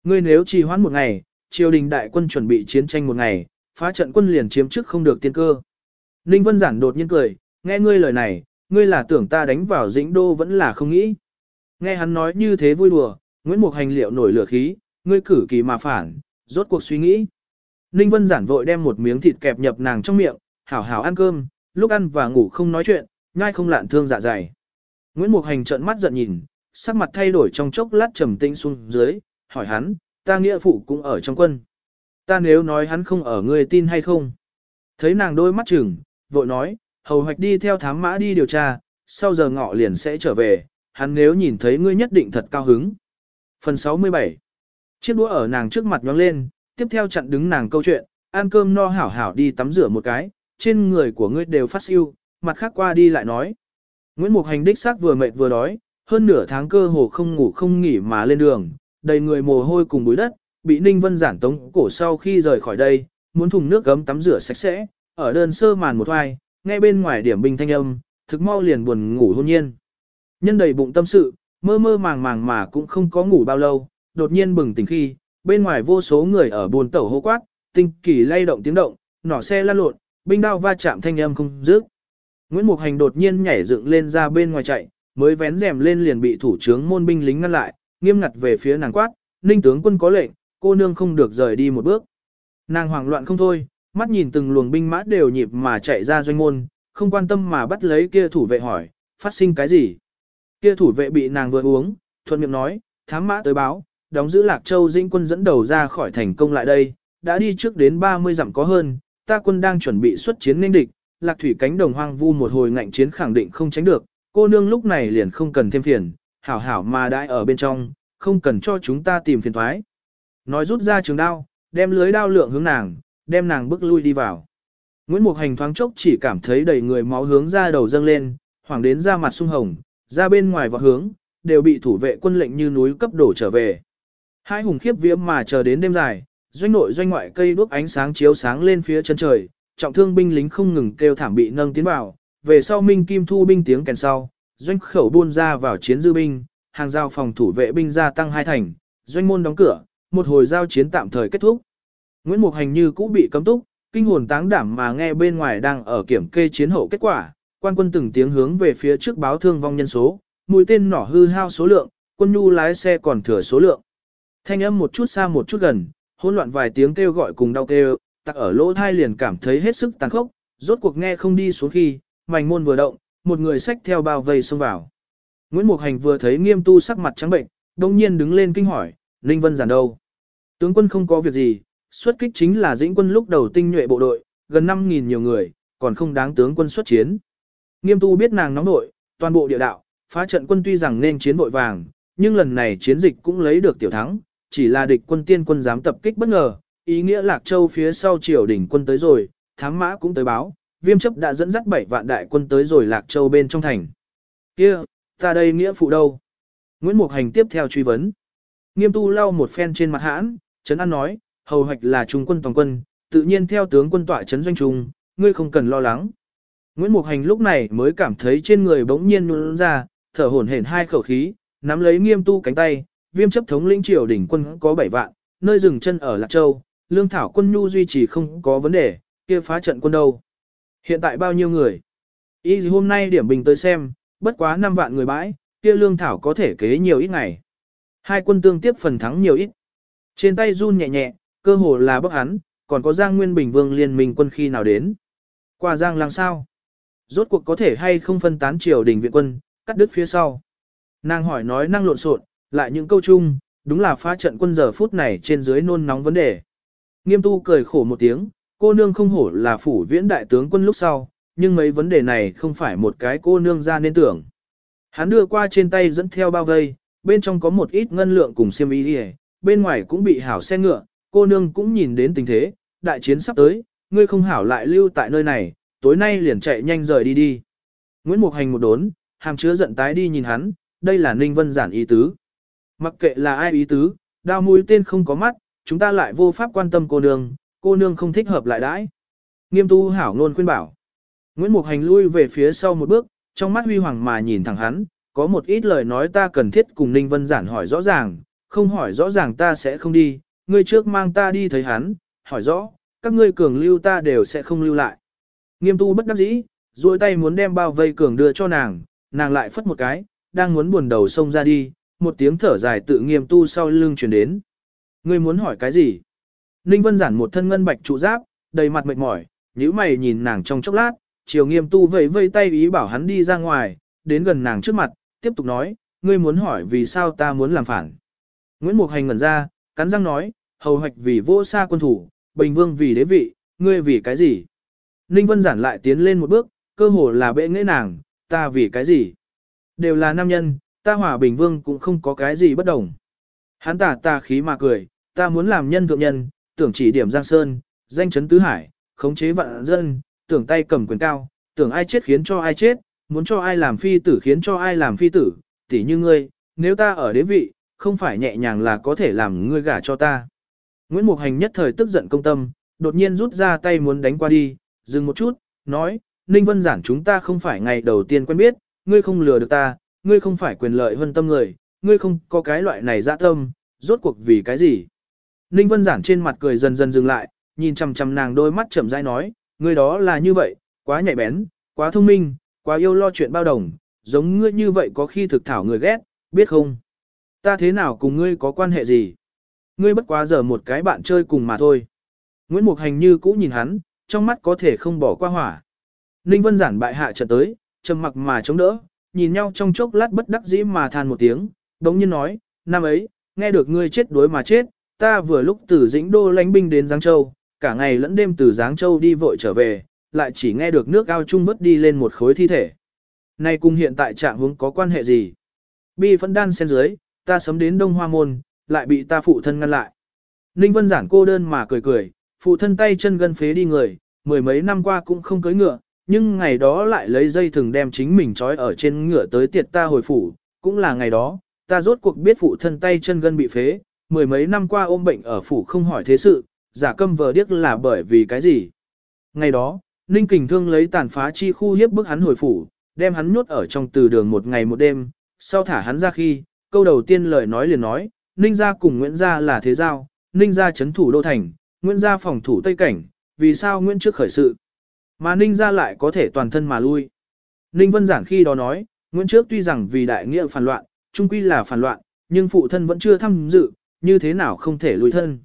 Ngươi nếu trì hoãn một ngày, triều đình đại quân chuẩn bị chiến tranh một ngày, phá trận quân liền chiếm trước không được tiên cơ. Ninh Vân Giản đột nhiên cười, nghe ngươi lời này, ngươi là tưởng ta đánh vào dĩnh đô vẫn là không nghĩ. Nghe hắn nói như thế vui đùa, Nguyễn Mục Hành liệu nổi lửa khí, ngươi cử kỳ mà phản, rốt cuộc suy nghĩ. Ninh Vân Giản vội đem một miếng thịt kẹp nhập nàng trong miệng, hảo hảo ăn cơm, lúc ăn và ngủ không nói chuyện, nhai không lạn thương dạ dày. Nguyễn Mục Hành trợn mắt giận nhìn, sắc mặt thay đổi trong chốc lát trầm tĩnh xuống dưới, hỏi hắn, ta nghĩa phụ cũng ở trong quân. Ta nếu nói hắn không ở ngươi tin hay không? Thấy nàng đôi mắt chừng, vội nói, hầu hoạch đi theo thám mã đi điều tra, sau giờ ngọ liền sẽ trở về, hắn nếu nhìn thấy ngươi nhất định thật cao hứng. Phần 67 Chiếc đũa ở nàng trước mặt nhóng lên, tiếp theo chặn đứng nàng câu chuyện, ăn cơm no hảo hảo đi tắm rửa một cái, trên người của ngươi đều phát siêu, mặt khác qua đi lại nói. Nguyễn Mục Hành đích xác vừa mệt vừa đói, hơn nửa tháng cơ hồ không ngủ không nghỉ mà lên đường, đầy người mồ hôi cùng bụi đất, bị Ninh Vân giản tống cổ sau khi rời khỏi đây, muốn thùng nước gấm tắm rửa sạch sẽ, ở đơn sơ màn một hoài, nghe bên ngoài điểm bình thanh âm, thực mau liền buồn ngủ hôn nhiên. Nhân đầy bụng tâm sự, mơ mơ màng màng mà cũng không có ngủ bao lâu, đột nhiên bừng tỉnh khi, bên ngoài vô số người ở buồn tẩu hô quát, tinh kỳ lay động tiếng động, nỏ xe lăn lộn, binh đao va chạm thanh âm không dứt. Nguyễn Mục Hành đột nhiên nhảy dựng lên ra bên ngoài chạy, mới vén rèm lên liền bị thủ trưởng môn binh lính ngăn lại, nghiêm ngặt về phía nàng quát, ninh tướng quân có lệnh, cô nương không được rời đi một bước. Nàng hoảng loạn không thôi, mắt nhìn từng luồng binh mã đều nhịp mà chạy ra doanh môn, không quan tâm mà bắt lấy kia thủ vệ hỏi, phát sinh cái gì. Kia thủ vệ bị nàng vừa uống, thuận miệng nói, thám mã tới báo, đóng giữ Lạc Châu dĩnh quân dẫn đầu ra khỏi thành công lại đây, đã đi trước đến 30 dặm có hơn, ta quân đang chuẩn bị xuất chiến nên địch, Lạc Thủy cánh đồng hoang vu một hồi ngạnh chiến khẳng định không tránh được, cô nương lúc này liền không cần thêm phiền, hảo hảo mà đãi ở bên trong, không cần cho chúng ta tìm phiền thoái. Nói rút ra trường đao, đem lưới đao lượng hướng nàng, đem nàng bước lui đi vào. Nguyễn Mục Hành thoáng chốc chỉ cảm thấy đầy người máu hướng ra đầu dâng lên, hoảng đến ra mặt sung hồng, ra bên ngoài vọt hướng, đều bị thủ vệ quân lệnh như núi cấp đổ trở về. Hai hùng khiếp viễm mà chờ đến đêm dài, doanh nội doanh ngoại cây đuốc ánh sáng chiếu sáng lên phía chân trời, trọng thương binh lính không ngừng kêu thảm bị nâng tiến vào, về sau Minh Kim thu binh tiếng kèn sau, doanh khẩu buôn ra vào chiến dư binh, hàng giao phòng thủ vệ binh gia tăng hai thành, doanh môn đóng cửa, một hồi giao chiến tạm thời kết thúc. Nguyễn Mục Hành như cũ bị cấm túc, kinh hồn táng đảm mà nghe bên ngoài đang ở kiểm kê chiến hậu kết quả, quan quân từng tiếng hướng về phía trước báo thương vong nhân số, mũi tên nỏ hư hao số lượng, quân nhu lái xe còn thừa số lượng. Thanh âm một chút xa một chút gần, hỗn loạn vài tiếng kêu gọi cùng đau kêu, tặc ở lỗ thai liền cảm thấy hết sức tàn khốc, rốt cuộc nghe không đi xuống khi, mảnh môn vừa động, một người xách theo bao vây xông vào. Nguyễn Mục Hành vừa thấy nghiêm tu sắc mặt trắng bệnh, đồng nhiên đứng lên kinh hỏi, Ninh Vân giản đâu? Tướng quân không có việc gì, xuất kích chính là dĩnh quân lúc đầu tinh nhuệ bộ đội, gần 5.000 nhiều người, còn không đáng tướng quân xuất chiến. Nghiêm tu biết nàng nóng nội, toàn bộ địa đạo, phá trận quân tuy rằng nên chiến vội vàng, nhưng lần này chiến dịch cũng lấy được tiểu thắng, chỉ là địch quân tiên quân dám tập kích bất ngờ, ý nghĩa Lạc Châu phía sau triều đỉnh quân tới rồi, thám mã cũng tới báo, viêm chấp đã dẫn dắt 7 vạn đại quân tới rồi Lạc Châu bên trong thành. kia ta đây nghĩa phụ đâu? Nguyễn Mục Hành tiếp theo truy vấn. Nghiêm tu lau một phen trên mặt hãn, Trấn An nói, hầu hoạch là trung quân toàn quân, tự nhiên theo tướng quân tọa trấn doanh trung, ngươi không cần lo lắng. Nguyễn Mục Hành lúc này mới cảm thấy trên người bỗng nhiên nhún ra, thở hổn hển hai khẩu khí, nắm lấy nghiêm tu cánh tay, viêm chấp thống lĩnh triều đỉnh quân có 7 vạn, nơi dừng chân ở Lạc Châu, lương thảo quân nhu duy trì không có vấn đề, kia phá trận quân đâu. Hiện tại bao nhiêu người? Ý gì hôm nay điểm bình tới xem, bất quá 5 vạn người bãi, kia lương thảo có thể kế nhiều ít ngày. Hai quân tương tiếp phần thắng nhiều ít. Trên tay run nhẹ nhẹ, cơ hồ là bức hắn, còn có Giang Nguyên Bình Vương liên minh quân khi nào đến. Qua Giang làm sao? rốt cuộc có thể hay không phân tán triều đình viện quân, cắt đứt phía sau. Nàng hỏi nói năng lộn xộn, lại những câu chung, đúng là phá trận quân giờ phút này trên dưới nôn nóng vấn đề. Nghiêm tu cười khổ một tiếng, cô nương không hổ là phủ viễn đại tướng quân lúc sau, nhưng mấy vấn đề này không phải một cái cô nương ra nên tưởng. Hắn đưa qua trên tay dẫn theo bao vây, bên trong có một ít ngân lượng cùng xiêm y bên ngoài cũng bị hảo xe ngựa, cô nương cũng nhìn đến tình thế, đại chiến sắp tới, ngươi không hảo lại lưu tại nơi này, tối nay liền chạy nhanh rời đi đi. Nguyễn Mục Hành một đốn, hàm chứa giận tái đi nhìn hắn, đây là Ninh Vân giản ý tứ. Mặc kệ là ai ý tứ, đao mũi tên không có mắt, chúng ta lại vô pháp quan tâm cô nương, cô nương không thích hợp lại đãi. Nghiêm tu hảo ngôn khuyên bảo. Nguyễn Mục Hành lui về phía sau một bước, trong mắt huy hoàng mà nhìn thẳng hắn, có một ít lời nói ta cần thiết cùng Ninh Vân giản hỏi rõ ràng, không hỏi rõ ràng ta sẽ không đi, ngươi trước mang ta đi thấy hắn, hỏi rõ, các ngươi cường lưu ta đều sẽ không lưu lại. Nghiêm tu bất đắc dĩ, duỗi tay muốn đem bao vây cường đưa cho nàng, nàng lại phất một cái, đang muốn buồn đầu xông ra đi, một tiếng thở dài tự nghiêm tu sau lưng truyền đến. Ngươi muốn hỏi cái gì? Ninh Vân giản một thân ngân bạch trụ giáp, đầy mặt mệt mỏi, nhíu mày nhìn nàng trong chốc lát, chiều nghiêm tu vẫy vây tay ý bảo hắn đi ra ngoài, đến gần nàng trước mặt, tiếp tục nói, ngươi muốn hỏi vì sao ta muốn làm phản. Nguyễn Mục Hành ngẩn ra, cắn răng nói, hầu hoạch vì vô sa quân thủ, bình vương vì đế vị, ngươi vì cái gì? Ninh Vân giản lại tiến lên một bước, cơ hồ là bệ nghệ nàng, ta vì cái gì? Đều là nam nhân, ta hòa bình vương cũng không có cái gì bất đồng. Hắn Tả ta khí mà cười, ta muốn làm nhân thượng nhân, tưởng chỉ điểm Giang Sơn, danh chấn tứ hải, khống chế vạn dân, tưởng tay cầm quyền cao, tưởng ai chết khiến cho ai chết, muốn cho ai làm phi tử khiến cho ai làm phi tử, tỉ như ngươi, nếu ta ở đế vị, không phải nhẹ nhàng là có thể làm ngươi gả cho ta. Nguyễn Mục Hành nhất thời tức giận công tâm, đột nhiên rút ra tay muốn đánh qua đi, dừng một chút, nói, Ninh Vân giản chúng ta không phải ngày đầu tiên quen biết, ngươi không lừa được ta, ngươi không phải quyền lợi hơn tâm người, ngươi không có cái loại này dạ tâm, rốt cuộc vì cái gì. Ninh Vân giản trên mặt cười dần dần dừng lại, nhìn chằm chằm nàng đôi mắt chậm rãi nói, ngươi đó là như vậy, quá nhạy bén, quá thông minh, quá yêu lo chuyện bao đồng, giống ngươi như vậy có khi thực thảo người ghét, biết không? Ta thế nào cùng ngươi có quan hệ gì? Ngươi bất quá giờ một cái bạn chơi cùng mà thôi. Nguyễn Mục Hành như cũ nhìn hắn, trong mắt có thể không bỏ qua hỏa. Ninh Vân giản bại hạ trận tới, trầm mặc mà chống đỡ, nhìn nhau trong chốc lát bất đắc dĩ mà than một tiếng, đống nhiên nói, năm ấy, nghe được ngươi chết đối mà chết, ta vừa lúc từ dĩnh đô lánh binh đến Giáng Châu, cả ngày lẫn đêm từ Giáng Châu đi vội trở về, lại chỉ nghe được nước ao chung vớt đi lên một khối thi thể. Này cùng hiện tại trạng hướng có quan hệ gì? Bi phân đan sen dưới, ta sớm đến Đông Hoa Môn, lại bị ta phụ thân ngăn lại. Ninh Vân giản cô đơn mà cười cười, phụ thân tay chân gân phế đi người, mười mấy năm qua cũng không cưới ngựa, nhưng ngày đó lại lấy dây thừng đem chính mình trói ở trên ngựa tới tiệt ta hồi phủ, cũng là ngày đó, ta rốt cuộc biết phụ thân tay chân gân bị phế, mười mấy năm qua ôm bệnh ở phủ không hỏi thế sự, giả câm vờ điếc là bởi vì cái gì. Ngày đó, Ninh Kình Thương lấy tàn phá chi khu hiếp bức hắn hồi phủ, đem hắn nhốt ở trong từ đường một ngày một đêm, sau thả hắn ra khi, câu đầu tiên lời nói liền nói, Ninh gia cùng Nguyễn gia là thế giao, Ninh gia chấn thủ đô thành, Nguyễn gia phòng thủ Tây Cảnh, vì sao Nguyễn trước khởi sự. Mà Ninh gia lại có thể toàn thân mà lui. Ninh Vân Giản khi đó nói, Nguyễn trước tuy rằng vì đại nghĩa phản loạn, trung quy là phản loạn, nhưng phụ thân vẫn chưa tham dự, như thế nào không thể lui thân.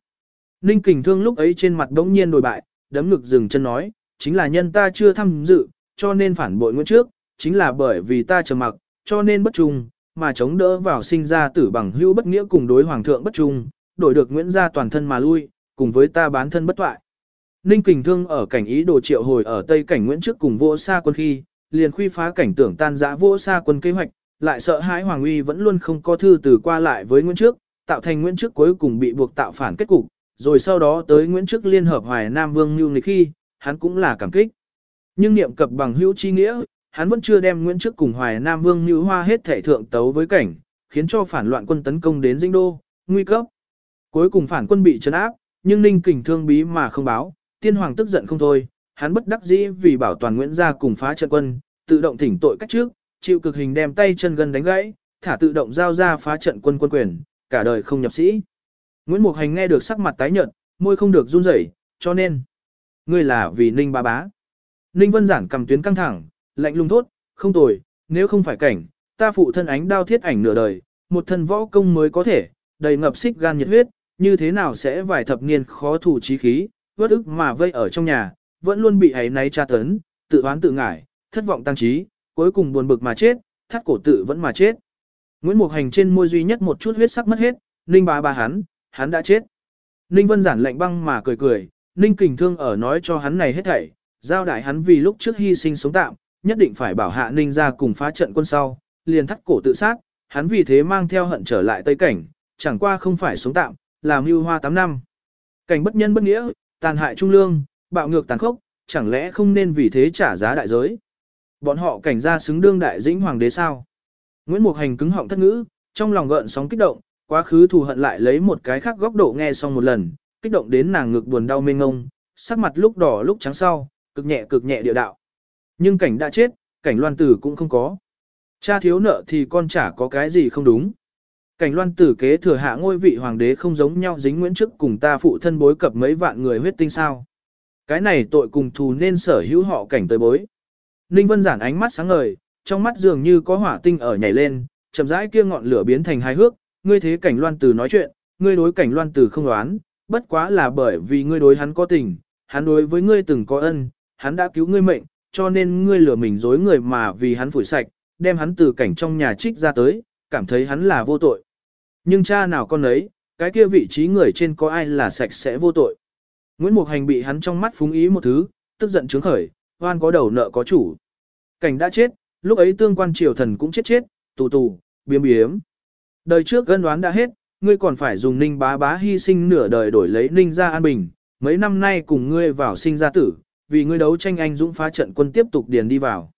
Ninh Kình Thương lúc ấy trên mặt đống nhiên đổi bại, đấm ngực dừng chân nói, chính là nhân ta chưa tham dự, cho nên phản bội Nguyễn trước, chính là bởi vì ta trầm mặc, cho nên bất trung, mà chống đỡ vào sinh ra tử bằng hữu bất nghĩa cùng đối hoàng thượng bất trung, đổi được Nguyễn gia toàn thân mà lui, cùng với ta bán thân bất toại. Ninh Kình Thương ở cảnh ý đồ triệu hồi ở Tây cảnh Nguyễn trước cùng vô xa quân khi, liền khuy phá cảnh tưởng tan dã vô xa quân kế hoạch, lại sợ hãi Hoàng Uy vẫn luôn không có thư từ qua lại với Nguyễn trước, tạo thành Nguyễn trước cuối cùng bị buộc tạo phản kết cục, rồi sau đó tới Nguyễn trước liên hợp Hoài Nam Vương Nưu Lịch khi, hắn cũng là cảm kích. Nhưng niệm cập bằng hữu chi nghĩa, hắn vẫn chưa đem Nguyễn trước cùng Hoài Nam Vương Nưu Hoa hết thể thượng tấu với cảnh, khiến cho phản loạn quân tấn công đến Dinh Đô, nguy cấp. Cuối cùng phản quân bị trấn áp, nhưng Ninh Kình thương bí mà không báo, tiên hoàng tức giận không thôi, hắn bất đắc dĩ vì bảo toàn Nguyễn gia cùng phá trận quân, tự động thỉnh tội cách trước, chịu cực hình đem tay chân gần đánh gãy, thả tự động giao ra phá trận quân quân quyền, cả đời không nhập sĩ. Nguyễn Mục Hành nghe được sắc mặt tái nhợt, môi không được run rẩy, cho nên, ngươi là vì Ninh ba bá. Ninh Vân Giản cầm tuyến căng thẳng, lạnh lùng thốt, không tồi, nếu không phải cảnh, ta phụ thân ánh đao thiết ảnh nửa đời, một thân võ công mới có thể, đầy ngập xích gan nhiệt huyết, như thế nào sẽ vài thập niên khó thủ trí khí, vất ức mà vây ở trong nhà, vẫn luôn bị ấy náy tra tấn, tự oán tự ngải, thất vọng tăng trí, cuối cùng buồn bực mà chết, thắt cổ tự vẫn mà chết. Nguyễn Mục Hành trên môi duy nhất một chút huyết sắc mất hết, Ninh bà bà hắn, hắn đã chết. Ninh Vân giản lạnh băng mà cười cười, Ninh Kình Thương ở nói cho hắn này hết thảy, giao đại hắn vì lúc trước hy sinh sống tạm, nhất định phải bảo hạ Ninh ra cùng phá trận quân sau, liền thắt cổ tự sát, hắn vì thế mang theo hận trở lại Tây Cảnh, chẳng qua không phải sống tạm, là mưu hoa 8 năm. Cảnh bất nhân bất nghĩa, tàn hại trung lương, bạo ngược tàn khốc, chẳng lẽ không nên vì thế trả giá đại giới. Bọn họ cảnh ra xứng đương đại dĩnh hoàng đế sao. Nguyễn Mục Hành cứng họng thất ngữ, trong lòng gợn sóng kích động, quá khứ thù hận lại lấy một cái khác góc độ nghe xong một lần, kích động đến nàng ngực buồn đau mênh ngông, sắc mặt lúc đỏ lúc trắng sau, cực nhẹ cực nhẹ địa đạo. Nhưng cảnh đã chết, cảnh loan tử cũng không có. Cha thiếu nợ thì con chả có cái gì không đúng. Cảnh loan tử kế thừa hạ ngôi vị hoàng đế không giống nhau dính nguyễn trước cùng ta phụ thân bối cập mấy vạn người huyết tinh sao. Cái này tội cùng thù nên sở hữu họ cảnh tới bối. Ninh Vân giản ánh mắt sáng ngời, trong mắt dường như có hỏa tinh ở nhảy lên, chậm rãi kia ngọn lửa biến thành hai hước, ngươi thế cảnh loan tử nói chuyện, ngươi đối cảnh loan tử không đoán, bất quá là bởi vì ngươi đối hắn có tình, hắn đối với ngươi từng có ân, hắn đã cứu ngươi mệnh, cho nên ngươi lừa mình dối người mà vì hắn phủi sạch, đem hắn từ cảnh trong nhà trích ra tới, cảm thấy hắn là vô tội. Nhưng cha nào con ấy, cái kia vị trí người trên có ai là sạch sẽ vô tội. Nguyễn Mục Hành bị hắn trong mắt phúng ý một thứ, tức giận trướng khởi, hoan có đầu nợ có chủ. Cảnh đã chết, lúc ấy tương quan triều thần cũng chết chết, tù tù, biếm biếm. Đời trước gân đoán đã hết, ngươi còn phải dùng ninh bá bá hy sinh nửa đời đổi lấy ninh ra an bình, mấy năm nay cùng ngươi vào sinh ra tử, vì ngươi đấu tranh anh dũng phá trận quân tiếp tục điền đi vào.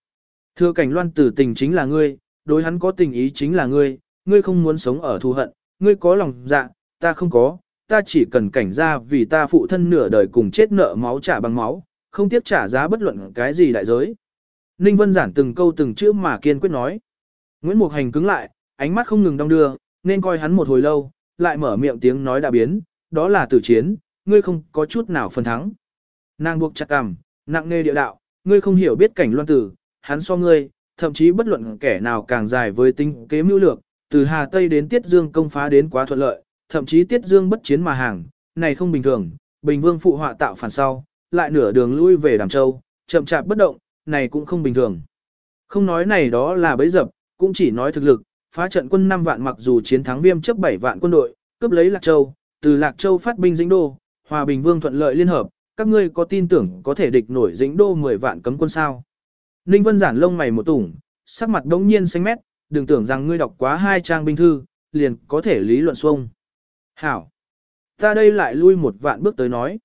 Thưa cảnh loan tử tình chính là ngươi, đối hắn có tình ý chính là ngươi, ngươi không muốn sống ở thù hận, ngươi có lòng dạ, ta không có, ta chỉ cần cảnh ra vì ta phụ thân nửa đời cùng chết nợ máu trả bằng máu, không tiếp trả giá bất luận cái gì đại giới. Ninh Vân giản từng câu từng chữ mà kiên quyết nói. Nguyễn Mục Hành cứng lại, ánh mắt không ngừng đong đưa, nên coi hắn một hồi lâu, lại mở miệng tiếng nói đã biến, đó là tử chiến, ngươi không có chút nào phần thắng. Nàng buộc chặt cằm, nặng nề địa đạo, ngươi không hiểu biết cảnh loan tử, hắn so ngươi, thậm chí bất luận kẻ nào càng dài với tinh kế mưu lược, từ Hà Tây đến Tiết Dương công phá đến quá thuận lợi, thậm chí Tiết Dương bất chiến mà hàng, này không bình thường, Bình Vương phụ họa tạo phản sau, lại nửa đường lui về Đàm Châu, chậm chạp bất động, này cũng không bình thường. Không nói này đó là bấy dập, cũng chỉ nói thực lực, phá trận quân 5 vạn mặc dù chiến thắng viêm chấp 7 vạn quân đội, cướp lấy Lạc Châu, từ Lạc Châu phát binh dĩnh đô, hòa bình vương thuận lợi liên hợp, các ngươi có tin tưởng có thể địch nổi dĩnh đô 10 vạn cấm quân sao. Ninh Vân giản lông mày một tủng, sắc mặt đống nhiên xanh mét, đừng tưởng rằng ngươi đọc quá hai trang binh thư, liền có thể lý luận xuông. Hảo! Ta đây lại lui một vạn bước tới nói.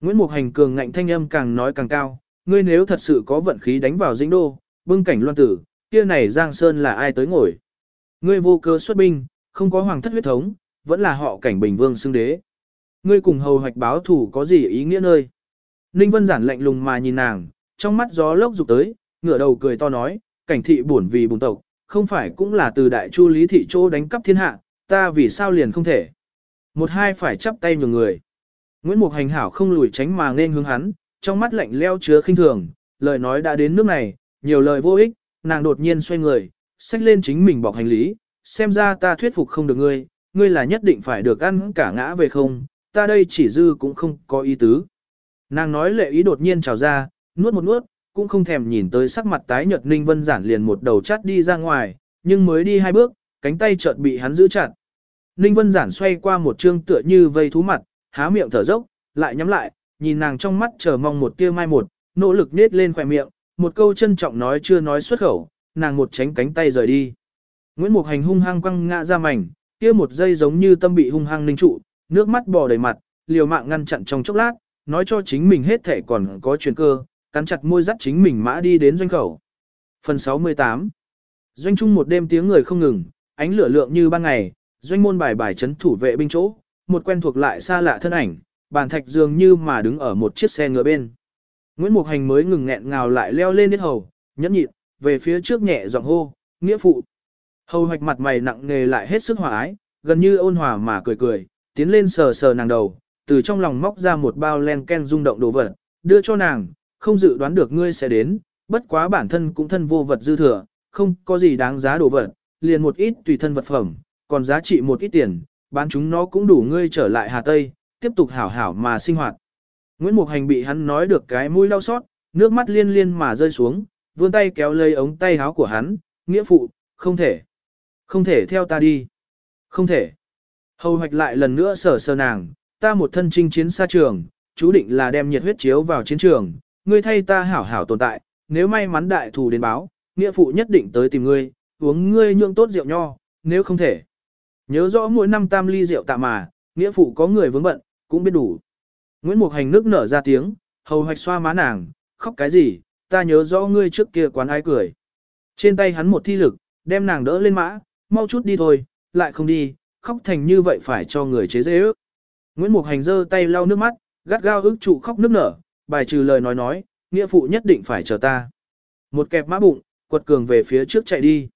Nguyễn Mục Hành cường ngạnh thanh âm càng nói càng cao, ngươi nếu thật sự có vận khí đánh vào dĩnh đô, bưng cảnh loan tử, kia này Giang Sơn là ai tới ngồi. Ngươi vô cơ xuất binh, không có hoàng thất huyết thống, vẫn là họ cảnh bình vương xưng đế. Ngươi cùng hầu hoạch báo thủ có gì ý nghĩa nơi. Ninh Vân giản lạnh lùng mà nhìn nàng, trong mắt gió lốc dục tới, ngửa đầu cười to nói, cảnh thị buồn vì bùng tộc, không phải cũng là từ đại chu lý thị chỗ đánh cắp thiên hạ, ta vì sao liền không thể. Một hai phải chắp tay nhường người. Nguyễn Mục Hành hảo không lùi tránh mà nên hướng hắn, trong mắt lạnh leo chứa khinh thường, lời nói đã đến nước này, nhiều lời vô ích, nàng đột nhiên xoay người, xách lên chính mình bọc hành lý, xem ra ta thuyết phục không được ngươi, ngươi là nhất định phải được ăn cả ngã về không, ta đây chỉ dư cũng không có ý tứ. Nàng nói lệ ý đột nhiên trào ra, nuốt một nuốt, cũng không thèm nhìn tới sắc mặt tái nhợt Ninh Vân Giản liền một đầu chát đi ra ngoài, nhưng mới đi hai bước, cánh tay chợt bị hắn giữ chặt. Ninh Vân Giản xoay qua một trương tựa như vây thú mặt, há miệng thở dốc, lại nhắm lại, nhìn nàng trong mắt chờ mong một tia mai một, nỗ lực nết lên khỏe miệng, một câu trân trọng nói chưa nói xuất khẩu, nàng một tránh cánh tay rời đi. Nguyễn Mục Hành hung hăng quăng ngã ra mảnh, kia một giây giống như tâm bị hung hăng ninh trụ, nước mắt bò đầy mặt, liều mạng ngăn chặn trong chốc lát, nói cho chính mình hết thể còn có chuyện cơ, cắn chặt môi dắt chính mình mã đi đến doanh khẩu. Phần 68 Doanh trung một đêm tiếng người không ngừng, ánh lửa lượng như ban ngày, doanh môn bài bài chấn thủ vệ binh chỗ, một quen thuộc lại xa lạ thân ảnh, bàn thạch dường như mà đứng ở một chiếc xe ngựa bên. Nguyễn Mục Hành mới ngừng nghẹn ngào lại leo lên đến hầu, nhẫn nhịn, về phía trước nhẹ giọng hô, nghĩa phụ. Hầu hoạch mặt mày nặng nề lại hết sức hòa ái, gần như ôn hòa mà cười cười, tiến lên sờ sờ nàng đầu, từ trong lòng móc ra một bao len ken rung động đồ vật, đưa cho nàng, không dự đoán được ngươi sẽ đến, bất quá bản thân cũng thân vô vật dư thừa, không có gì đáng giá đồ vật, liền một ít tùy thân vật phẩm, còn giá trị một ít tiền, bán chúng nó cũng đủ ngươi trở lại Hà Tây, tiếp tục hảo hảo mà sinh hoạt. Nguyễn Mục Hành bị hắn nói được cái mũi đau xót, nước mắt liên liên mà rơi xuống, vươn tay kéo lấy ống tay áo của hắn, nghĩa phụ, không thể. Không thể theo ta đi. Không thể. Hầu hoạch lại lần nữa sở sờ nàng, ta một thân chinh chiến xa trường, chú định là đem nhiệt huyết chiếu vào chiến trường, ngươi thay ta hảo hảo tồn tại, nếu may mắn đại thù đến báo, nghĩa phụ nhất định tới tìm ngươi, uống ngươi nhượng tốt rượu nho, nếu không thể. Nhớ rõ mỗi năm tam ly rượu tạ mà, nghĩa phụ có người vướng bận, cũng biết đủ. Nguyễn Mục Hành nước nở ra tiếng, hầu hoạch xoa má nàng, khóc cái gì, ta nhớ rõ ngươi trước kia quán ai cười. Trên tay hắn một thi lực, đem nàng đỡ lên mã, mau chút đi thôi, lại không đi, khóc thành như vậy phải cho người chế dễ ước. Nguyễn Mục Hành giơ tay lau nước mắt, gắt gao ức trụ khóc nước nở, bài trừ lời nói nói, nghĩa phụ nhất định phải chờ ta. Một kẹp mã bụng, quật cường về phía trước chạy đi.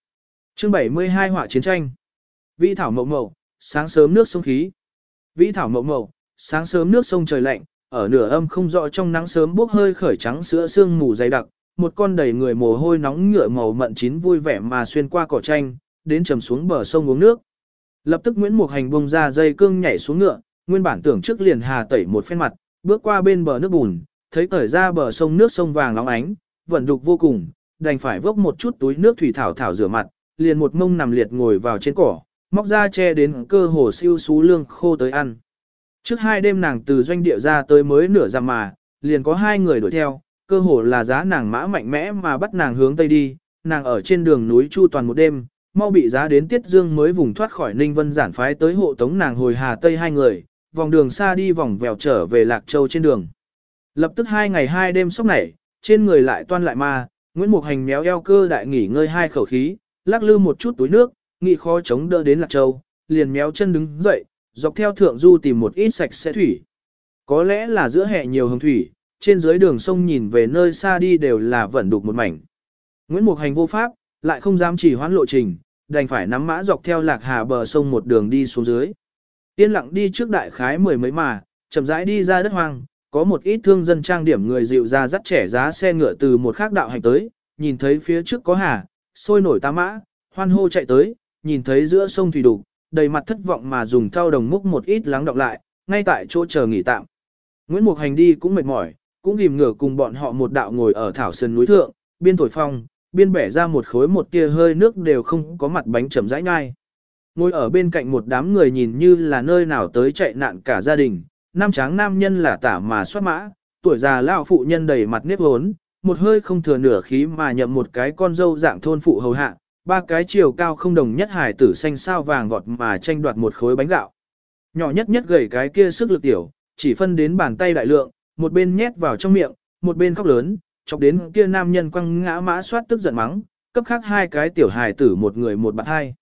chương 72 họa chiến tranh. Vĩ thảo mộng mộng, sáng sớm nước sông khí. Vĩ thảo mộng mộng, sáng sớm nước sông trời lạnh, ở nửa âm không rõ trong nắng sớm bốc hơi khởi trắng sữa sương mù dày đặc, một con đầy người mồ hôi nóng ngựa màu mận chín vui vẻ mà xuyên qua cỏ tranh, đến trầm xuống bờ sông uống nước. Lập tức Nguyễn Mục Hành bông ra dây cương nhảy xuống ngựa, nguyên bản tưởng trước liền hà tẩy một phen mặt, bước qua bên bờ nước bùn, thấy cởi ra bờ sông nước sông vàng nóng ánh, vẫn đục vô cùng, đành phải vốc một chút túi nước thủy thảo thảo rửa mặt, liền một mông nằm liệt ngồi vào trên cỏ, móc ra che đến cơ hồ siêu xú lương khô tới ăn. Trước hai đêm nàng từ doanh địa ra tới mới nửa dặm mà, liền có hai người đuổi theo, cơ hồ là giá nàng mã mạnh mẽ mà bắt nàng hướng tây đi, nàng ở trên đường núi chu toàn một đêm, mau bị giá đến Tiết Dương mới vùng thoát khỏi Ninh Vân giản phái tới hộ tống nàng hồi Hà Tây hai người, vòng đường xa đi vòng vèo trở về Lạc Châu trên đường. Lập tức hai ngày hai đêm sốc nảy, trên người lại toan lại ma, Nguyễn Mục Hành méo eo cơ đại nghỉ ngơi hai khẩu khí, lắc lư một chút túi nước, nghị khó chống đỡ đến Lạc Châu, liền méo chân đứng dậy, dọc theo thượng du tìm một ít sạch sẽ thủy. Có lẽ là giữa hè nhiều hồng thủy, trên dưới đường sông nhìn về nơi xa đi đều là vẫn đục một mảnh. Nguyễn Mục Hành vô pháp, lại không dám chỉ hoãn lộ trình, đành phải nắm mã dọc theo lạc hà bờ sông một đường đi xuống dưới. Yên lặng đi trước đại khái mười mấy mà, chậm rãi đi ra đất hoang, có một ít thương dân trang điểm người dịu ra dắt trẻ giá xe ngựa từ một khác đạo hành tới, nhìn thấy phía trước có hà, sôi nổi tá mã, hoan hô chạy tới, nhìn thấy giữa sông thủy đục, đầy mặt thất vọng mà dùng thao đồng múc một ít lắng đọng lại, ngay tại chỗ chờ nghỉ tạm. Nguyễn Mục Hành đi cũng mệt mỏi, cũng ghim ngửa cùng bọn họ một đạo ngồi ở thảo sơn núi thượng, biên thổi phong, biên bẻ ra một khối một tia hơi nước đều không có mặt bánh chậm rãi nhai. Ngồi ở bên cạnh một đám người nhìn như là nơi nào tới chạy nạn cả gia đình, nam tráng nam nhân là tả mà soát mã, tuổi già lão phụ nhân đầy mặt nếp hốn, một hơi không thừa nửa khí mà nhậm một cái con dâu dạng thôn phụ hầu hạ, ba cái chiều cao không đồng nhất hải tử xanh sao vàng vọt mà tranh đoạt một khối bánh gạo. Nhỏ nhất nhất gầy cái kia sức lực tiểu, chỉ phân đến bàn tay đại lượng, một bên nhét vào trong miệng, một bên khóc lớn, chọc đến kia nam nhân quăng ngã mã soát tức giận mắng, cấp khác hai cái tiểu hài tử một người một bạn hai.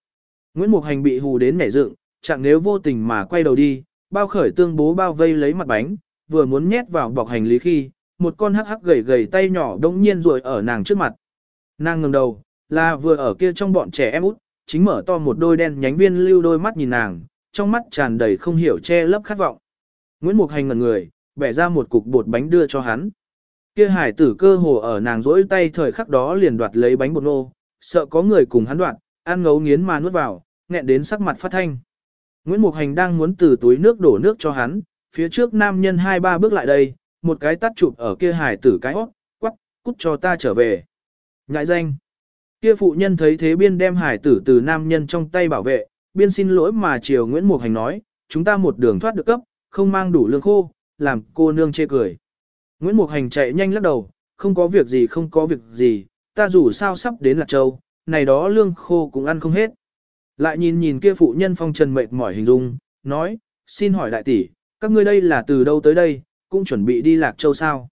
Nguyễn Mục Hành bị hù đến nhảy dựng, chẳng nếu vô tình mà quay đầu đi, bao khởi tương bố bao vây lấy mặt bánh, vừa muốn nhét vào bọc hành lý khi, một con hắc hắc gầy gầy tay nhỏ đống nhiên ruồi ở nàng trước mặt. Nàng ngẩng đầu, là vừa ở kia trong bọn trẻ em út, chính mở to một đôi đen nhánh viên lưu đôi mắt nhìn nàng, trong mắt tràn đầy không hiểu che lấp khát vọng. Nguyễn Mục Hành ngẩn người, bẻ ra một cục bột bánh đưa cho hắn. Kia hải tử cơ hồ ở nàng rỗi tay thời khắc đó liền đoạt lấy bánh bột nô, sợ có người cùng hắn đoạt, ăn ngấu nghiến mà nuốt vào, nghẹn đến sắc mặt phát thanh. Nguyễn Mục Hành đang muốn từ túi nước đổ nước cho hắn, phía trước nam nhân hai ba bước lại đây, một cái tắt chụp ở kia hải tử cái hót, quắc, cút cho ta trở về. Ngại danh. Kia phụ nhân thấy thế biên đem hải tử từ nam nhân trong tay bảo vệ, biên xin lỗi mà chiều Nguyễn Mục Hành nói, chúng ta một đường thoát được cấp, không mang đủ lương khô, làm cô nương chê cười. Nguyễn Mục Hành chạy nhanh lắc đầu, không có việc gì không có việc gì, ta dù sao sắp đến Lạc Châu, này đó lương khô cũng ăn không hết. Lại nhìn nhìn kia phụ nhân phong trần mệt mỏi hình dung, nói, xin hỏi đại tỷ, các ngươi đây là từ đâu tới đây, cũng chuẩn bị đi Lạc Châu sao?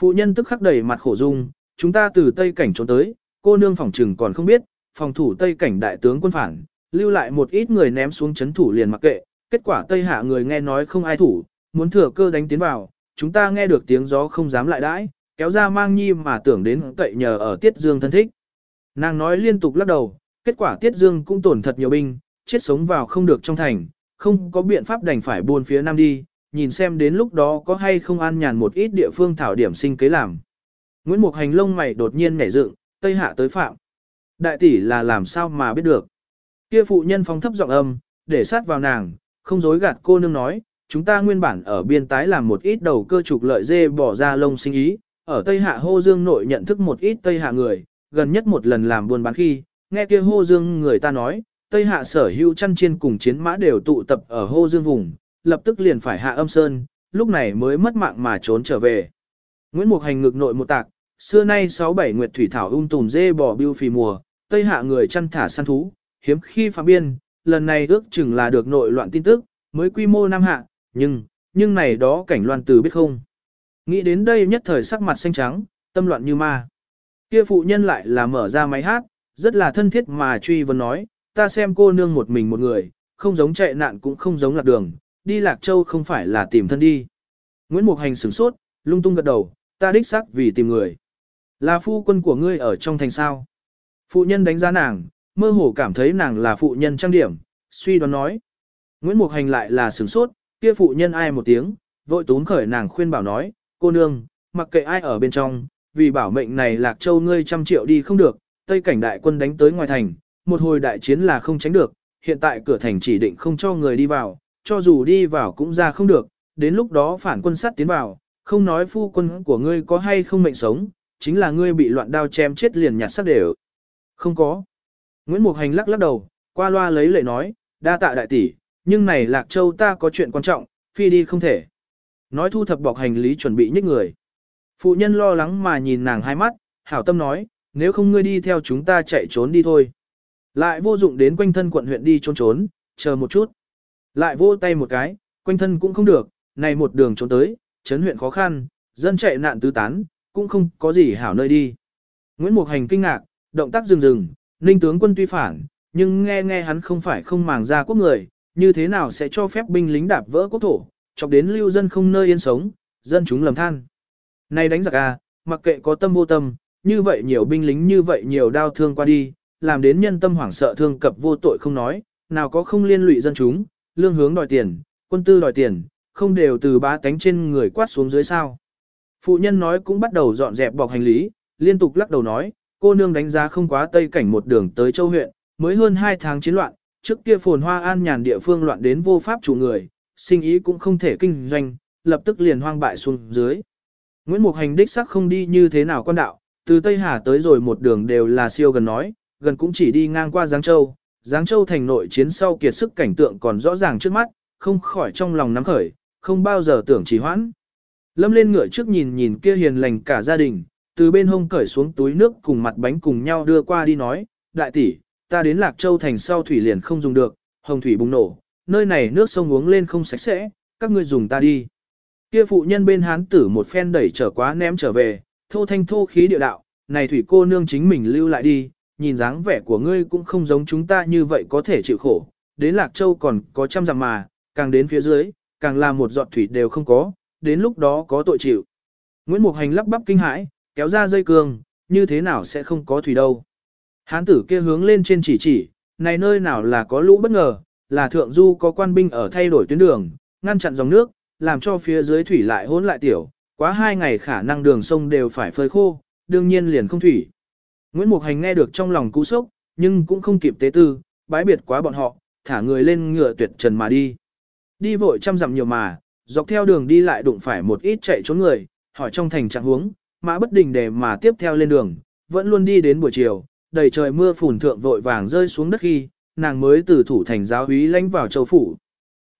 Phụ nhân tức khắc đẩy mặt khổ dung, chúng ta từ Tây Cảnh trốn tới, cô nương phòng trừng còn không biết, phòng thủ Tây Cảnh đại tướng quân phản, lưu lại một ít người ném xuống chấn thủ liền mặc kệ, kết quả Tây Hạ người nghe nói không ai thủ, muốn thừa cơ đánh tiến vào, chúng ta nghe được tiếng gió không dám lại đãi, kéo ra mang nhi mà tưởng đến cậy nhờ ở Tiết Dương thân thích. Nàng nói liên tục lắc đầu, kết quả Tiết Dương cũng tổn thật nhiều binh, chết sống vào không được trong thành, không có biện pháp đành phải buôn phía nam đi, nhìn xem đến lúc đó có hay không an nhàn một ít địa phương thảo điểm sinh kế làm. Nguyễn Mục Hành lông mày đột nhiên nhảy dựng, Tây Hạ tới phạm. Đại tỷ là làm sao mà biết được. Kia phụ nhân phóng thấp giọng âm, để sát vào nàng, không dối gạt cô nương nói, chúng ta nguyên bản ở biên tái làm một ít đầu cơ trục lợi dê bỏ ra lông sinh ý, ở Tây Hạ hô dương nội nhận thức một ít Tây Hạ người, gần nhất một lần làm buôn bán khi, nghe kia hô dương người ta nói, Tây Hạ sở hữu chăn chiên cùng chiến mã đều tụ tập ở hô dương vùng, lập tức liền phải hạ âm sơn, lúc này mới mất mạng mà trốn trở về. Nguyễn Mục Hành ngực nội một tạc, xưa nay 6-7 nguyệt thủy thảo ung tùm dê bò biêu phì mùa, Tây Hạ người chăn thả săn thú, hiếm khi phạm biên, lần này ước chừng là được nội loạn tin tức, mới quy mô Nam Hạ, nhưng, nhưng này đó cảnh loan từ biết không. Nghĩ đến đây nhất thời sắc mặt xanh trắng, tâm loạn như ma. Kia phụ nhân lại là mở ra máy hát, rất là thân thiết mà truy vấn nói, ta xem cô nương một mình một người, không giống chạy nạn cũng không giống lạc đường, đi Lạc Châu không phải là tìm thân đi. Nguyễn Mục Hành sửng sốt, lung tung gật đầu, ta đích xác vì tìm người. Là phu quân của ngươi ở trong thành sao. Phụ nhân đánh giá nàng, mơ hồ cảm thấy nàng là phụ nhân trang điểm, suy đoán nói. Nguyễn Mục Hành lại là sửng sốt, kia phụ nhân ai một tiếng, vội tún khởi nàng khuyên bảo nói, cô nương, mặc kệ ai ở bên trong, vì bảo mệnh này Lạc Châu ngươi trăm triệu đi không được, Tây cảnh đại quân đánh tới ngoài thành, một hồi đại chiến là không tránh được, hiện tại cửa thành chỉ định không cho người đi vào, cho dù đi vào cũng ra không được, đến lúc đó phản quân sát tiến vào, không nói phu quân của ngươi có hay không mệnh sống, chính là ngươi bị loạn đao chém chết liền nhặt sắc đều. Không có. Nguyễn Mục Hành lắc lắc đầu, qua loa lấy lệ nói, đa tạ đại tỷ, nhưng này Lạc Châu ta có chuyện quan trọng, phi đi không thể. Nói thu thập bọc hành lý chuẩn bị nhích người. Phụ nhân lo lắng mà nhìn nàng hai mắt, hảo tâm nói, nếu không ngươi đi theo chúng ta chạy trốn đi thôi. Lại vô dụng đến quanh thân quận huyện đi trốn trốn, chờ một chút. Lại vô tay một cái, quanh thân cũng không được, này một đường trốn tới, chấn huyện khó khăn, dân chạy nạn tứ tán, cũng không có gì hảo nơi đi. Nguyễn Mục Hành kinh ngạc, động tác dừng dừng, ninh tướng quân tuy phản, nhưng nghe nghe hắn không phải không màng ra quốc người, như thế nào sẽ cho phép binh lính đạp vỡ quốc thổ, chọc đến lưu dân không nơi yên sống, dân chúng lầm than. Này đánh giặc à, mặc kệ có tâm vô tâm, như vậy nhiều binh lính như vậy nhiều đau thương qua đi, làm đến nhân tâm hoảng sợ thương cập vô tội không nói, nào có không liên lụy dân chúng, lương hướng đòi tiền, quân tư đòi tiền, không đều từ bá tánh trên người quát xuống dưới sao. Phụ nhân nói cũng bắt đầu dọn dẹp bọc hành lý, liên tục lắc đầu nói, cô nương đánh giá không quá tây cảnh một đường tới châu huyện, mới hơn 2 tháng chiến loạn, trước kia phồn hoa an nhàn địa phương loạn đến vô pháp chủ người, sinh ý cũng không thể kinh doanh, lập tức liền hoang bại xuống dưới. Nguyễn Mục Hành đích sắc không đi như thế nào quan đạo, từ Tây Hà tới rồi một đường đều là siêu gần nói, gần cũng chỉ đi ngang qua Giáng Châu, Giáng Châu thành nội chiến sau kiệt sức cảnh tượng còn rõ ràng trước mắt, không khỏi trong lòng nắm khởi, không bao giờ tưởng trì hoãn. Lâm lên ngựa trước nhìn nhìn kia hiền lành cả gia đình, từ bên hông cởi xuống túi nước cùng mặt bánh cùng nhau đưa qua đi nói, đại tỷ, ta đến Lạc Châu thành sau thủy liền không dùng được, hồng thủy bùng nổ, nơi này nước sông uống lên không sạch sẽ, các ngươi dùng ta đi. Kia phụ nhân bên hán tử một phen đẩy trở quá ném trở về, thô thanh thô khí địa đạo, này thủy cô nương chính mình lưu lại đi, nhìn dáng vẻ của ngươi cũng không giống chúng ta như vậy có thể chịu khổ, đến Lạc Châu còn có trăm dặm mà, càng đến phía dưới, càng là một giọt thủy đều không có, đến lúc đó có tội chịu. Nguyễn Mục Hành lắp bắp kinh hãi, kéo ra dây cương, như thế nào sẽ không có thủy đâu. Hán tử kia hướng lên trên chỉ chỉ, này nơi nào là có lũ bất ngờ, là thượng du có quan binh ở thay đổi tuyến đường, ngăn chặn dòng nước, làm cho phía dưới thủy lại hỗn lại tiểu, quá hai ngày khả năng đường sông đều phải phơi khô, đương nhiên liền không thủy. Nguyễn Mục Hành nghe được trong lòng cú sốc, nhưng cũng không kịp tế tư, bái biệt quá bọn họ, thả người lên ngựa tuyệt trần mà đi. Đi vội trăm dặm nhiều mà, dọc theo đường đi lại đụng phải một ít chạy trốn người, hỏi trong thành trạng huống, mã bất đình để mà tiếp theo lên đường, vẫn luôn đi đến buổi chiều, đầy trời mưa phùn thượng vội vàng rơi xuống đất khi, nàng mới từ thủ thành giáo úy lãnh vào châu phủ.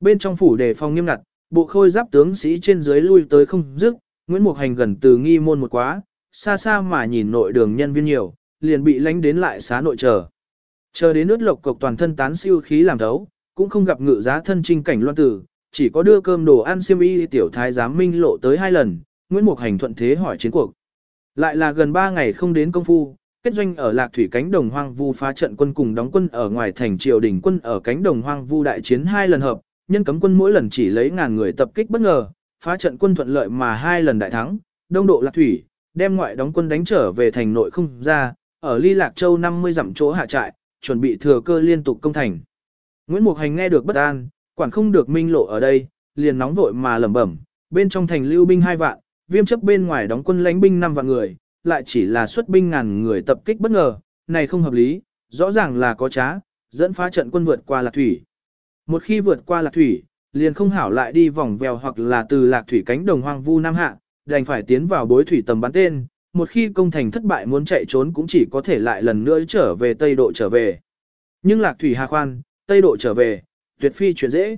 Bên trong phủ đề phòng nghiêm ngặt, bộ khôi giáp tướng sĩ trên dưới lui tới không dứt, Nguyễn Mục Hành gần từ nghi môn một quá, xa xa mà nhìn nội đường nhân viên nhiều, liền bị lánh đến lại xá nội chờ. Chờ đến nước lộc cộc toàn thân tán siêu khí làm thấu, cũng không gặp ngự giá thân trinh cảnh loan tử, chỉ có đưa cơm đồ ăn xiêm y tiểu thái giám minh lộ tới hai lần, Nguyễn Mục Hành thuận thế hỏi chiến cuộc. Lại là gần ba ngày không đến công phu, kết doanh ở lạc thủy cánh đồng hoang vu phá trận quân cùng đóng quân ở ngoài thành triều đình quân ở cánh đồng hoang vu đại chiến hai lần hợp, nhân cấm quân mỗi lần chỉ lấy ngàn người tập kích bất ngờ, phá trận quân thuận lợi mà hai lần đại thắng, đông độ lạc thủy, đem ngoại đóng quân đánh trở về thành nội không ra, ở ly lạc châu 50 dặm chỗ hạ trại, chuẩn bị thừa cơ liên tục công thành. Nguyễn Mục Hành nghe được bất an, quản không được minh lộ ở đây, liền nóng vội mà lẩm bẩm, bên trong thành lưu binh hai vạn, viêm chấp bên ngoài đóng quân lãnh binh năm vạn người, lại chỉ là xuất binh ngàn người tập kích bất ngờ, này không hợp lý, rõ ràng là có trá, dẫn phá trận quân vượt qua lạc thủy. Một khi vượt qua lạc thủy, liền không hảo lại đi vòng vèo hoặc là từ lạc thủy cánh đồng hoang vu nam hạ, đành phải tiến vào bối thủy tầm bắn tên, một khi công thành thất bại muốn chạy trốn cũng chỉ có thể lại lần nữa trở về Tây Độ trở về. Nhưng lạc thủy hà khoan, Tây Độ trở về, tuyệt phi chuyện dễ.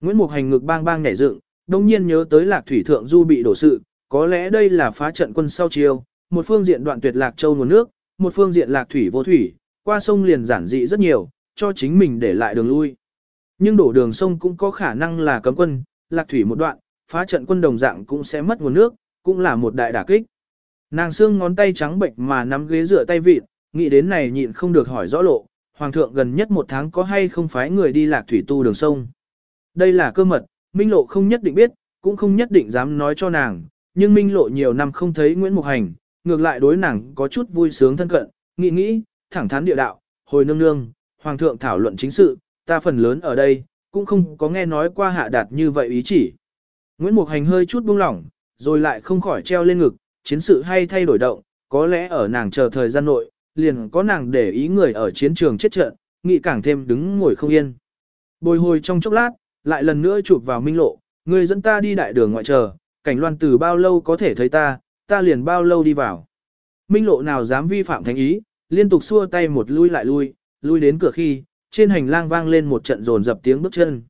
Nguyễn Mục Hành ngực bang bang nhảy dựng, đông nhiên nhớ tới lạc thủy thượng du bị đổ sự, có lẽ đây là phá trận quân sau chiêu, một phương diện đoạn tuyệt lạc châu nguồn nước, một phương diện lạc thủy vô thủy, qua sông liền giản dị rất nhiều, cho chính mình để lại đường lui. Nhưng đổ đường sông cũng có khả năng là cấm quân, lạc thủy một đoạn, phá trận quân đồng dạng cũng sẽ mất nguồn nước, cũng là một đại đả kích. Nàng xương ngón tay trắng bệnh mà nắm ghế dựa tay vịt, nghĩ đến này nhịn không được hỏi rõ lộ, hoàng thượng gần nhất một tháng có hay không phái người đi lạc thủy tu đường sông. Đây là cơ mật, Minh Lộ không nhất định biết, cũng không nhất định dám nói cho nàng, nhưng Minh Lộ nhiều năm không thấy Nguyễn Mục Hành, ngược lại đối nàng có chút vui sướng thân cận, nghĩ nghĩ, thẳng thắn địa đạo, hồi nương nương, hoàng thượng thảo luận chính sự, ta phần lớn ở đây, cũng không có nghe nói qua hạ đạt như vậy ý chỉ. Nguyễn Mục Hành hơi chút buông lỏng, rồi lại không khỏi treo lên ngực, chiến sự hay thay đổi động, có lẽ ở nàng chờ thời gian nội, liền có nàng để ý người ở chiến trường chết trận, nghĩ càng thêm đứng ngồi không yên. Bồi hồi trong chốc lát, lại lần nữa chụp vào minh lộ, người dẫn ta đi đại đường ngoại chờ, cảnh loan từ bao lâu có thể thấy ta, ta liền bao lâu đi vào. Minh lộ nào dám vi phạm thánh ý, liên tục xua tay một lui lại lui, lui đến cửa khi, trên hành lang vang lên một trận rồn dập tiếng bước chân.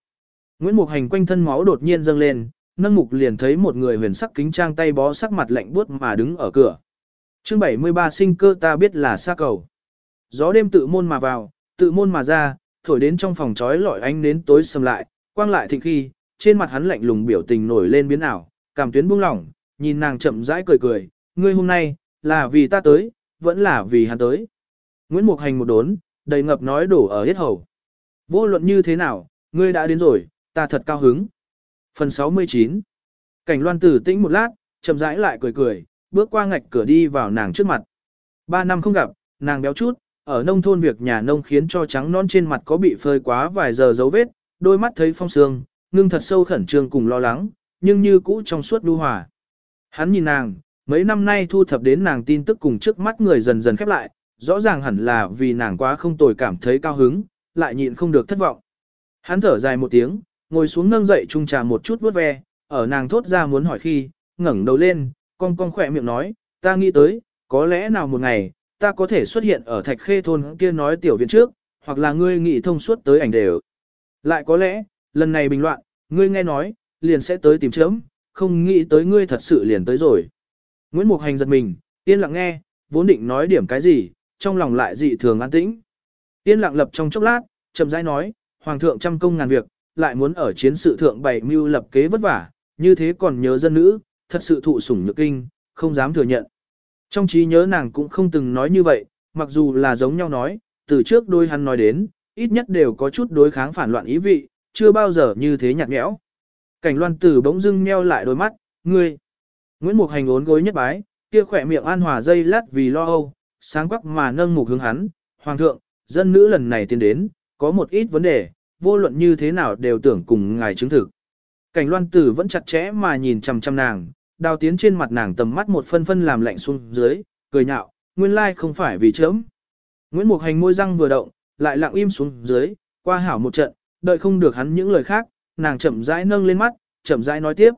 Nguyễn Mục Hành quanh thân máu đột nhiên dâng lên, nâng mục liền thấy một người huyền sắc kính trang tay bó sắc mặt lạnh buốt mà đứng ở cửa. Chương 73 sinh cơ ta biết là xa cầu. Gió đêm tự môn mà vào, tự môn mà ra, thổi đến trong phòng trói lọi ánh đến tối sầm lại, quang lại thịnh khi, trên mặt hắn lạnh lùng biểu tình nổi lên biến ảo, cảm tuyến buông lỏng, nhìn nàng chậm rãi cười cười, ngươi hôm nay, là vì ta tới, vẫn là vì hắn tới. Nguyễn Mục Hành một đốn, đầy ngập nói đổ ở hết hầu. Vô luận như thế nào, ngươi đã đến rồi, ta thật cao hứng. Phần 69 Cảnh loan tử tĩnh một lát, chậm rãi lại cười cười, bước qua ngạch cửa đi vào nàng trước mặt. Ba năm không gặp, nàng béo chút, ở nông thôn việc nhà nông khiến cho trắng non trên mặt có bị phơi quá vài giờ dấu vết, đôi mắt thấy phong sương, ngưng thật sâu khẩn trương cùng lo lắng, nhưng như cũ trong suốt đu hòa. Hắn nhìn nàng, mấy năm nay thu thập đến nàng tin tức cùng trước mắt người dần dần khép lại, rõ ràng hẳn là vì nàng quá không tồi cảm thấy cao hứng, lại nhịn không được thất vọng. Hắn thở dài một tiếng, ngồi xuống nâng dậy chung trà một chút vuốt ve, ở nàng thốt ra muốn hỏi khi, ngẩng đầu lên, con con khỏe miệng nói, ta nghĩ tới, có lẽ nào một ngày, ta có thể xuất hiện ở thạch khê thôn kia nói tiểu viện trước, hoặc là ngươi nghĩ thông suốt tới ảnh đều. Lại có lẽ, lần này bình loạn, ngươi nghe nói, liền sẽ tới tìm chớm, không nghĩ tới ngươi thật sự liền tới rồi. Nguyễn Mục Hành giật mình, yên lặng nghe, vốn định nói điểm cái gì, trong lòng lại dị thường an tĩnh. Yên lặng lập trong chốc lát, chậm rãi nói, Hoàng thượng trăm công ngàn việc, lại muốn ở chiến sự thượng bày mưu lập kế vất vả, như thế còn nhớ dân nữ, thật sự thụ sủng nhược kinh, không dám thừa nhận. Trong trí nhớ nàng cũng không từng nói như vậy, mặc dù là giống nhau nói, từ trước đôi hắn nói đến, ít nhất đều có chút đối kháng phản loạn ý vị, chưa bao giờ như thế nhạt nhẽo. Cảnh loan tử bỗng dưng meo lại đôi mắt, ngươi. Nguyễn Mục Hành ốn gối nhất bái, kia khỏe miệng an hòa dây lát vì lo âu, sáng quắc mà nâng mục hướng hắn, Hoàng thượng, dân nữ lần này tiến đến, có một ít vấn đề, vô luận như thế nào đều tưởng cùng ngài chứng thực. Cảnh loan tử vẫn chặt chẽ mà nhìn chằm chằm nàng, đào tiến trên mặt nàng tầm mắt một phân phân làm lạnh xuống dưới, cười nhạo, nguyên lai không phải vì chớm. Nguyễn Mục Hành môi răng vừa động, lại lặng im xuống dưới, qua hảo một trận, đợi không được hắn những lời khác, nàng chậm rãi nâng lên mắt, chậm rãi nói tiếp.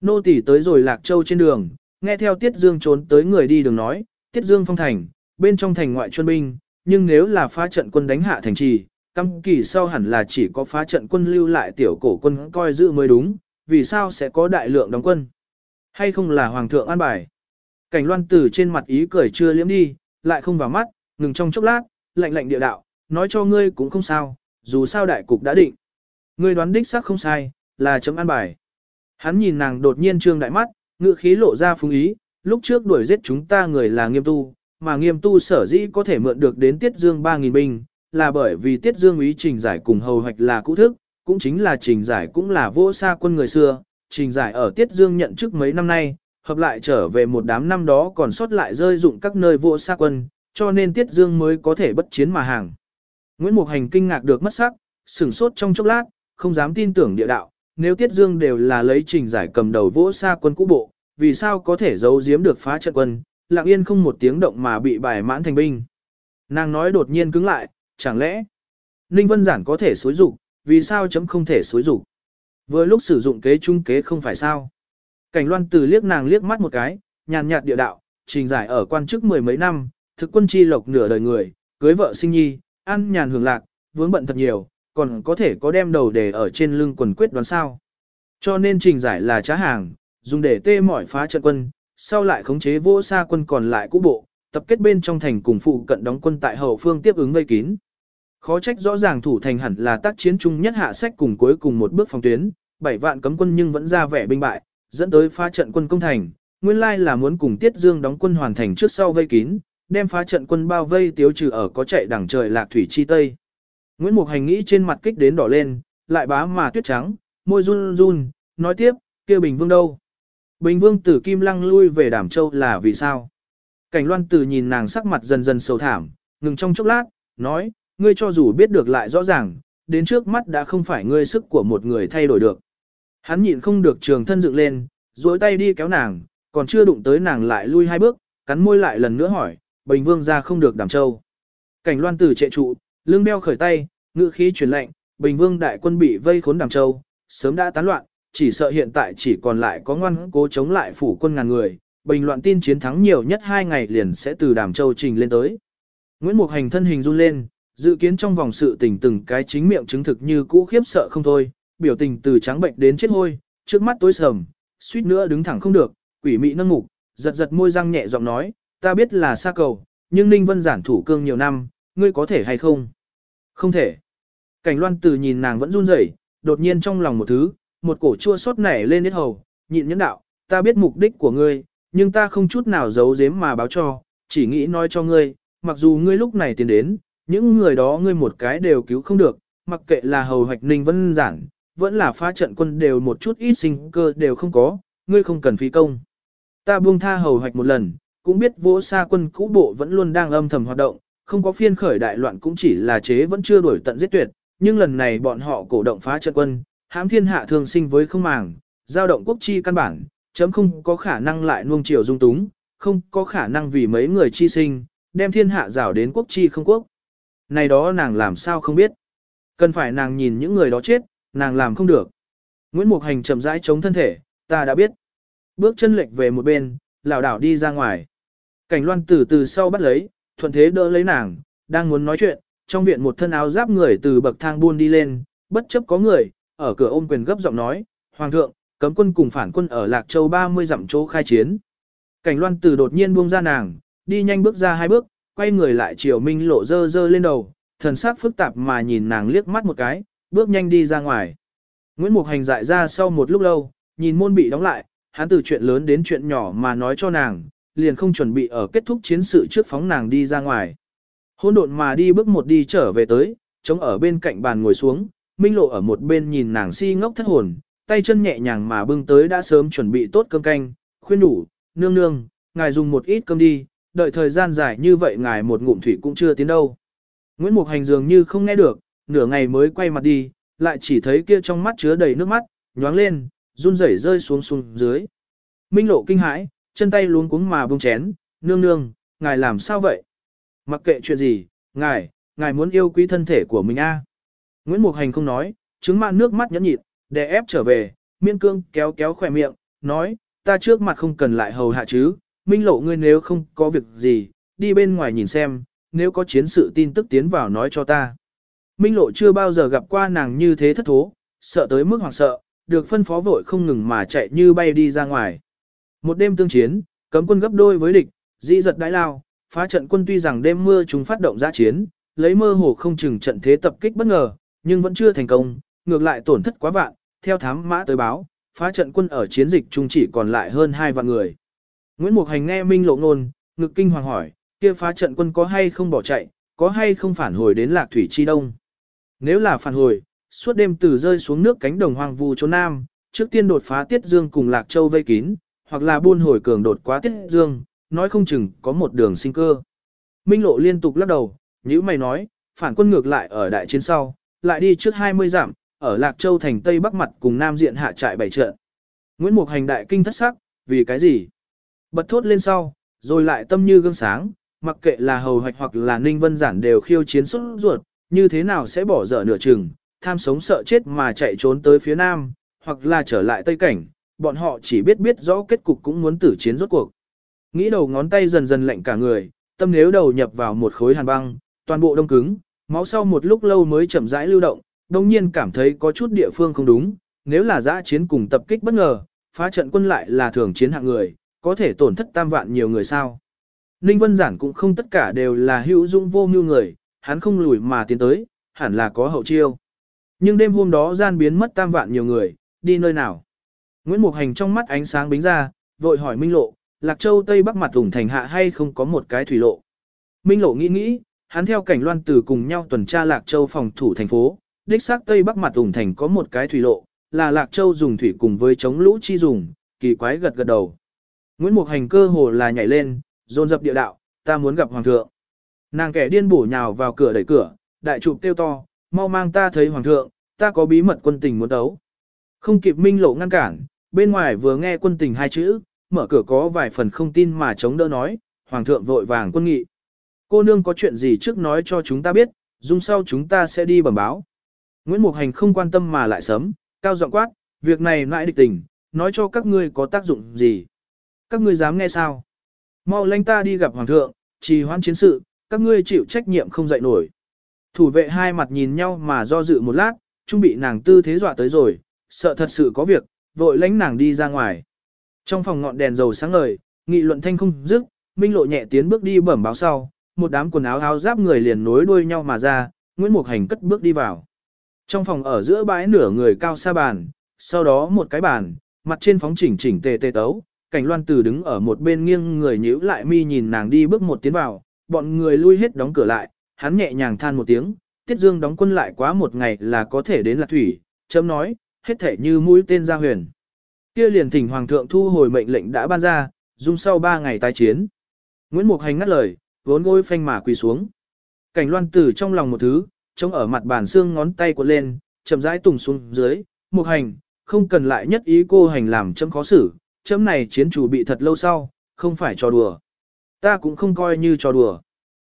Nô tỳ tới rồi Lạc Châu trên đường, nghe theo Tiết Dương trốn tới người đi đường nói, Tiết Dương phong thành, bên trong thành ngoại chuyên binh, nhưng nếu là phá trận quân đánh hạ thành trì, căm kỳ sau hẳn là chỉ có phá trận quân lưu lại tiểu cổ quân coi giữ mới đúng, vì sao sẽ có đại lượng đóng quân? Hay không là hoàng thượng an bài? Cảnh loan tử trên mặt ý cười chưa liếm đi, lại không vào mắt, ngừng trong chốc lát, lạnh lạnh địa đạo, nói cho ngươi cũng không sao, dù sao đại cục đã định. Ngươi đoán đích xác không sai, là chấm an bài. Hắn nhìn nàng đột nhiên trương đại mắt, ngựa khí lộ ra phúng ý, lúc trước đuổi giết chúng ta người là nghiêm tu, mà nghiêm tu sở dĩ có thể mượn được đến tiết dương 3.000 binh, là bởi vì tiết dương ý trình giải cùng hầu hoạch là cũ thức, cũng chính là trình giải cũng là vô xa quân người xưa, trình giải ở tiết dương nhận chức mấy năm nay, hợp lại trở về một đám năm đó còn sót lại rơi dụng các nơi vô xa quân, cho nên tiết dương mới có thể bất chiến mà hàng. Nguyễn Mục Hành kinh ngạc được mất sắc, sửng sốt trong chốc lát, không dám tin tưởng địa đạo, nếu Tiết Dương đều là lấy trình giải cầm đầu vỗ xa quân cũ bộ, vì sao có thể giấu giếm được phá trận quân, lặng yên không một tiếng động mà bị bài mãn thành binh. Nàng nói đột nhiên cứng lại, chẳng lẽ Ninh Vân Giản có thể xối dục, vì sao chấm không thể xối dục? Vừa lúc sử dụng kế trung kế không phải sao? Cảnh loan từ liếc nàng liếc mắt một cái, nhàn nhạt địa đạo, trình giải ở quan chức mười mấy năm, thực quân chi lộc nửa đời người, cưới vợ sinh nhi, ăn nhàn hưởng lạc, vướng bận thật nhiều, còn có thể có đem đầu để ở trên lưng quần quyết đoán sao. Cho nên trình giải là trá hàng, dùng để tê mỏi phá trận quân, sau lại khống chế vô xa quân còn lại cũ bộ, tập kết bên trong thành cùng phụ cận đóng quân tại hậu phương tiếp ứng vây kín. Khó trách rõ ràng thủ thành hẳn là tác chiến chung nhất hạ sách cùng cuối cùng một bước phòng tuyến, bảy vạn cấm quân nhưng vẫn ra vẻ binh bại, dẫn tới phá trận quân công thành, nguyên lai là muốn cùng Tiết Dương đóng quân hoàn thành trước sau vây kín, đem phá trận quân bao vây tiêu trừ ở có chạy đẳng trời lạc thủy chi tây. Nguyễn Mục Hành nghĩ trên mặt kích đến đỏ lên, lại bá mà tuyết trắng, môi run run, nói tiếp, kia Bình Vương đâu? Bình Vương tử Kim Lăng lui về Đàm Châu là vì sao? Cảnh Loan Tử nhìn nàng sắc mặt dần dần sầu thảm, ngừng trong chốc lát, nói, ngươi cho dù biết được lại rõ ràng, đến trước mắt đã không phải ngươi sức của một người thay đổi được. Hắn nhịn không được trường thân dựng lên, duỗi tay đi kéo nàng, còn chưa đụng tới nàng lại lui hai bước, cắn môi lại lần nữa hỏi, Bình Vương ra không được Đàm Châu. Cảnh Loan Tử trệ trụ, lưng đeo khởi tay, ngự khí truyền lệnh, Bình Vương đại quân bị vây khốn Đàm Châu, sớm đã tán loạn, chỉ sợ hiện tại chỉ còn lại có ngoan cố chống lại phủ quân ngàn người, bình loạn tin chiến thắng nhiều nhất hai ngày liền sẽ từ Đàm Châu trình lên tới. Nguyễn Mục Hành thân hình run lên, dự kiến trong vòng sự tình từng cái chính miệng chứng thực như cũ khiếp sợ không thôi, biểu tình từ trắng bệnh đến chết hôi, trước mắt tối sầm, suýt nữa đứng thẳng không được, quỷ mị nâng ngục, giật giật môi răng nhẹ giọng nói, ta biết là xa cầu, nhưng Ninh Vân giản thủ cương nhiều năm, ngươi có thể hay không? Không thể. Cảnh loan từ nhìn nàng vẫn run rẩy, đột nhiên trong lòng một thứ, một cổ chua xót nảy lên hết hầu, nhịn nhẫn đạo, ta biết mục đích của ngươi, nhưng ta không chút nào giấu giếm mà báo cho, chỉ nghĩ nói cho ngươi, mặc dù ngươi lúc này tiến đến, những người đó ngươi một cái đều cứu không được, mặc kệ là hầu hoạch ninh vân giản, vẫn là phá trận quân đều một chút ít sinh cơ đều không có, ngươi không cần phí công. Ta buông tha hầu hoạch một lần, cũng biết vỗ xa quân cũ bộ vẫn luôn đang âm thầm hoạt động, không có phiên khởi đại loạn cũng chỉ là chế vẫn chưa đổi tận giết tuyệt, nhưng lần này bọn họ cổ động phá trận quân, hãm thiên hạ thường sinh với không màng, giao động quốc chi căn bản, chấm không có khả năng lại nuông chiều dung túng, không có khả năng vì mấy người chi sinh, đem thiên hạ rảo đến quốc chi không quốc. Này đó nàng làm sao không biết. Cần phải nàng nhìn những người đó chết, nàng làm không được. Nguyễn Mục Hành chậm rãi chống thân thể, ta đã biết. Bước chân lệch về một bên, lảo đảo đi ra ngoài. Cảnh loan từ từ sau bắt lấy, thuận thế đỡ lấy nàng, đang muốn nói chuyện, trong viện một thân áo giáp người từ bậc thang buôn đi lên, bất chấp có người, ở cửa ôm quyền gấp giọng nói, Hoàng thượng, cấm quân cùng phản quân ở Lạc Châu 30 dặm chỗ khai chiến. Cảnh loan từ đột nhiên buông ra nàng, đi nhanh bước ra hai bước, quay người lại chiều minh lộ dơ dơ lên đầu, thần sắc phức tạp mà nhìn nàng liếc mắt một cái, bước nhanh đi ra ngoài. Nguyễn Mục Hành dại ra sau một lúc lâu, nhìn môn bị đóng lại, hắn từ chuyện lớn đến chuyện nhỏ mà nói cho nàng, liền không chuẩn bị ở kết thúc chiến sự trước phóng nàng đi ra ngoài. Hôn độn mà đi bước một đi trở về tới, chống ở bên cạnh bàn ngồi xuống, Minh Lộ ở một bên nhìn nàng si ngốc thất hồn, tay chân nhẹ nhàng mà bưng tới đã sớm chuẩn bị tốt cơm canh, khuyên đủ, nương nương, ngài dùng một ít cơm đi, đợi thời gian dài như vậy ngài một ngụm thủy cũng chưa tiến đâu. Nguyễn Mục Hành dường như không nghe được, nửa ngày mới quay mặt đi, lại chỉ thấy kia trong mắt chứa đầy nước mắt, nhoáng lên, run rẩy rơi xuống xuống dưới. Minh Lộ kinh hãi, chân tay luống cuống mà buông chén, nương nương, ngài làm sao vậy? Mặc kệ chuyện gì, ngài, ngài muốn yêu quý thân thể của mình a. Nguyễn Mục Hành không nói, chứng mạn nước mắt nhẫn nhịn, đè ép trở về, miên cương kéo kéo khỏe miệng, nói, ta trước mặt không cần lại hầu hạ chứ, minh lộ ngươi nếu không có việc gì, đi bên ngoài nhìn xem, nếu có chiến sự tin tức tiến vào nói cho ta. Minh lộ chưa bao giờ gặp qua nàng như thế thất thố, sợ tới mức hoảng sợ, được phân phó vội không ngừng mà chạy như bay đi ra ngoài. Một đêm tương chiến, cấm quân gấp đôi với địch, dị giật đái lao, phá trận quân tuy rằng đêm mưa chúng phát động ra chiến, lấy mơ hồ không chừng trận thế tập kích bất ngờ, nhưng vẫn chưa thành công, ngược lại tổn thất quá vạn, theo thám mã tới báo, phá trận quân ở chiến dịch trung chỉ còn lại hơn hai vạn người. Nguyễn Mục Hành nghe Minh Lộ ngôn, ngực kinh hoàng hỏi, kia phá trận quân có hay không bỏ chạy, có hay không phản hồi đến Lạc Thủy Chi Đông? Nếu là phản hồi, suốt đêm từ rơi xuống nước cánh đồng hoang vu chỗ Nam, trước tiên đột phá Tiết Dương cùng Lạc Châu vây kín, hoặc là buôn hồi cường đột quá Tiết Dương, nói không chừng có một đường sinh cơ. Minh Lộ liên tục lắc đầu, như mày nói, phản quân ngược lại ở đại chiến sau, lại đi trước 20 giảm, ở Lạc Châu thành Tây Bắc mặt cùng Nam diện hạ trại bảy trận. Nguyễn Mục Hành đại kinh thất sắc, vì cái gì? Bật thốt lên sau, rồi lại tâm như gương sáng, mặc kệ là hầu hoạch hoặc là ninh vân giản đều khiêu chiến xuất ruột, như thế nào sẽ bỏ dở nửa chừng, tham sống sợ chết mà chạy trốn tới phía Nam, hoặc là trở lại Tây Cảnh, bọn họ chỉ biết biết rõ kết cục cũng muốn tử chiến rốt cuộc. Nghĩ đầu ngón tay dần dần lạnh cả người, tâm nếu đầu nhập vào một khối hàn băng, toàn bộ đông cứng, máu sau một lúc lâu mới chậm rãi lưu động, đồng nhiên cảm thấy có chút địa phương không đúng, nếu là giã chiến cùng tập kích bất ngờ, phá trận quân lại là thường chiến hạng người, có thể tổn thất tam vạn nhiều người sao. Ninh Vân Giản cũng không tất cả đều là hữu dụng vô mưu người, hắn không lùi mà tiến tới, hẳn là có hậu chiêu. Nhưng đêm hôm đó gian biến mất tam vạn nhiều người, đi nơi nào? Nguyễn Mục Hành trong mắt ánh sáng bính ra, vội hỏi Minh Lộ, Lạc Châu Tây Bắc mặt ủng thành hạ hay không có một cái thủy lộ? Minh Lộ nghĩ nghĩ, hắn theo cảnh loan từ cùng nhau tuần tra Lạc Châu phòng thủ thành phố, đích xác Tây Bắc mặt ủng thành có một cái thủy lộ, là Lạc Châu dùng thủy cùng với chống lũ chi dùng, kỳ quái gật gật đầu. Nguyễn Mục Hành cơ hồ là nhảy lên, dồn dập địa đạo, ta muốn gặp Hoàng thượng. Nàng kẻ điên bổ nhào vào cửa đẩy cửa, đại trụ tiêu to, mau mang ta thấy Hoàng thượng, ta có bí mật quân tình muốn đấu. Không kịp minh lộ ngăn cản, bên ngoài vừa nghe quân tình hai chữ, mở cửa có vài phần không tin mà chống đỡ nói, Hoàng thượng vội vàng quân nghị. Cô nương có chuyện gì trước nói cho chúng ta biết, dung sau chúng ta sẽ đi bẩm báo. Nguyễn Mục Hành không quan tâm mà lại sớm, cao giọng quát, việc này lại địch tình, nói cho các ngươi có tác dụng gì. Các ngươi dám nghe sao? Mau lanh ta đi gặp Hoàng thượng, trì hoãn chiến sự, các ngươi chịu trách nhiệm không dậy nổi. Thủ vệ hai mặt nhìn nhau mà do dự một lát, trung bị nàng tư thế dọa tới rồi, sợ thật sự có việc, vội lánh nàng đi ra ngoài. Trong phòng ngọn đèn dầu sáng ngời, nghị luận thanh không dứt, Minh Lộ nhẹ tiến bước đi bẩm báo sau, một đám quần áo áo giáp người liền nối đuôi nhau mà ra, Nguyễn Mục Hành cất bước đi vào. Trong phòng ở giữa bãi nửa người cao xa bàn, sau đó một cái bàn, mặt trên phóng chỉnh chỉnh tề tề tấu, cảnh loan từ đứng ở một bên nghiêng người nhíu lại mi nhìn nàng đi bước một tiến vào, bọn người lui hết đóng cửa lại, hắn nhẹ nhàng than một tiếng, tiết dương đóng quân lại quá một ngày là có thể đến lạc thủy, chấm nói, hết thể như mũi tên ra huyền. Kia liền thỉnh hoàng thượng thu hồi mệnh lệnh đã ban ra, dung sau ba ngày tái chiến. Nguyễn Mục Hành ngắt lời, vốn gối phanh mà quỳ xuống. Cảnh loan tử trong lòng một thứ, trông ở mặt bàn xương ngón tay của lên, chậm rãi tùng xuống dưới, Mục Hành, không cần lại nhất ý cô hành làm chấm khó xử, chấm này chiến chủ bị thật lâu sau, không phải trò đùa. Ta cũng không coi như trò đùa.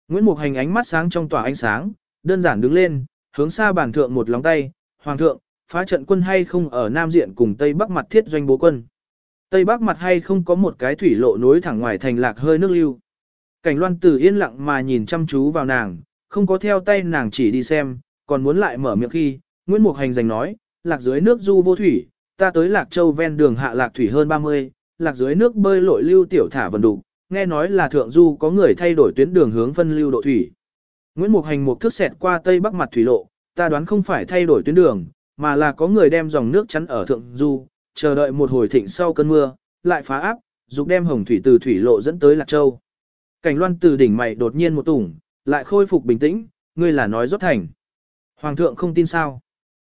Nguyễn Mục Hành ánh mắt sáng trong tỏa ánh sáng, đơn giản đứng lên, hướng xa bàn thượng một lóng tay, Hoàng thượng, phá trận quân hay không ở Nam Diện cùng Tây Bắc mặt thiết doanh bố quân. Tây Bắc mặt hay không có một cái thủy lộ nối thẳng ngoài thành lạc hơi nước lưu. Cảnh loan tử yên lặng mà nhìn chăm chú vào nàng, không có theo tay nàng chỉ đi xem, còn muốn lại mở miệng khi, Nguyễn Mục Hành giành nói, lạc dưới nước du vô thủy, ta tới lạc châu ven đường hạ lạc thủy hơn 30, lạc dưới nước bơi lội lưu tiểu thả vần đủ, nghe nói là thượng du có người thay đổi tuyến đường hướng phân lưu độ thủy. Nguyễn Mục Hành một thước xẹt qua tây bắc mặt thủy lộ, ta đoán không phải thay đổi tuyến đường, mà là có người đem dòng nước chắn ở thượng du, chờ đợi một hồi thịnh sau cơn mưa, lại phá áp, dục đem hồng thủy từ thủy lộ dẫn tới Lạc Châu. Cảnh loan từ đỉnh mày đột nhiên một tủng, lại khôi phục bình tĩnh, ngươi là nói rốt thành. Hoàng thượng không tin sao.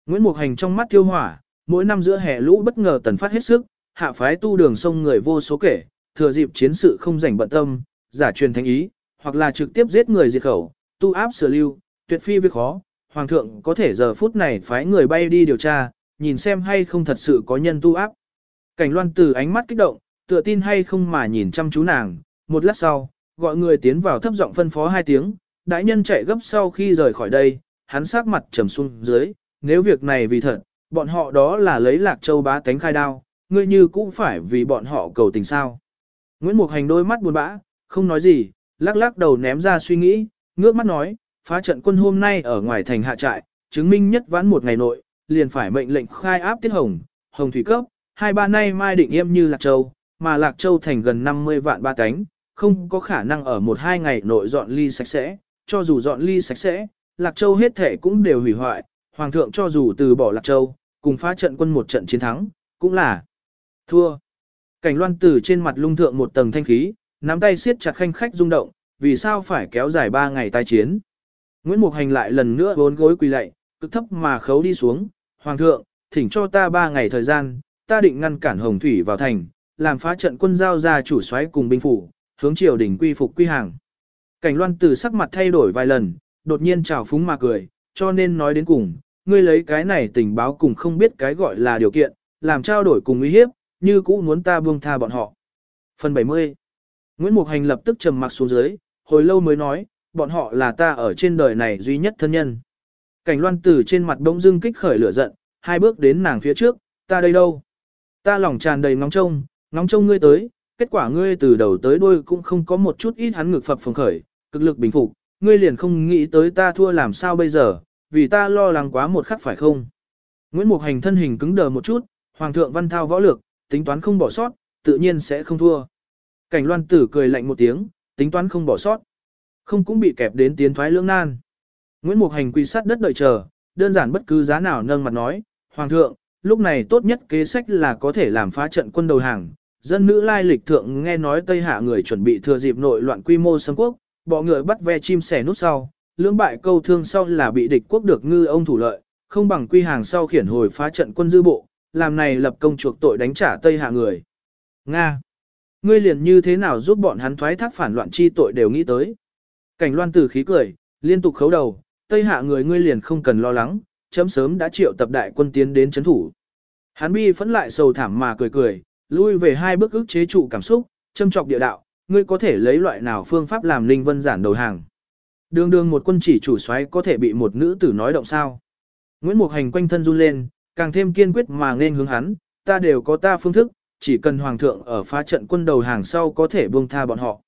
Nguyễn Mục Hành trong mắt thiêu hỏa, mỗi năm giữa hè lũ bất ngờ tần phát hết sức, hạ phái tu đường sông người vô số kể, thừa dịp chiến sự không rảnh bận tâm, giả truyền thánh ý, hoặc là trực tiếp giết người diệt khẩu, tu áp sửa lưu, tuyệt phi việc khó, hoàng thượng có thể giờ phút này phái người bay đi điều tra, nhìn xem hay không thật sự có nhân tu áp. Cảnh loan từ ánh mắt kích động, tựa tin hay không mà nhìn chăm chú nàng, một lát sau, gọi người tiến vào thấp giọng phân phó hai tiếng, đại nhân chạy gấp sau khi rời khỏi đây, hắn sát mặt trầm xuống dưới, nếu việc này vì thật, bọn họ đó là lấy lạc châu bá tánh khai đao, ngươi như cũng phải vì bọn họ cầu tình sao. Nguyễn Mục Hành đôi mắt buồn bã, không nói gì, lắc lắc đầu ném ra suy nghĩ, ngước mắt nói, phá trận quân hôm nay ở ngoài thành hạ trại, chứng minh nhất vãn một ngày nội, liền phải mệnh lệnh khai áp tiết hồng, hồng thủy cấp, hai ba nay mai định yêm như Lạc Châu, mà Lạc Châu thành gần 50 vạn ba cánh, không có khả năng ở một hai ngày nội dọn ly sạch sẽ, cho dù dọn ly sạch sẽ, Lạc Châu hết thể cũng đều hủy hoại, Hoàng thượng cho dù từ bỏ Lạc Châu, cùng phá trận quân một trận chiến thắng, cũng là thua. Cảnh loan tử trên mặt lung thượng một tầng thanh khí, nắm tay siết chặt khanh khách rung động, vì sao phải kéo dài ba ngày tai chiến. Nguyễn Mục Hành lại lần nữa bốn gối quỳ lạy, cực thấp mà khấu đi xuống, Hoàng thượng, thỉnh cho ta ba ngày thời gian, ta định ngăn cản Hồng Thủy vào thành, làm phá trận quân giao ra chủ soái cùng binh phủ, hướng triều đình quy phục quy hàng. Cảnh loan tử sắc mặt thay đổi vài lần, đột nhiên trào phúng mà cười, cho nên nói đến cùng, ngươi lấy cái này tình báo cùng không biết cái gọi là điều kiện, làm trao đổi cùng uy hiếp, như cũ muốn ta buông tha bọn họ. Phần 70 Nguyễn Mục Hành lập tức trầm mặc xuống dưới, hồi lâu mới nói, bọn họ là ta ở trên đời này duy nhất thân nhân. Cảnh loan tử trên mặt bỗng dưng kích khởi lửa giận, hai bước đến nàng phía trước, ta đây đâu? ta lòng tràn đầy ngóng trông, ngóng trông ngươi tới, kết quả ngươi từ đầu tới đuôi cũng không có một chút ít hắn ngực phập phồng khởi, cực lực bình phục, ngươi liền không nghĩ tới ta thua làm sao bây giờ, vì ta lo lắng quá một khắc phải không. Nguyễn Mục Hành thân hình cứng đờ một chút, Hoàng thượng văn thao võ lược, tính toán không bỏ sót, tự nhiên sẽ không thua. Cảnh loan tử cười lạnh một tiếng, tính toán không bỏ sót. Không cũng bị kẹp đến tiến thoái lưỡng nan. Nguyễn Mục Hành quy sát đất đợi chờ, đơn giản bất cứ giá nào nâng mặt nói, Hoàng thượng, lúc này tốt nhất kế sách là có thể làm phá trận quân đầu hàng. Dân nữ lai lịch thượng nghe nói Tây Hạ người chuẩn bị thừa dịp nội loạn quy mô xâm quốc, bỏ người bắt ve chim sẻ nút sau, lưỡng bại câu thương sau là bị địch quốc được ngư ông thủ lợi, không bằng quy hàng sau khiển hồi phá trận quân dư bộ, làm này lập công chuộc tội đánh trả Tây Hạ người. Nga! Ngươi liền như thế nào giúp bọn hắn thoái thác phản loạn chi tội đều nghĩ tới. Cảnh loan tử khí cười, liên tục khấu đầu, Tây Hạ người ngươi liền không cần lo lắng, chấm sớm đã triệu tập đại quân tiến đến chấn thủ. Hán bi phẫn lại sầu thảm mà cười cười, lui về hai bước ức chế trụ cảm xúc, châm trọc địa đạo, ngươi có thể lấy loại nào phương pháp làm Linh Vân giản đầu hàng. Đường đường một quân chỉ chủ soái có thể bị một nữ tử nói động sao. Nguyễn Mục Hành quanh thân run lên, càng thêm kiên quyết mà nên hướng hắn, ta đều có ta phương thức, chỉ cần hoàng thượng ở phá trận quân đầu hàng sau có thể buông tha bọn họ.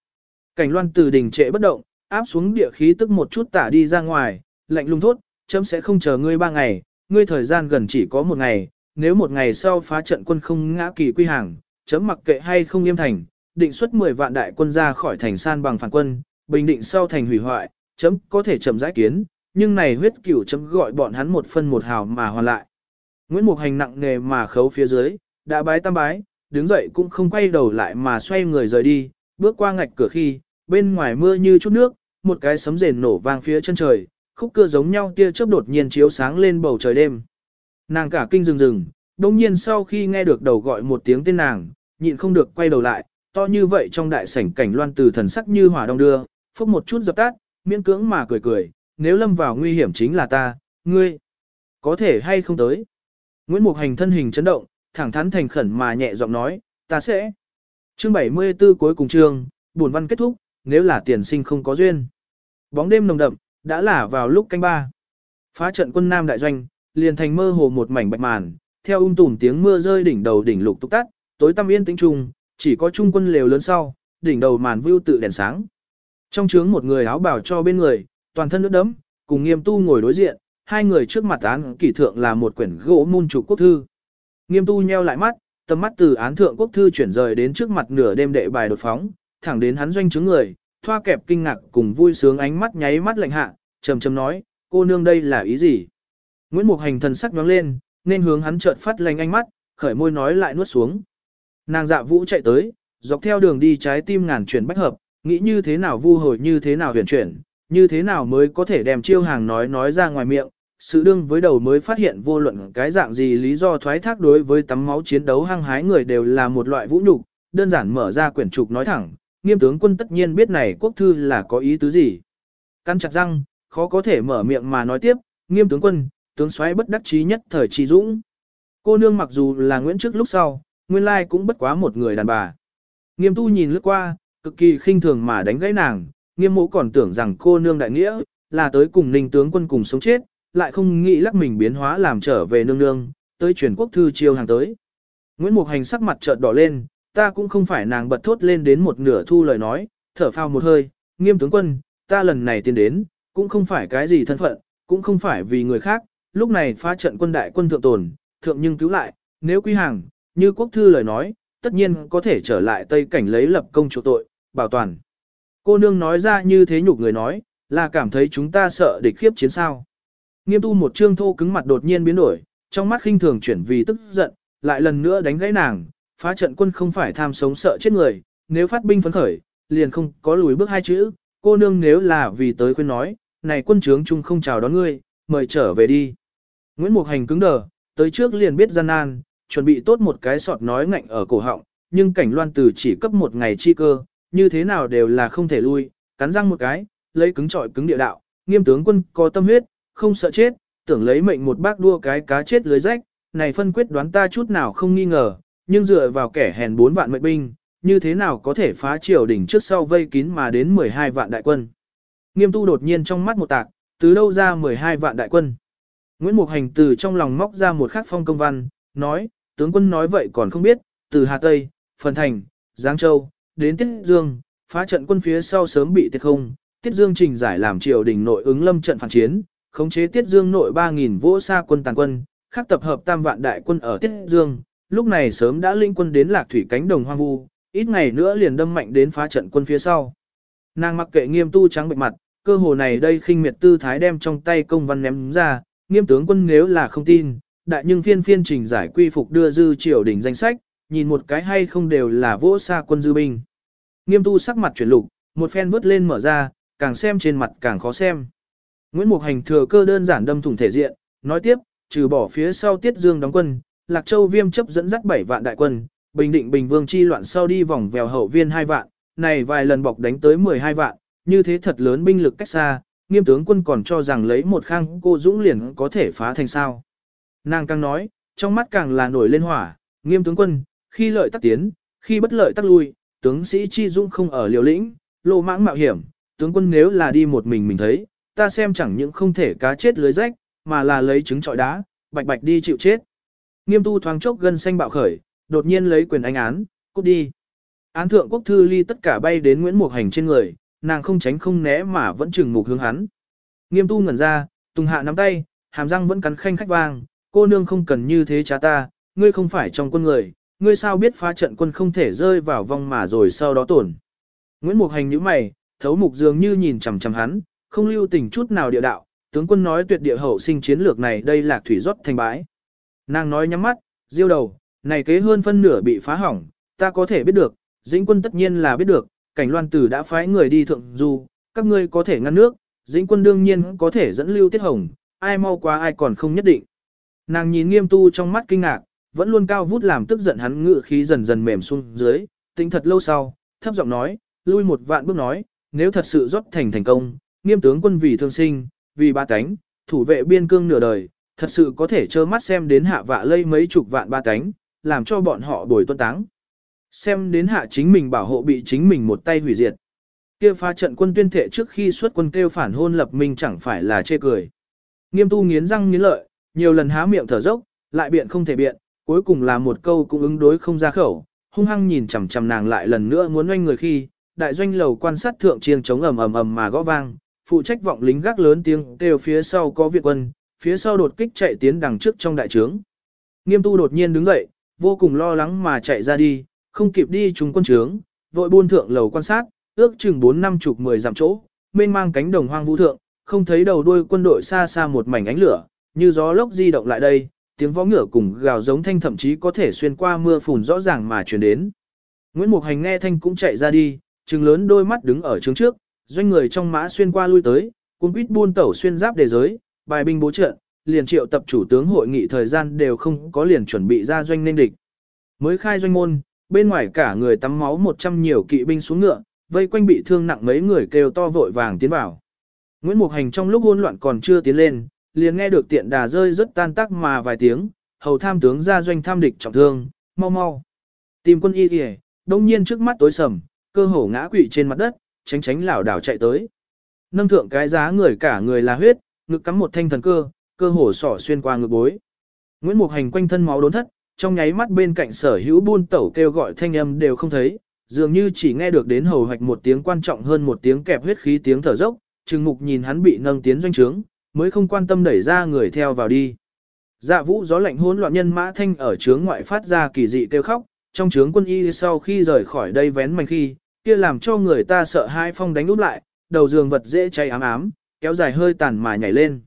Cảnh loan từ đình trệ bất động, áp xuống địa khí tức một chút tả đi ra ngoài, lạnh lùng thốt, chấm sẽ không chờ ngươi ba ngày, ngươi thời gian gần chỉ có một ngày, nếu một ngày sau phá trận quân không ngã kỳ quy hàng, chấm mặc kệ hay không nghiêm thành, định xuất 10 vạn đại quân ra khỏi thành san bằng phản quân, bình định sau thành hủy hoại, chấm có thể chậm giải kiến, nhưng này huyết cửu chấm gọi bọn hắn một phân một hào mà hoàn lại. Nguyễn Mục Hành nặng nề mà khấu phía dưới, đã bái tam bái, đứng dậy cũng không quay đầu lại mà xoay người rời đi, bước qua ngạch cửa khi, bên ngoài mưa như chút nước, một cái sấm rền nổ vang phía chân trời, khúc cưa giống nhau tia chớp đột nhiên chiếu sáng lên bầu trời đêm. Nàng cả kinh rừng rừng, đồng nhiên sau khi nghe được đầu gọi một tiếng tên nàng, nhịn không được quay đầu lại, to như vậy trong đại sảnh cảnh loan từ thần sắc như hỏa đông đưa, phốc một chút dập tắt, miễn cưỡng mà cười cười, nếu lâm vào nguy hiểm chính là ta, ngươi, có thể hay không tới. Nguyễn Mục Hành thân hình chấn động, thẳng thắn thành khẩn mà nhẹ giọng nói, ta sẽ. Chương 74 cuối cùng chương, buồn văn kết thúc, nếu là tiền sinh không có duyên. Bóng đêm nồng đậm, đã là vào lúc canh ba. Phá trận quân Nam đại doanh, liền thành mơ hồ một mảnh bạch màn, theo ung tùm tiếng mưa rơi đỉnh đầu đỉnh lục túc tắt, tối tăm yên tĩnh trùng, chỉ có trung quân lều lớn sau, đỉnh đầu màn view tự đèn sáng. Trong trướng một người áo bảo cho bên người, toàn thân nước đấm, cùng nghiêm tu ngồi đối diện, hai người trước mặt án kỷ thượng là một quyển gỗ mun chủ quốc thư. Nghiêm tu nheo lại mắt, tầm mắt từ án thượng quốc thư chuyển rời đến trước mặt nửa đêm đệ bài đột phóng, thẳng đến hắn doanh chứng người, thoa kẹp kinh ngạc cùng vui sướng ánh mắt nháy mắt lạnh hạ, trầm trầm nói, cô nương đây là ý gì? Nguyễn Mục Hành thần sắc nhoáng lên, nên hướng hắn chợt phát lạnh ánh mắt, khởi môi nói lại nuốt xuống. Nàng dạ vũ chạy tới, dọc theo đường đi trái tim ngàn chuyển bách hợp, nghĩ như thế nào vu hồi như thế nào huyền chuyển, như thế nào mới có thể đem chiêu hàng nói nói ra ngoài miệng, sự đương với đầu mới phát hiện vô luận cái dạng gì lý do thoái thác đối với tắm máu chiến đấu hăng hái người đều là một loại vũ nhục, đơn giản mở ra quyển trục nói thẳng, nghiêm tướng quân tất nhiên biết này quốc thư là có ý tứ gì. Căn chặt răng, khó có thể mở miệng mà nói tiếp, nghiêm tướng quân, tướng soái bất đắc chí nhất thời trì dũng. Cô nương mặc dù là Nguyễn trước lúc sau, nguyên lai cũng bất quá một người đàn bà. Nghiêm tu nhìn lướt qua, cực kỳ khinh thường mà đánh gãy nàng, nghiêm mũ còn tưởng rằng cô nương đại nghĩa, là tới cùng ninh tướng quân cùng sống chết, lại không nghĩ lắc mình biến hóa làm trở về nương nương, tới truyền quốc thư chiêu hàng tới. Nguyễn Mục Hành sắc mặt chợt đỏ lên, ta cũng không phải nàng bật thốt lên đến một nửa thu lời nói, thở phào một hơi, nghiêm tướng quân, ta lần này tiến đến, cũng không phải cái gì thân phận, cũng không phải vì người khác, lúc này phá trận quân đại quân thượng tồn, thượng nhưng cứu lại, nếu quy hàng, như quốc thư lời nói, tất nhiên có thể trở lại Tây Cảnh lấy lập công chỗ tội, bảo toàn. Cô nương nói ra như thế nhục người nói, là cảm thấy chúng ta sợ địch khiếp chiến sao. Nghiêm tu một trương thô cứng mặt đột nhiên biến đổi, trong mắt khinh thường chuyển vì tức giận, lại lần nữa đánh gãy nàng, phá trận quân không phải tham sống sợ chết người, nếu phát binh phấn khởi, liền không có lùi bước hai chữ, cô nương nếu là vì tới khuyên nói, này quân trướng chung không chào đón ngươi, mời trở về đi. Nguyễn Mục Hành cứng đờ, tới trước liền biết gian nan, chuẩn bị tốt một cái sọt nói ngạnh ở cổ họng, nhưng cảnh loan từ chỉ cấp một ngày chi cơ, như thế nào đều là không thể lui, cắn răng một cái, lấy cứng trọi cứng địa đạo, nghiêm tướng quân có tâm huyết, không sợ chết, tưởng lấy mệnh một bác đua cái cá chết lưới rách, này phân quyết đoán ta chút nào không nghi ngờ, nhưng dựa vào kẻ hèn 4 vạn mệnh binh, như thế nào có thể phá triều đỉnh trước sau vây kín mà đến 12 vạn đại quân. Nghiêm tu đột nhiên trong mắt một tạc, từ đâu ra 12 vạn đại quân. Nguyễn Mục Hành từ trong lòng móc ra một khắc phong công văn, nói, tướng quân nói vậy còn không biết, từ Hà Tây, Phần Thành, Giang Châu, đến Tiết Dương, phá trận quân phía sau sớm bị tiết không, Tiết Dương trình giải làm triều đình nội ứng lâm trận phản chiến, khống chế Tiết Dương nội 3.000 vỗ xa quân tàn quân, khắc tập hợp tam vạn đại quân ở Tiết Dương, lúc này sớm đã linh quân đến lạc thủy cánh đồng hoang vu, ít ngày nữa liền đâm mạnh đến phá trận quân phía sau. Nàng mặc kệ nghiêm tu trắng bệnh mặt, cơ hồ này đây khinh miệt tư thái đem trong tay công văn ném ra, nghiêm tướng quân nếu là không tin, đại nhưng phiên phiên trình giải quy phục đưa dư triều đình danh sách, nhìn một cái hay không đều là vỗ xa quân dư binh. Nghiêm tu sắc mặt chuyển lục, một phen vớt lên mở ra, càng xem trên mặt càng khó xem. Nguyễn Mục Hành thừa cơ đơn giản đâm thủng thể diện, nói tiếp, trừ bỏ phía sau Tiết Dương đóng quân, Lạc Châu Viêm chấp dẫn dắt 7 vạn đại quân, Bình Định Bình Vương chi loạn sau đi vòng vèo hậu viên 2 vạn, này vài lần bọc đánh tới 12 vạn, như thế thật lớn binh lực cách xa, nghiêm tướng quân còn cho rằng lấy một khang cô dũng liền có thể phá thành sao. Nàng càng nói, trong mắt càng là nổi lên hỏa, nghiêm tướng quân, khi lợi tắc tiến, khi bất lợi tắc lui, tướng sĩ chi dũng không ở liều lĩnh, lộ mãng mạo hiểm, tướng quân nếu là đi một mình mình thấy, ta xem chẳng những không thể cá chết lưới rách, mà là lấy trứng trọi đá, bạch bạch đi chịu chết. Nghiêm tu thoáng chốc gân xanh bạo khởi, đột nhiên lấy quyền anh án, cút đi. Án thượng quốc thư ly tất cả bay đến Nguyễn Mục Hành trên người, nàng không tránh không né mà vẫn chừng mục hướng hắn. Nghiêm tu ngẩn ra, tùng hạ nắm tay, hàm răng vẫn cắn khanh khách vang, cô nương không cần như thế cha ta, ngươi không phải trong quân người, ngươi sao biết phá trận quân không thể rơi vào vong mà rồi sau đó tổn. Nguyễn Mục Hành nhíu mày, thấu mục dường như nhìn chằm chằm hắn, không lưu tình chút nào địa đạo, tướng quân nói tuyệt địa hậu sinh chiến lược này đây là thủy rót thành bãi. Nàng nói nhắm mắt, diêu đầu, này kế hơn phân nửa bị phá hỏng, ta có thể biết được, dĩnh quân tất nhiên là biết được, cảnh loan tử đã phái người đi thượng du, các ngươi có thể ngăn nước, dĩnh quân đương nhiên có thể dẫn lưu tiết hồng, ai mau quá ai còn không nhất định. Nàng nhìn nghiêm tu trong mắt kinh ngạc, vẫn luôn cao vút làm tức giận hắn ngự khí dần dần mềm xuống dưới, tính thật lâu sau, thấp giọng nói, lui một vạn bước nói, nếu thật sự rót thành thành công, nghiêm tướng quân vì thương sinh, vì ba cánh, thủ vệ biên cương nửa đời, thật sự có thể trơ mắt xem đến hạ vạ lây mấy chục vạn ba cánh, làm cho bọn họ đổi tuân táng. Xem đến hạ chính mình bảo hộ bị chính mình một tay hủy diệt. Kia phá trận quân tuyên thệ trước khi xuất quân kêu phản hôn lập minh chẳng phải là chê cười. Nghiêm tu nghiến răng nghiến lợi, nhiều lần há miệng thở dốc, lại biện không thể biện, cuối cùng là một câu cũng ứng đối không ra khẩu, hung hăng nhìn chằm chằm nàng lại lần nữa muốn oanh người khi, đại doanh lầu quan sát thượng chiêng chống ầm ầm ầm mà gõ vang, phụ trách vọng lính gác lớn tiếng kêu phía sau có viện quân, phía sau đột kích chạy tiến đằng trước trong đại trướng. Nghiêm tu đột nhiên đứng dậy, vô cùng lo lắng mà chạy ra đi, không kịp đi trúng quân trướng, vội buôn thượng lầu quan sát, ước chừng 4 năm chục 10 dặm chỗ, mênh mang cánh đồng hoang vũ thượng, không thấy đầu đuôi quân đội xa xa một mảnh ánh lửa, như gió lốc di động lại đây, tiếng võ ngựa cùng gào giống thanh thậm chí có thể xuyên qua mưa phùn rõ ràng mà truyền đến. Nguyễn Mục Hành nghe thanh cũng chạy ra đi, trừng lớn đôi mắt đứng ở trướng trước, doanh người trong mã xuyên qua lui tới, cuốn quýt buôn tẩu xuyên giáp đề giới, bài binh bố trận, liền triệu tập chủ tướng hội nghị thời gian đều không có liền chuẩn bị ra doanh nên địch. Mới khai doanh môn, bên ngoài cả người tắm máu một trăm nhiều kỵ binh xuống ngựa, vây quanh bị thương nặng mấy người kêu to vội vàng tiến vào. Nguyễn Mục Hành trong lúc hỗn loạn còn chưa tiến lên, liền nghe được tiện đà rơi rất tan tác mà vài tiếng, hầu tham tướng ra doanh tham địch trọng thương, mau mau. Tìm quân y kìa, đông nhiên trước mắt tối sầm, cơ hồ ngã quỵ trên mặt đất, tránh tránh lảo đảo chạy tới. Nâng thượng cái giá người cả người là huyết, ngực cắm một thanh thần cơ, cơ hồ sỏ xuyên qua ngực bối. Nguyễn Mục Hành quanh thân máu đốn thất, trong nháy mắt bên cạnh sở hữu buôn tẩu kêu gọi thanh âm đều không thấy, dường như chỉ nghe được đến hầu hoạch một tiếng quan trọng hơn một tiếng kẹp huyết khí tiếng thở dốc, trừng mục nhìn hắn bị nâng tiến doanh trướng, mới không quan tâm đẩy ra người theo vào đi. Dạ vũ gió lạnh hỗn loạn nhân mã thanh ở trướng ngoại phát ra kỳ dị kêu khóc, trong trướng quân y sau khi rời khỏi đây vén mảnh khi, kia làm cho người ta sợ hai phong đánh úp lại, đầu giường vật dễ cháy ám ám, kéo dài hơi tàn mà nhảy lên.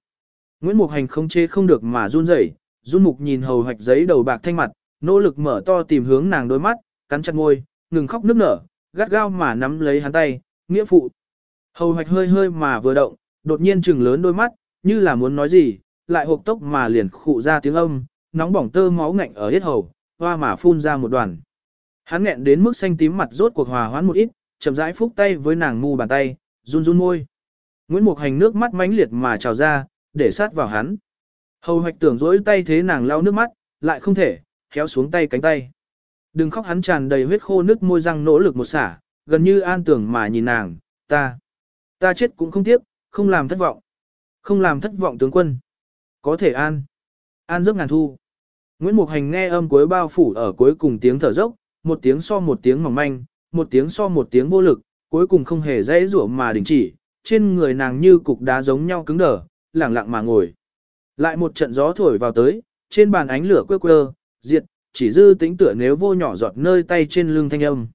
Nguyễn Mục Hành không chê không được mà run rẩy, run mục nhìn hầu hoạch giấy đầu bạc thanh mặt, nỗ lực mở to tìm hướng nàng đôi mắt, cắn chặt môi, ngừng khóc nức nở, gắt gao mà nắm lấy hắn tay, nghĩa phụ. Hầu hoạch hơi hơi mà vừa động, đột nhiên trừng lớn đôi mắt, như là muốn nói gì, lại hộp tốc mà liền khụ ra tiếng âm, nóng bỏng tơ máu ngạnh ở hết hầu, hoa mà phun ra một đoàn. Hắn nghẹn đến mức xanh tím mặt rốt cuộc hòa hoãn một ít, chậm rãi phúc tay với nàng ngu bàn tay, run run môi. Nguyễn Mục Hành nước mắt mãnh liệt mà trào ra, để sát vào hắn. Hầu hoạch tưởng rỗi tay thế nàng lau nước mắt, lại không thể, kéo xuống tay cánh tay. Đừng khóc hắn tràn đầy huyết khô nước môi răng nỗ lực một xả, gần như an tưởng mà nhìn nàng, ta. Ta chết cũng không tiếc, không làm thất vọng. Không làm thất vọng tướng quân. Có thể an. An giấc ngàn thu. Nguyễn Mục Hành nghe âm cuối bao phủ ở cuối cùng tiếng thở dốc, một tiếng so một tiếng mỏng manh, một tiếng so một tiếng vô lực, cuối cùng không hề dãy rủa mà đình chỉ, trên người nàng như cục đá giống nhau cứng đờ, lẳng lặng mà ngồi. Lại một trận gió thổi vào tới, trên bàn ánh lửa quơ quơ, diệt, chỉ dư tính tựa nếu vô nhỏ giọt nơi tay trên lưng thanh âm.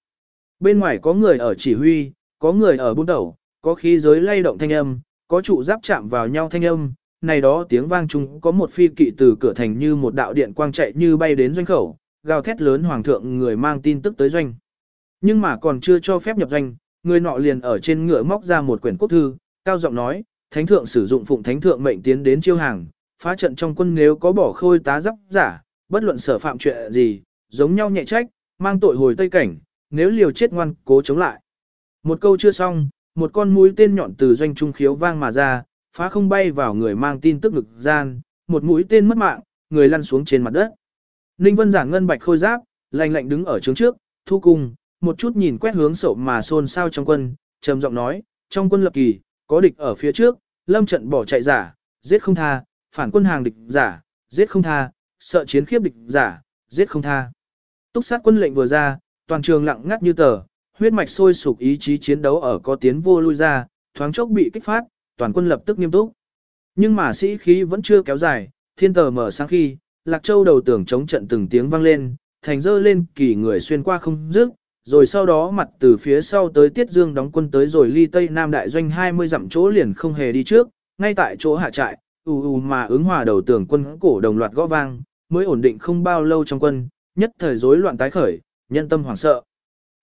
Bên ngoài có người ở chỉ huy, có người ở buôn đầu, có khí giới lay động thanh âm, có trụ giáp chạm vào nhau thanh âm, này đó tiếng vang chung có một phi kỵ từ cửa thành như một đạo điện quang chạy như bay đến doanh khẩu, gào thét lớn hoàng thượng người mang tin tức tới doanh. Nhưng mà còn chưa cho phép nhập doanh, người nọ liền ở trên ngựa móc ra một quyển quốc thư, cao giọng nói, thánh thượng sử dụng phụng thánh thượng mệnh tiến đến chiêu hàng, phá trận trong quân nếu có bỏ khôi tá giáp giả, bất luận sở phạm chuyện gì, giống nhau nhẹ trách, mang tội hồi tây cảnh, nếu liều chết ngoan cố chống lại. Một câu chưa xong, một con mũi tên nhọn từ doanh trung khiếu vang mà ra, phá không bay vào người mang tin tức lực gian, một mũi tên mất mạng, người lăn xuống trên mặt đất. Ninh Vân giảng ngân bạch khôi giáp, lạnh lạnh đứng ở trướng trước, thu cung, một chút nhìn quét hướng sậu mà xôn xao trong quân, trầm giọng nói, trong quân lập kỳ, có địch ở phía trước, lâm trận bỏ chạy giả, giết không tha, phản quân hàng địch giả, giết không tha, sợ chiến khiếp địch giả, giết không tha. Túc sát quân lệnh vừa ra, toàn trường lặng ngắt như tờ, huyết mạch sôi sục ý chí chiến đấu ở có tiến vô lui ra, thoáng chốc bị kích phát, toàn quân lập tức nghiêm túc. Nhưng mà sĩ khí vẫn chưa kéo dài, thiên tờ mở sáng khi, Lạc Châu đầu tưởng chống trận từng tiếng vang lên, thành dơ lên kỳ người xuyên qua không dứt, rồi sau đó mặt từ phía sau tới Tiết Dương đóng quân tới rồi ly Tây Nam đại doanh 20 dặm chỗ liền không hề đi trước, ngay tại chỗ hạ trại, ù ù mà ứng hòa đầu tưởng quân cổ đồng loạt gõ vang, mới ổn định không bao lâu trong quân, nhất thời rối loạn tái khởi, nhân tâm hoảng sợ.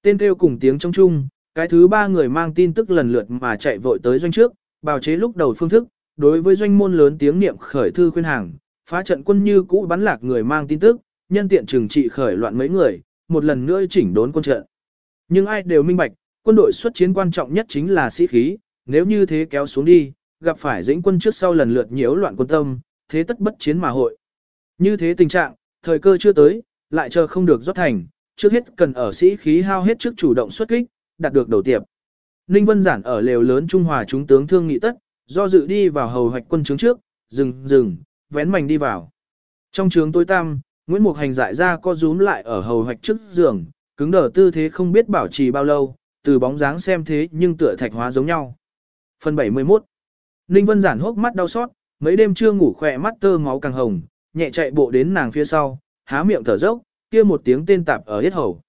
Tên kêu cùng tiếng trong chung, cái thứ ba người mang tin tức lần lượt mà chạy vội tới doanh trước, bào chế lúc đầu phương thức, đối với doanh môn lớn tiếng niệm khởi thư khuyên hàng, phá trận quân như cũ bắn lạc người mang tin tức, nhân tiện trừng trị khởi loạn mấy người, một lần nữa chỉnh đốn quân trận. Nhưng ai đều minh bạch, quân đội xuất chiến quan trọng nhất chính là sĩ khí, nếu như thế kéo xuống đi, gặp phải dĩnh quân trước sau lần lượt nhiễu loạn quân tâm, thế tất bất chiến mà hội. Như thế tình trạng, thời cơ chưa tới, lại chờ không được rót thành, trước hết cần ở sĩ khí hao hết trước chủ động xuất kích, đạt được đầu tiệp. Ninh Vân Giản ở lều lớn Trung Hòa chúng tướng thương nghị tất, do dự đi vào hầu hoạch quân trướng trước, dừng dừng, vén mảnh đi vào. Trong trướng tối tăm, Nguyễn Mục Hành dại ra co rúm lại ở hầu hoạch trước giường, cứng đờ tư thế không biết bảo trì bao lâu, từ bóng dáng xem thế nhưng tựa thạch hóa giống nhau. Phần 71 Ninh Vân Giản hốc mắt đau xót, mấy đêm chưa ngủ khỏe mắt tơ máu càng hồng, nhẹ chạy bộ đến nàng phía sau, há miệng thở dốc, kia một tiếng tên tạp ở hết hầu.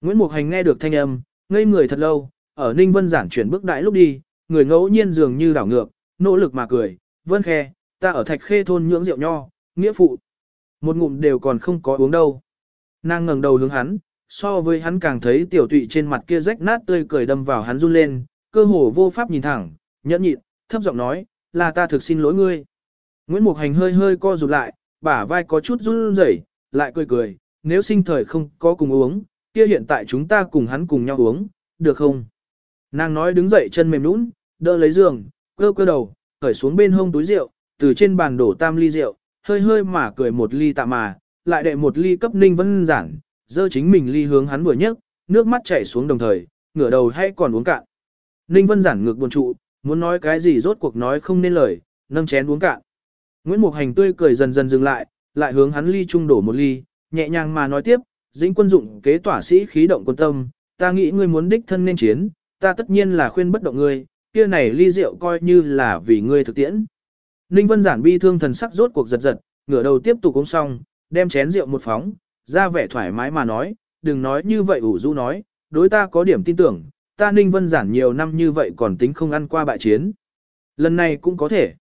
Nguyễn Mục Hành nghe được thanh âm, ngây người thật lâu, ở Ninh Vân giản chuyển bước đại lúc đi, người ngẫu nhiên dường như đảo ngược, nỗ lực mà cười, "Vân Khe, ta ở Thạch Khê thôn nhưỡng rượu nho, nghĩa phụ. Một ngụm đều còn không có uống đâu." Nàng ngẩng đầu hướng hắn, so với hắn càng thấy tiểu tụy trên mặt kia rách nát tươi cười đâm vào hắn run lên, cơ hồ vô pháp nhìn thẳng, nhẫn nhịn, thấp giọng nói, "Là ta thực xin lỗi ngươi." Nguyễn Mục Hành hơi hơi co rụt lại, bả vai có chút run rẩy, lại cười cười, nếu sinh thời không có cùng uống, kia hiện tại chúng ta cùng hắn cùng nhau uống, được không? Nàng nói đứng dậy chân mềm nũng, đỡ lấy giường, cơ cơ đầu, khởi xuống bên hông túi rượu, từ trên bàn đổ tam ly rượu, hơi hơi mà cười một ly tạ mà, lại đệ một ly cấp ninh vân giản, dơ chính mình ly hướng hắn vừa nhấc, nước mắt chảy xuống đồng thời, ngửa đầu hay còn uống cạn. Ninh vân giản ngược buồn trụ, muốn nói cái gì rốt cuộc nói không nên lời, nâng chén uống cạn. Nguyễn Mục Hành tươi cười dần dần dừng lại, lại hướng hắn ly trung đổ một ly, nhẹ nhàng mà nói tiếp, dĩnh quân dụng kế tỏa sĩ khí động quân tâm, ta nghĩ ngươi muốn đích thân nên chiến, ta tất nhiên là khuyên bất động ngươi, kia này ly rượu coi như là vì ngươi thực tiễn. Ninh Vân giản bi thương thần sắc rốt cuộc giật giật, ngửa đầu tiếp tục uống xong, đem chén rượu một phóng, ra vẻ thoải mái mà nói, đừng nói như vậy ủ rũ nói, đối ta có điểm tin tưởng, ta Ninh Vân giản nhiều năm như vậy còn tính không ăn qua bại chiến. Lần này cũng có thể.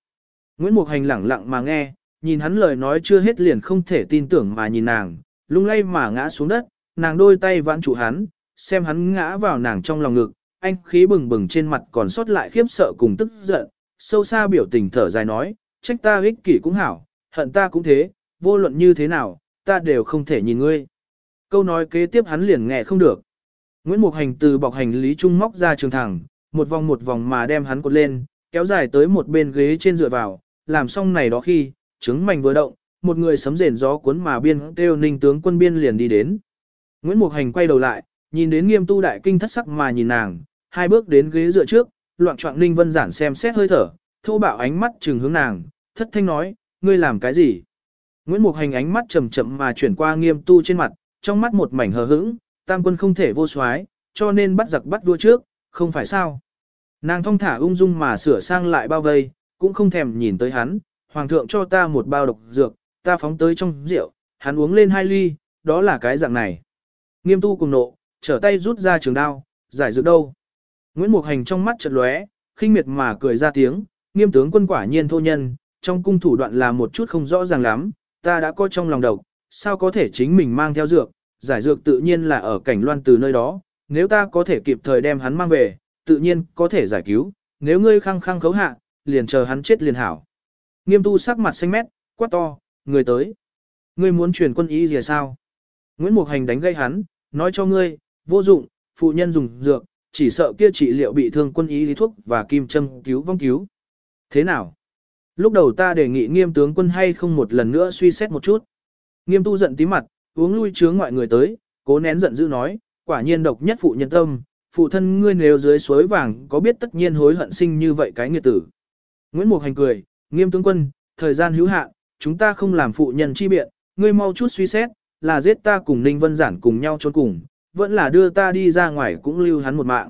Nguyễn Mục Hành lẳng lặng mà nghe, nhìn hắn lời nói chưa hết liền không thể tin tưởng mà nhìn nàng, lung lay mà ngã xuống đất, nàng đôi tay vãn trụ hắn, xem hắn ngã vào nàng trong lòng ngực, anh khí bừng bừng trên mặt còn sót lại khiếp sợ cùng tức giận, sâu xa biểu tình thở dài nói, trách ta ích kỷ cũng hảo, hận ta cũng thế, vô luận như thế nào, ta đều không thể nhìn ngươi. Câu nói kế tiếp hắn liền nghe không được. Nguyễn Mục Hành từ bọc hành lý trung móc ra trường thẳng, một vòng một vòng mà đem hắn cột lên, kéo dài tới một bên ghế trên dựa vào, làm xong này đó khi, trứng mảnh vừa động, một người sấm rền gió cuốn mà biên kêu ninh tướng quân biên liền đi đến. Nguyễn Mục Hành quay đầu lại, nhìn đến nghiêm tu đại kinh thất sắc mà nhìn nàng, hai bước đến ghế dựa trước, loạn trọng ninh vân giản xem xét hơi thở, thô bạo ánh mắt trừng hướng nàng, thất thanh nói, ngươi làm cái gì? Nguyễn Mục Hành ánh mắt chậm chậm mà chuyển qua nghiêm tu trên mặt, trong mắt một mảnh hờ hững, tam quân không thể vô soái, cho nên bắt giặc bắt vua trước, không phải sao. Nàng thong thả ung dung mà sửa sang lại bao vây, cũng không thèm nhìn tới hắn, hoàng thượng cho ta một bao độc dược, ta phóng tới trong rượu, hắn uống lên hai ly, đó là cái dạng này. Nghiêm tu cùng nộ, trở tay rút ra trường đao, giải dược đâu. Nguyễn Mục Hành trong mắt chợt lóe, khinh miệt mà cười ra tiếng, nghiêm tướng quân quả nhiên thô nhân, trong cung thủ đoạn là một chút không rõ ràng lắm, ta đã có trong lòng độc, sao có thể chính mình mang theo dược, giải dược tự nhiên là ở cảnh loan từ nơi đó, nếu ta có thể kịp thời đem hắn mang về, tự nhiên có thể giải cứu, nếu ngươi khăng khăng khấu hạ, liền chờ hắn chết liền hảo. Nghiêm tu sắc mặt xanh mét, quát to, người tới. Ngươi muốn truyền quân ý gì sao? Nguyễn Mục Hành đánh gây hắn, nói cho ngươi, vô dụng, phụ nhân dùng dược, chỉ sợ kia trị liệu bị thương quân ý lý thuốc và kim châm cứu vong cứu. Thế nào? Lúc đầu ta đề nghị nghiêm tướng quân hay không một lần nữa suy xét một chút. Nghiêm tu giận tí mặt, uống lui chướng ngoại người tới, cố nén giận dữ nói, quả nhiên độc nhất phụ nhân tâm, phụ thân ngươi nếu dưới suối vàng có biết tất nhiên hối hận sinh như vậy cái nghiệt tử. Nguyễn Mục Hành cười, nghiêm tướng quân, thời gian hữu hạn, chúng ta không làm phụ nhân chi biện, ngươi mau chút suy xét, là giết ta cùng Ninh Vân Giản cùng nhau trốn cùng, vẫn là đưa ta đi ra ngoài cũng lưu hắn một mạng.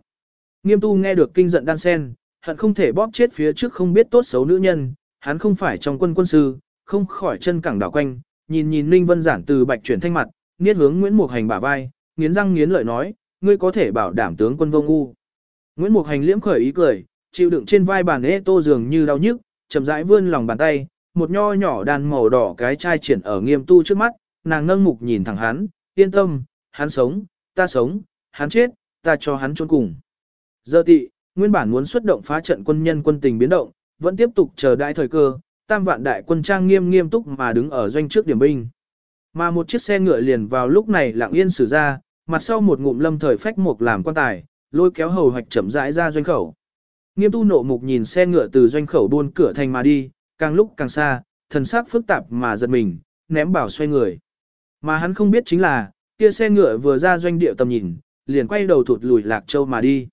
Nghiêm tu nghe được kinh giận đan sen, hận không thể bóp chết phía trước không biết tốt xấu nữ nhân, hắn không phải trong quân quân sư, không khỏi chân cẳng đảo quanh, nhìn nhìn Ninh Vân Giản từ bạch chuyển thanh mặt, nghiến hướng Nguyễn Mục Hành bả vai, nghiến răng nghiến lợi nói, ngươi có thể bảo đảm tướng quân vô ngu. Nguyễn Mục Hành liễm khởi ý cười, chịu đựng trên vai bàn ê tô dường như đau nhức, chậm rãi vươn lòng bàn tay, một nho nhỏ đàn màu đỏ cái chai triển ở nghiêm tu trước mắt, nàng nâng mục nhìn thẳng hắn, yên tâm, hắn sống, ta sống, hắn chết, ta cho hắn trốn cùng. Giờ tị, nguyên bản muốn xuất động phá trận quân nhân quân tình biến động, vẫn tiếp tục chờ đại thời cơ, tam vạn đại quân trang nghiêm nghiêm túc mà đứng ở doanh trước điểm binh. Mà một chiếc xe ngựa liền vào lúc này lặng yên xử ra, mặt sau một ngụm lâm thời phách mục làm quan tài, lôi kéo hầu hoạch chậm rãi ra doanh khẩu. Nghiêm tu nộ mục nhìn xe ngựa từ doanh khẩu buôn cửa thành mà đi, càng lúc càng xa, thần sắc phức tạp mà giật mình, ném bảo xoay người. Mà hắn không biết chính là, kia xe ngựa vừa ra doanh địa tầm nhìn, liền quay đầu thụt lùi lạc châu mà đi.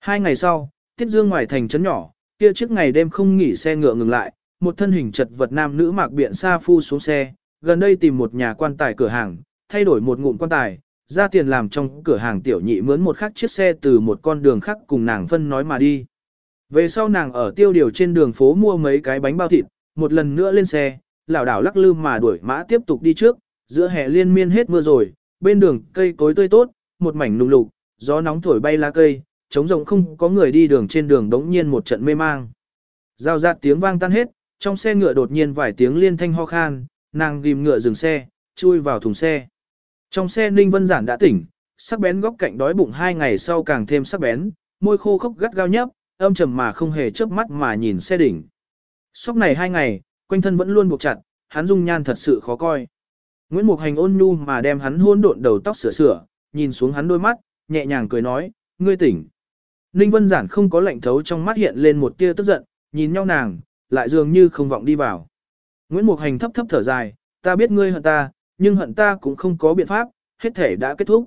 Hai ngày sau, tiết dương ngoài thành trấn nhỏ, kia chiếc ngày đêm không nghỉ xe ngựa ngừng lại, một thân hình chật vật nam nữ mặc biện sa phu xuống xe, gần đây tìm một nhà quan tài cửa hàng, thay đổi một ngụm quan tài, ra tiền làm trong cửa hàng tiểu nhị mướn một khắc chiếc xe từ một con đường khác cùng nàng phân nói mà đi. Về sau nàng ở tiêu điều trên đường phố mua mấy cái bánh bao thịt, một lần nữa lên xe, lảo đảo lắc lư mà đuổi mã tiếp tục đi trước, giữa hè liên miên hết mưa rồi, bên đường cây cối tươi tốt, một mảnh nung lục, gió nóng thổi bay lá cây, trống rộng không có người đi đường trên đường đống nhiên một trận mê mang. Giao rạt tiếng vang tan hết, trong xe ngựa đột nhiên vài tiếng liên thanh ho khan, nàng ghim ngựa dừng xe, chui vào thùng xe. Trong xe Ninh Vân Giản đã tỉnh, sắc bén góc cạnh đói bụng hai ngày sau càng thêm sắc bén, môi khô khốc gắt gao nhấp, âm trầm mà không hề chớp mắt mà nhìn xe đỉnh. Sóc này hai ngày, quanh thân vẫn luôn buộc chặt, hắn dung nhan thật sự khó coi. Nguyễn Mục Hành ôn nhu mà đem hắn hôn độn đầu tóc sửa sửa, nhìn xuống hắn đôi mắt, nhẹ nhàng cười nói, ngươi tỉnh. Ninh Vân Giản không có lạnh thấu trong mắt hiện lên một tia tức giận, nhìn nhau nàng, lại dường như không vọng đi vào. Nguyễn Mục Hành thấp thấp thở dài, ta biết ngươi hận ta, nhưng hận ta cũng không có biện pháp, hết thể đã kết thúc.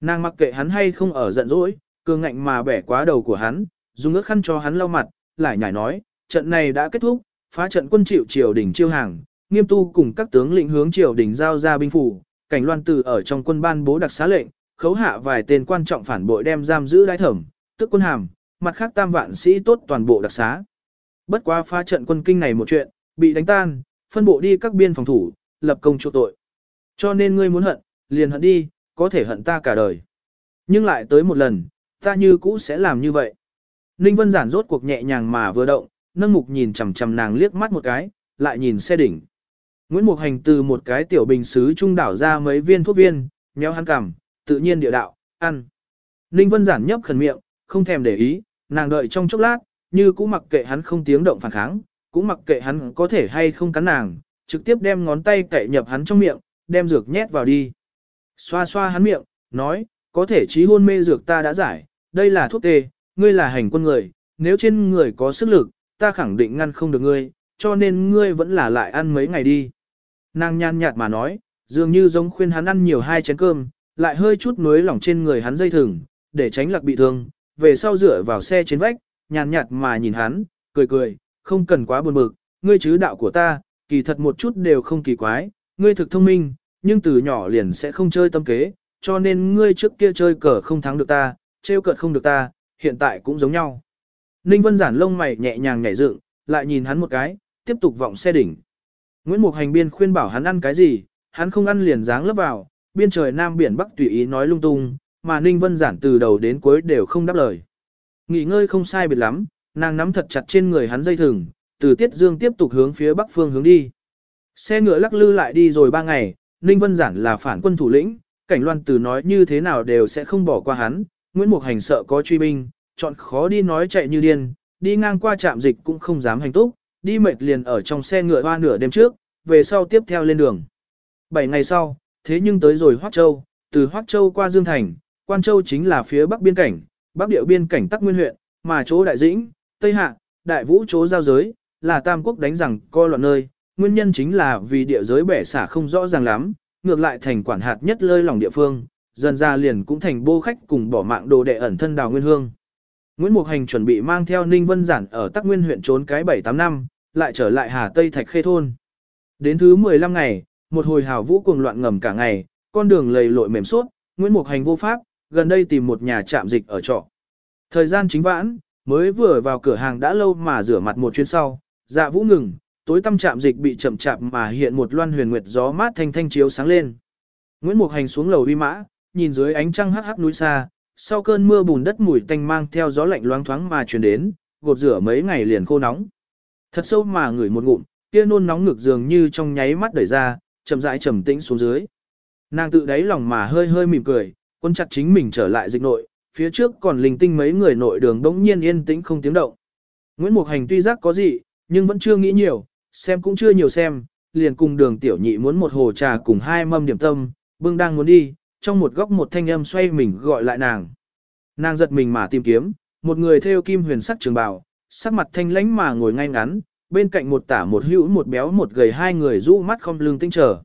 Nàng mặc kệ hắn hay không ở giận dỗi, cường ngạnh mà bẻ quá đầu của hắn, dùng ước khăn cho hắn lau mặt, lại nhảy nói, trận này đã kết thúc, phá trận quân chịu triều đỉnh chiêu hàng, nghiêm tu cùng các tướng lĩnh hướng triều đỉnh giao ra binh phủ, cảnh loan từ ở trong quân ban bố đặc xá lệnh, khấu hạ vài tên quan trọng phản bội đem giam giữ đái thẩm, tức quân hàm, mặt khác tam vạn sĩ tốt toàn bộ đặc xá. Bất quá phá trận quân kinh này một chuyện, bị đánh tan, phân bộ đi các biên phòng thủ, lập công chỗ tội. Cho nên ngươi muốn hận, liền hận đi, có thể hận ta cả đời. Nhưng lại tới một lần, ta như cũ sẽ làm như vậy. Ninh Vân Giản rốt cuộc nhẹ nhàng mà vừa động, nâng mục nhìn chằm chằm nàng liếc mắt một cái, lại nhìn xe đỉnh. Nguyễn Mục Hành từ một cái tiểu bình xứ trung đảo ra mấy viên thuốc viên, nhéo hắn cằm, tự nhiên địa đạo, ăn. Ninh Vân Giản nhấp khẩn miệng, không thèm để ý, nàng đợi trong chốc lát, như cũng mặc kệ hắn không tiếng động phản kháng, cũng mặc kệ hắn có thể hay không cắn nàng, trực tiếp đem ngón tay cậy nhập hắn trong miệng, đem dược nhét vào đi. Xoa xoa hắn miệng, nói, có thể trí hôn mê dược ta đã giải, đây là thuốc tê, ngươi là hành quân người, nếu trên người có sức lực, ta khẳng định ngăn không được ngươi, cho nên ngươi vẫn là lại ăn mấy ngày đi. Nàng nhàn nhạt mà nói, dường như giống khuyên hắn ăn nhiều hai chén cơm, lại hơi chút nuối lỏng trên người hắn dây thừng, để tránh lạc bị thương, về sau dựa vào xe trên vách, nhàn nhạt mà nhìn hắn, cười cười, không cần quá buồn bực, ngươi chứ đạo của ta, kỳ thật một chút đều không kỳ quái, ngươi thực thông minh, nhưng từ nhỏ liền sẽ không chơi tâm kế, cho nên ngươi trước kia chơi cờ không thắng được ta, trêu cợt không được ta, hiện tại cũng giống nhau. Ninh Vân giản lông mày nhẹ nhàng nhảy dựng, lại nhìn hắn một cái, tiếp tục vọng xe đỉnh. Nguyễn Mục Hành biên khuyên bảo hắn ăn cái gì, hắn không ăn liền dáng lấp vào, biên trời nam biển bắc tùy ý nói lung tung, mà Ninh Vân giản từ đầu đến cuối đều không đáp lời. Nghỉ ngơi không sai biệt lắm, nàng nắm thật chặt trên người hắn dây thừng, từ Tiết Dương tiếp tục hướng phía bắc phương hướng đi. Xe ngựa lắc lư lại đi rồi ba ngày, Ninh Vân giản là phản quân thủ lĩnh, cảnh loan từ nói như thế nào đều sẽ không bỏ qua hắn, Nguyễn Mục Hành sợ có truy binh, chọn khó đi nói chạy như điên, đi ngang qua trạm dịch cũng không dám hành túc, đi mệt liền ở trong xe ngựa hoa nửa đêm trước, về sau tiếp theo lên đường. Bảy ngày sau, thế nhưng tới rồi Hoắc Châu, từ Hoắc Châu qua Dương Thành, Quan Châu chính là phía bắc biên cảnh, bắc điệu biên cảnh Tắc Nguyên huyện, mà chỗ Đại Dĩnh, Tây Hạ, Đại Vũ chỗ giao giới, là Tam Quốc đánh rằng coi loạn nơi, nguyên nhân chính là vì địa giới bẻ xả không rõ ràng lắm, ngược lại thành quản hạt nhất lơi lòng địa phương, dần ra liền cũng thành bô khách cùng bỏ mạng đồ đệ ẩn thân đào nguyên hương. Nguyễn Mục Hành chuẩn bị mang theo Ninh Vân Giản ở Tắc Nguyên huyện trốn cái 7-8 năm, lại trở lại Hà Tây Thạch Khê Thôn. Đến thứ 15 ngày, một hồi hào vũ cuồng loạn ngầm cả ngày, con đường lầy lội mềm suốt, Nguyễn Mục Hành vô pháp, gần đây tìm một nhà trạm dịch ở trọ. Thời gian chính vãn, mới vừa vào cửa hàng đã lâu mà rửa mặt một chuyến sau, dạ vũ ngừng, tối tâm trạm dịch bị chậm chạp mà hiện một loan huyền nguyệt gió mát thanh thanh chiếu sáng lên. Nguyễn Mục Hành xuống lầu uy mã, nhìn dưới ánh trăng hắc hắc núi xa, sau cơn mưa bùn đất mùi tanh mang theo gió lạnh loáng thoáng mà truyền đến, gột rửa mấy ngày liền khô nóng. Thật sâu mà ngửi một ngụm, kia nôn nóng ngực dường như trong nháy mắt đẩy ra, chậm rãi trầm tĩnh xuống dưới. Nàng tự đáy lòng mà hơi hơi mỉm cười, quân chặt chính mình trở lại dịch nội, phía trước còn linh tinh mấy người nội đường đống nhiên yên tĩnh không tiếng động. Nguyễn Mục Hành tuy giác có gì, nhưng vẫn chưa nghĩ nhiều, xem cũng chưa nhiều xem, liền cùng đường tiểu nhị muốn một hồ trà cùng hai mâm điểm tâm, bưng đang muốn đi, trong một góc một thanh âm xoay mình gọi lại nàng. Nàng giật mình mà tìm kiếm, một người theo kim huyền sắc trường bào, sắc mặt thanh lãnh mà ngồi ngay ngắn, bên cạnh một tả một hữu một béo một gầy hai người rũ mắt không lưng tinh trở.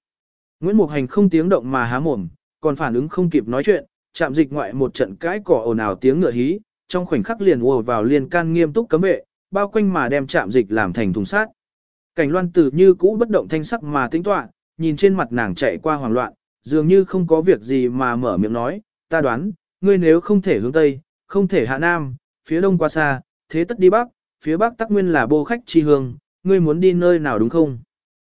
Nguyễn Mục Hành không tiếng động mà há mồm, còn phản ứng không kịp nói chuyện, chạm dịch ngoại một trận cãi cỏ ồn ào tiếng ngựa hí, trong khoảnh khắc liền ùa vào liên can nghiêm túc cấm vệ, bao quanh mà đem chạm dịch làm thành thùng sát. Cảnh loan tử như cũ bất động thanh sắc mà tính tọa, nhìn trên mặt nàng chạy qua hoảng loạn, dường như không có việc gì mà mở miệng nói, ta đoán, ngươi nếu không thể hướng Tây, không thể hạ Nam, phía Đông qua xa, thế tất đi Bắc, phía Bắc tắc nguyên là bô khách chi hương, ngươi muốn đi nơi nào đúng không?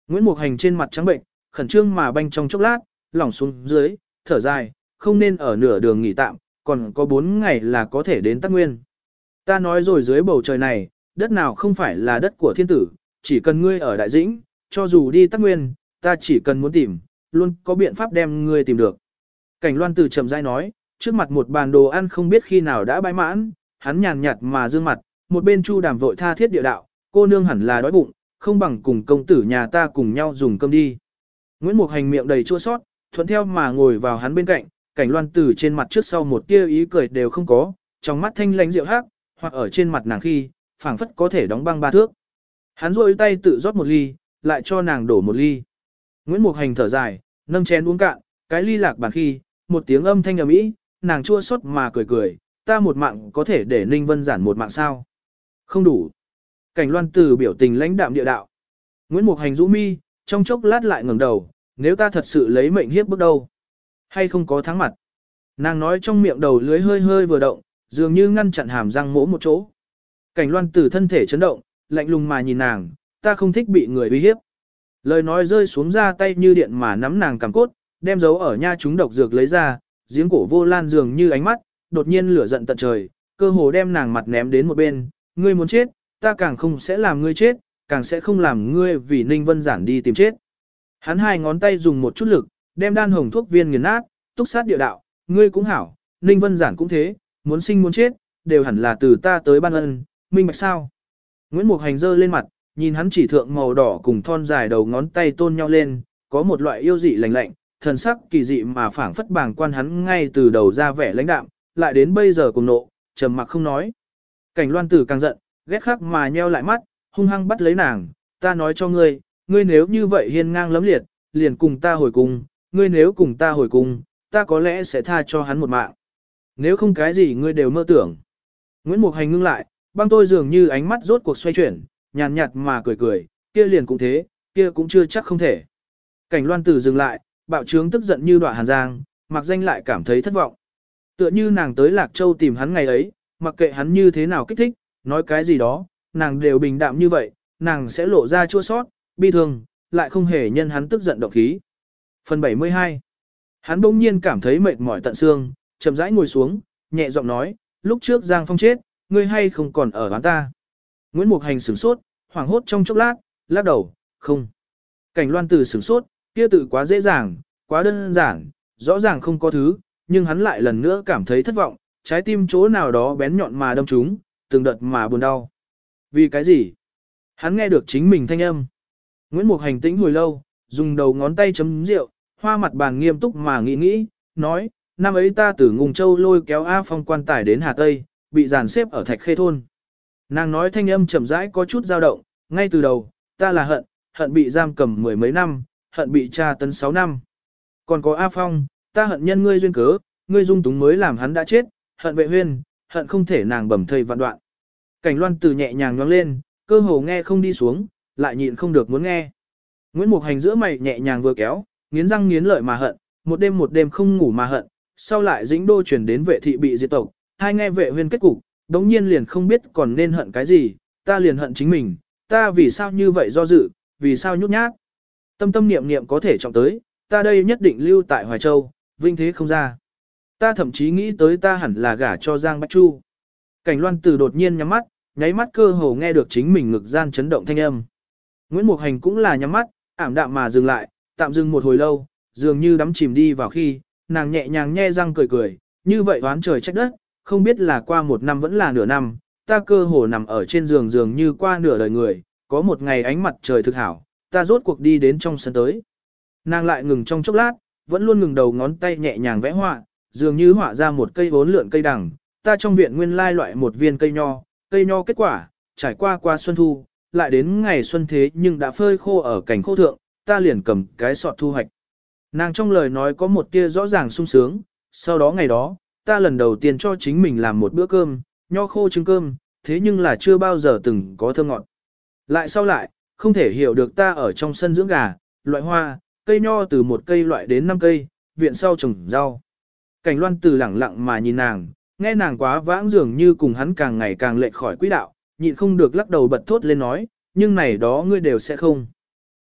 Nguyễn Mục Hành trên mặt trắng bệnh, khẩn trương mà banh trong chốc lát, lỏng xuống dưới, thở dài, không nên ở nửa đường nghỉ tạm, còn có 4 ngày là có thể đến tắc nguyên. Ta nói rồi dưới bầu trời này, đất nào không phải là đất của thiên tử, chỉ cần ngươi ở đại dĩnh, cho dù đi tắc nguyên, ta chỉ cần muốn tìm, luôn có biện pháp đem ngươi tìm được. Cảnh loan từ trầm dai nói, trước mặt một bàn đồ ăn không biết khi nào đã bãi mãn, hắn nhàn nhạt mà dương mặt, một bên chu đàm vội tha thiết địa đạo, cô nương hẳn là đói bụng, không bằng cùng công tử nhà ta cùng nhau dùng cơm đi. Nguyễn Mục Hành miệng đầy chua sót, thuận theo mà ngồi vào hắn bên cạnh, cảnh loan từ trên mặt trước sau một tia ý cười đều không có, trong mắt thanh lãnh rượu hắc, hoặc ở trên mặt nàng khi, phảng phất có thể đóng băng ba thước. Hắn rôi tay tự rót một ly, lại cho nàng đổ một ly. Nguyễn Mục Hành thở dài, nâng chén uống cạn, cái ly lạc bàn khi, một tiếng âm thanh ầm ĩ, nàng chua xót mà cười cười, ta một mạng có thể để Ninh Vân giản một mạng sao? Không đủ. Cảnh Loan Từ biểu tình lãnh đạm địa đạo. Nguyễn Mục Hành rũ mi, trong chốc lát lại ngẩng đầu, nếu ta thật sự lấy mệnh hiếp bước đâu, hay không có thắng mặt. Nàng nói trong miệng đầu lưới hơi hơi vừa động, dường như ngăn chặn hàm răng mỗ một chỗ. Cảnh Loan Từ thân thể chấn động, lạnh lùng mà nhìn nàng, ta không thích bị người uy hiếp. Lời nói rơi xuống ra tay như điện mà nắm nàng cầm cốt, đem dấu ở nha chúng độc dược lấy ra, giếng cổ vô lan dường như ánh mắt, đột nhiên lửa giận tận trời, cơ hồ đem nàng mặt ném đến một bên, ngươi muốn chết, ta càng không sẽ làm ngươi chết, càng sẽ không làm ngươi vì Ninh Vân Giản đi tìm chết. Hắn hai ngón tay dùng một chút lực, đem đan hồng thuốc viên nghiền nát, túc sát địa đạo, ngươi cũng hảo, Ninh Vân Giản cũng thế, muốn sinh muốn chết, đều hẳn là từ ta tới ban ân, minh bạch sao. Nguyễn Mục Hành dơ lên mặt, nhìn hắn chỉ thượng màu đỏ cùng thon dài đầu ngón tay tôn nhau lên, có một loại yêu dị lạnh lạnh, thần sắc kỳ dị mà phảng phất bàng quan hắn ngay từ đầu ra vẻ lãnh đạm, lại đến bây giờ cùng nộ, trầm mặc không nói. Cảnh loan tử càng giận, ghét khắc mà nheo lại mắt, hung hăng bắt lấy nàng, ta nói cho ngươi, ngươi nếu như vậy hiên ngang lấm liệt, liền cùng ta hồi cung, ngươi nếu cùng ta hồi cung, ta có lẽ sẽ tha cho hắn một mạng. Nếu không cái gì ngươi đều mơ tưởng. Nguyễn Mục Hành ngưng lại, băng tôi dường như ánh mắt rốt cuộc xoay chuyển, nhàn nhạt mà cười cười, kia liền cũng thế, kia cũng chưa chắc không thể. Cảnh loan tử dừng lại, bạo trướng tức giận như đoạn hàn giang, mặc danh lại cảm thấy thất vọng. Tựa như nàng tới Lạc Châu tìm hắn ngày ấy, mặc kệ hắn như thế nào kích thích, nói cái gì đó, nàng đều bình đạm như vậy, nàng sẽ lộ ra chua sót, bi thương, lại không hề nhân hắn tức giận động khí. Phần 72 Hắn bỗng nhiên cảm thấy mệt mỏi tận xương, chậm rãi ngồi xuống, nhẹ giọng nói, lúc trước Giang Phong chết, ngươi hay không còn ở quán ta. Nguyễn Mục Hành sửng sốt, hoảng hốt trong chốc lát, lắc đầu, không. Cảnh loan từ sửng sốt, kia tự quá dễ dàng, quá đơn giản, rõ ràng không có thứ, nhưng hắn lại lần nữa cảm thấy thất vọng, trái tim chỗ nào đó bén nhọn mà đâm trúng, từng đợt mà buồn đau. Vì cái gì? Hắn nghe được chính mình thanh âm. Nguyễn Mục Hành tĩnh hồi lâu, dùng đầu ngón tay chấm rượu, hoa mặt bàn nghiêm túc mà nghĩ nghĩ, nói, năm ấy ta từ Ngùng Châu lôi kéo A Phong quan tài đến Hà Tây, bị dàn xếp ở Thạch Khê Thôn. Nàng nói thanh âm chậm rãi có chút dao động, ngay từ đầu, ta là hận, hận bị giam cầm mười mấy năm, hận bị tra tấn sáu năm. Còn có A Phong, ta hận nhân ngươi duyên cớ, ngươi dung túng mới làm hắn đã chết, hận vệ huyên, hận không thể nàng bẩm thầy vạn đoạn. Cảnh loan từ nhẹ nhàng nhoang lên, cơ hồ nghe không đi xuống, lại nhịn không được muốn nghe. Nguyễn Mục Hành giữa mày nhẹ nhàng vừa kéo, nghiến răng nghiến lợi mà hận, một đêm một đêm không ngủ mà hận, sau lại dĩnh đô chuyển đến vệ thị bị diệt tộc, hai nghe vệ huyên kết cục, đống nhiên liền không biết còn nên hận cái gì, ta liền hận chính mình, ta vì sao như vậy do dự, vì sao nhút nhát. Tâm tâm niệm niệm có thể trọng tới, ta đây nhất định lưu tại Hoài Châu, vinh thế không ra. Ta thậm chí nghĩ tới ta hẳn là gả cho Giang Bách Chu. Cảnh loan từ đột nhiên nhắm mắt, nháy mắt cơ hồ nghe được chính mình ngực gian chấn động thanh âm. Nguyễn Mục Hành cũng là nhắm mắt, ảm đạm mà dừng lại, tạm dừng một hồi lâu, dường như đắm chìm đi vào khi, nàng nhẹ nhàng nhe răng cười cười, như vậy oán trời trách đất, không biết là qua một năm vẫn là nửa năm, ta cơ hồ nằm ở trên giường dường như qua nửa đời người, có một ngày ánh mặt trời thực hảo, ta rốt cuộc đi đến trong sân tới. Nàng lại ngừng trong chốc lát, vẫn luôn ngừng đầu ngón tay nhẹ nhàng vẽ họa, dường như họa ra một cây vốn lượn cây đằng, ta trong viện nguyên lai loại một viên cây nho, cây nho kết quả, trải qua qua xuân thu, lại đến ngày xuân thế nhưng đã phơi khô ở cảnh khô thượng, ta liền cầm cái sọt thu hoạch. Nàng trong lời nói có một tia rõ ràng sung sướng, sau đó ngày đó, ta lần đầu tiên cho chính mình làm một bữa cơm, nho khô trứng cơm, thế nhưng là chưa bao giờ từng có thơm ngọt. Lại sau lại, không thể hiểu được ta ở trong sân dưỡng gà, loại hoa, cây nho từ một cây loại đến năm cây, viện sau trồng rau. Cảnh loan từ lẳng lặng mà nhìn nàng, nghe nàng quá vãng dường như cùng hắn càng ngày càng lệch khỏi quỹ đạo, nhịn không được lắc đầu bật thốt lên nói, nhưng này đó ngươi đều sẽ không.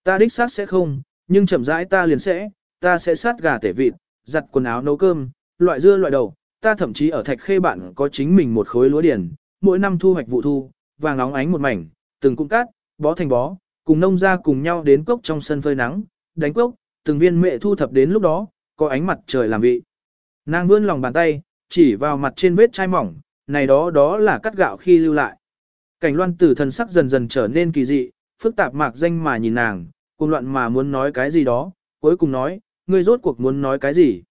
Ta đích xác sẽ không, nhưng chậm rãi ta liền sẽ, ta sẽ sát gà tể vịt, giặt quần áo nấu cơm, loại dưa loại đầu, ta thậm chí ở thạch khê bạn có chính mình một khối lúa điển, mỗi năm thu hoạch vụ thu, vàng nóng ánh một mảnh, từng cung cát, bó thành bó, cùng nông ra cùng nhau đến cốc trong sân phơi nắng, đánh cốc, từng viên mẹ thu thập đến lúc đó, có ánh mặt trời làm vị. Nàng vươn lòng bàn tay, chỉ vào mặt trên vết chai mỏng, này đó đó là cắt gạo khi lưu lại. Cảnh loan tử thần sắc dần dần trở nên kỳ dị, phức tạp mạc danh mà nhìn nàng, cùng loạn mà muốn nói cái gì đó, cuối cùng nói, ngươi rốt cuộc muốn nói cái gì.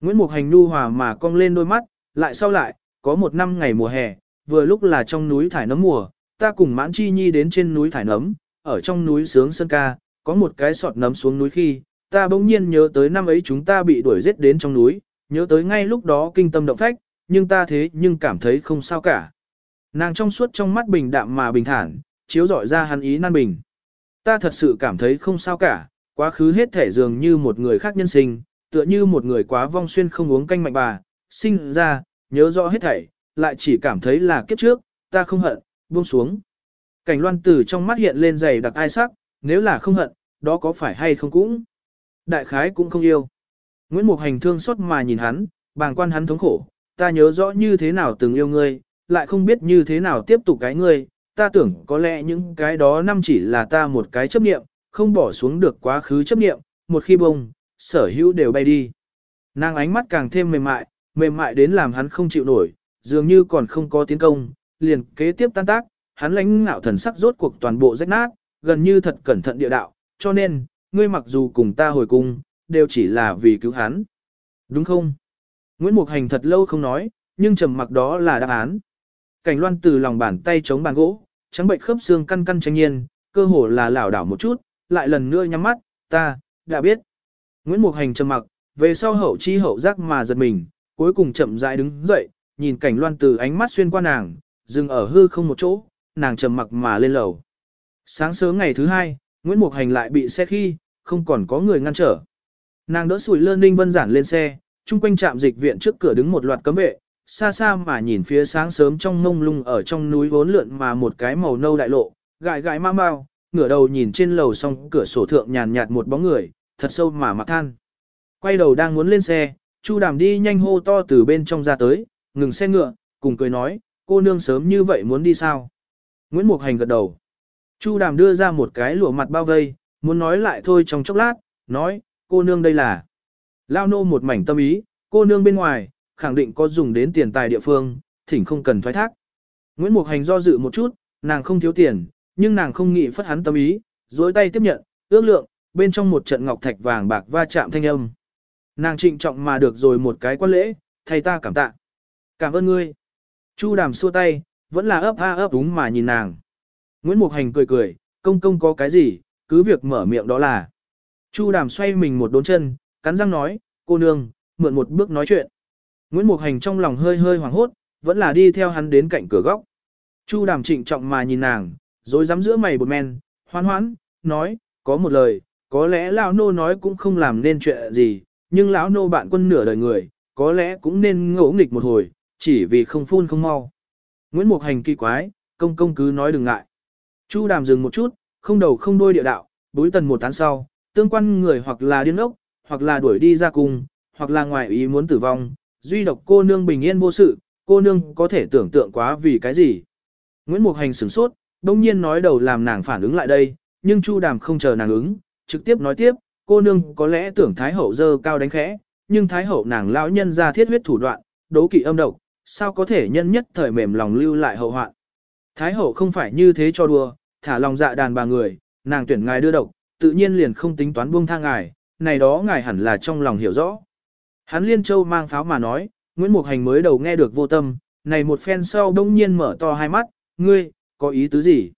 Nguyễn Mục Hành nu hòa mà cong lên đôi mắt, lại sau lại, có một năm ngày mùa hè, vừa lúc là trong núi thải nấm mùa, ta cùng mãn chi nhi đến trên núi thải nấm, ở trong núi sướng sơn ca, có một cái sọt nấm xuống núi khi, ta bỗng nhiên nhớ tới năm ấy chúng ta bị đuổi giết đến trong núi, nhớ tới ngay lúc đó kinh tâm động phách, nhưng ta thế nhưng cảm thấy không sao cả. Nàng trong suốt trong mắt bình đạm mà bình thản, chiếu rọi ra hắn ý nan bình. Ta thật sự cảm thấy không sao cả, quá khứ hết thể dường như một người khác nhân sinh, tựa như một người quá vong xuyên không uống canh mạnh bà, sinh ra, nhớ rõ hết thảy, lại chỉ cảm thấy là kiếp trước, ta không hận, buông xuống. Cảnh loan tử trong mắt hiện lên dày đặc ai sắc, nếu là không hận, đó có phải hay không cũng. Đại khái cũng không yêu. Nguyễn Mục Hành thương xót mà nhìn hắn, bàng quan hắn thống khổ, ta nhớ rõ như thế nào từng yêu ngươi, lại không biết như thế nào tiếp tục cái ngươi, ta tưởng có lẽ những cái đó năm chỉ là ta một cái chấp niệm, không bỏ xuống được quá khứ chấp niệm, một khi bông, sở hữu đều bay đi. Nàng ánh mắt càng thêm mềm mại, mềm mại đến làm hắn không chịu nổi, dường như còn không có tiến công, liền kế tiếp tan tác, hắn lãnh ngạo thần sắc rốt cuộc toàn bộ rách nát, gần như thật cẩn thận địa đạo, cho nên, ngươi mặc dù cùng ta hồi cung, đều chỉ là vì cứu hắn. Đúng không? Nguyễn Mục Hành thật lâu không nói, nhưng trầm mặc đó là đáp án. Cảnh loan từ lòng bàn tay chống bàn gỗ, trắng bệnh khớp xương căn căn tranh nhiên, cơ hồ là lảo đảo một chút, lại lần nữa nhắm mắt, ta, đã biết. Nguyễn Mục Hành trầm mặc, về sau hậu chi hậu giác mà giật mình, cuối cùng chậm rãi đứng dậy, nhìn cảnh loan từ ánh mắt xuyên qua nàng, dừng ở hư không một chỗ, nàng trầm mặc mà lên lầu. Sáng sớm ngày thứ hai, Nguyễn Mục Hành lại bị xe khi, không còn có người ngăn trở. Nàng đỡ sủi lơ Ninh Vân Giản lên xe, chung quanh trạm dịch viện trước cửa đứng một loạt cấm vệ, xa xa mà nhìn phía sáng sớm trong mông lung ở trong núi vốn lượn mà một cái màu nâu đại lộ, gãi gãi ma mau, ngửa đầu nhìn trên lầu song cửa sổ thượng nhàn nhạt một bóng người, thật sâu mà mặc than. Quay đầu đang muốn lên xe, Chu Đàm đi nhanh hô to từ bên trong ra tới, ngừng xe ngựa, cùng cười nói, cô nương sớm như vậy muốn đi sao? Nguyễn Mục Hành gật đầu. Chu Đàm đưa ra một cái lụa mặt bao vây, muốn nói lại thôi trong chốc lát, nói, cô nương đây là. Lao nô một mảnh tâm ý, cô nương bên ngoài, khẳng định có dùng đến tiền tài địa phương, thỉnh không cần thoái thác. Nguyễn Mục Hành do dự một chút, nàng không thiếu tiền, nhưng nàng không nghĩ phất hắn tâm ý, dối tay tiếp nhận, ước lượng, bên trong một trận ngọc thạch vàng bạc va chạm thanh âm. Nàng trịnh trọng mà được rồi một cái quan lễ, thầy ta cảm tạ. Cảm ơn ngươi. Chu đàm xua tay, vẫn là ấp a ấp đúng mà nhìn nàng. Nguyễn Mục Hành cười cười, công công có cái gì, cứ việc mở miệng đó là. Chu đàm xoay mình một đốn chân, cắn răng nói, cô nương, mượn một bước nói chuyện. Nguyễn Mục Hành trong lòng hơi hơi hoảng hốt, vẫn là đi theo hắn đến cạnh cửa góc. Chu đàm trịnh trọng mà nhìn nàng, rồi dám giữa mày bột men, hoan hoãn, nói, có một lời, có lẽ lão nô nói cũng không làm nên chuyện gì, nhưng lão nô bạn quân nửa đời người, có lẽ cũng nên ngỗ nghịch một hồi, chỉ vì không phun không mau. Nguyễn Mục Hành kỳ quái, công công cứ nói đừng ngại. Chu đàm dừng một chút, không đầu không đuôi địa đạo, bối tần một tán sau, tương quan người hoặc là điên ốc, hoặc là đuổi đi ra cùng, hoặc là ngoài ý muốn tử vong, duy độc cô nương bình yên vô sự, cô nương có thể tưởng tượng quá vì cái gì. Nguyễn Mục Hành sửng sốt, đông nhiên nói đầu làm nàng phản ứng lại đây, nhưng Chu Đàm không chờ nàng ứng, trực tiếp nói tiếp, cô nương có lẽ tưởng Thái Hậu dơ cao đánh khẽ, nhưng Thái Hậu nàng lão nhân ra thiết huyết thủ đoạn, đố kỵ âm độc, sao có thể nhân nhất thời mềm lòng lưu lại hậu hoạn. Thái Hậu không phải như thế cho đùa, thả lòng dạ đàn bà người, nàng tuyển ngài đưa độc, tự nhiên liền không tính toán buông tha ngài, này đó ngài hẳn là trong lòng hiểu rõ. Hắn liên châu mang pháo mà nói, Nguyễn Mục Hành mới đầu nghe được vô tâm, này một phen sau đông nhiên mở to hai mắt, ngươi, có ý tứ gì?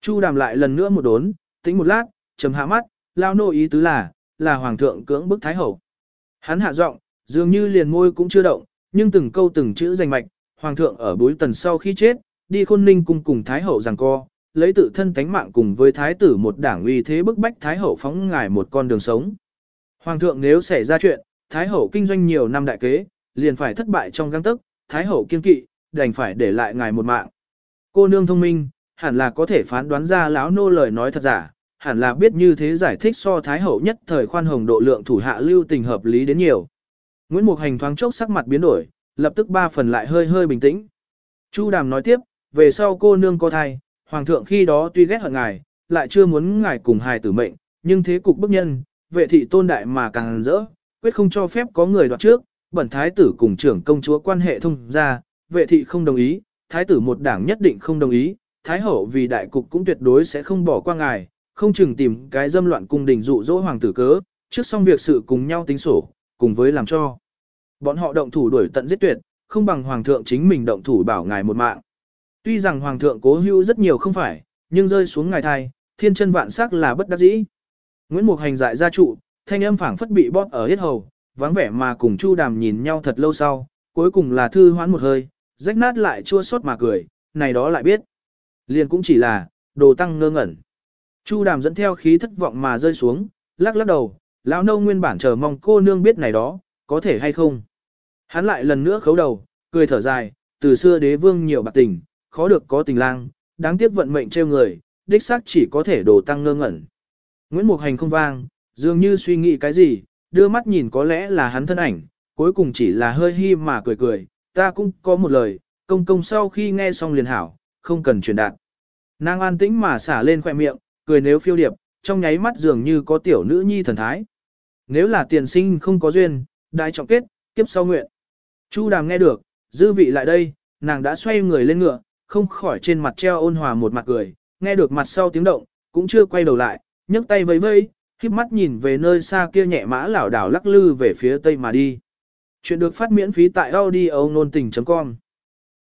Chu đàm lại lần nữa một đốn, tính một lát, trầm hạ mắt, lao nô ý tứ là, là hoàng thượng cưỡng bức thái hậu. Hắn hạ giọng, dường như liền môi cũng chưa động, nhưng từng câu từng chữ rành mạch, hoàng thượng ở bối tần sau khi chết, đi khôn ninh cung cùng thái hậu rằng co, lấy tự thân tánh mạng cùng với thái tử một đảng uy thế bức bách thái hậu phóng ngài một con đường sống. Hoàng thượng nếu xảy ra chuyện, thái hậu kinh doanh nhiều năm đại kế, liền phải thất bại trong găng tức, thái hậu kiên kỵ, đành phải để lại ngài một mạng. Cô nương thông minh, hẳn là có thể phán đoán ra lão nô lời nói thật giả, hẳn là biết như thế giải thích so thái hậu nhất thời khoan hồng độ lượng thủ hạ lưu tình hợp lý đến nhiều. Nguyễn Mục Hành thoáng chốc sắc mặt biến đổi, lập tức ba phần lại hơi hơi bình tĩnh. Chu Đàm nói tiếp, về sau cô nương có thai, hoàng thượng khi đó tuy ghét hận ngài, lại chưa muốn ngài cùng hài tử mệnh, nhưng thế cục bức nhân, vệ thị tôn đại mà càng rỡ, quyết không cho phép có người đoạt trước, bẩn thái tử cùng trưởng công chúa quan hệ thông ra, vệ thị không đồng ý, thái tử một đảng nhất định không đồng ý, thái hậu vì đại cục cũng tuyệt đối sẽ không bỏ qua ngài, không chừng tìm cái dâm loạn cung đình dụ dỗ hoàng tử cớ, trước xong việc sự cùng nhau tính sổ, cùng với làm cho. Bọn họ động thủ đuổi tận giết tuyệt, không bằng hoàng thượng chính mình động thủ bảo ngài một mạng. Tuy rằng hoàng thượng cố hữu rất nhiều không phải, nhưng rơi xuống ngài thai, thiên chân vạn sắc là bất đắc dĩ. Nguyễn Mục Hành dại gia trụ, thanh âm phảng phất bị bóp ở hết hầu, vắng vẻ mà cùng Chu Đàm nhìn nhau thật lâu sau, cuối cùng là thư hoán một hơi, rách nát lại chua xót mà cười, này đó lại biết. Liền cũng chỉ là, đồ tăng ngơ ngẩn. Chu Đàm dẫn theo khí thất vọng mà rơi xuống, lắc lắc đầu, lão nâu nguyên bản chờ mong cô nương biết này đó, có thể hay không. Hắn lại lần nữa khấu đầu, cười thở dài, từ xưa đế vương nhiều bạc tình, khó được có tình lang, đáng tiếc vận mệnh trêu người, đích xác chỉ có thể đồ tăng ngơ ngẩn. Nguyễn Mục Hành không vang, dường như suy nghĩ cái gì, đưa mắt nhìn có lẽ là hắn thân ảnh, cuối cùng chỉ là hơi hi mà cười cười, ta cũng có một lời, công công sau khi nghe xong liền hảo, không cần truyền đạt. Nàng an tĩnh mà xả lên khoẻ miệng, cười nếu phiêu điệp, trong nháy mắt dường như có tiểu nữ nhi thần thái. Nếu là tiền sinh không có duyên, đại trọng kết, kiếp sau nguyện. Chu đàm nghe được, dư vị lại đây, nàng đã xoay người lên ngựa, không khỏi trên mặt treo ôn hòa một mặt cười, nghe được mặt sau tiếng động, cũng chưa quay đầu lại, nhấc tay vẫy vẫy, híp mắt nhìn về nơi xa kia nhẹ mã lảo đảo lắc lư về phía tây mà đi. Chuyện được phát miễn phí tại audio nôn tình.com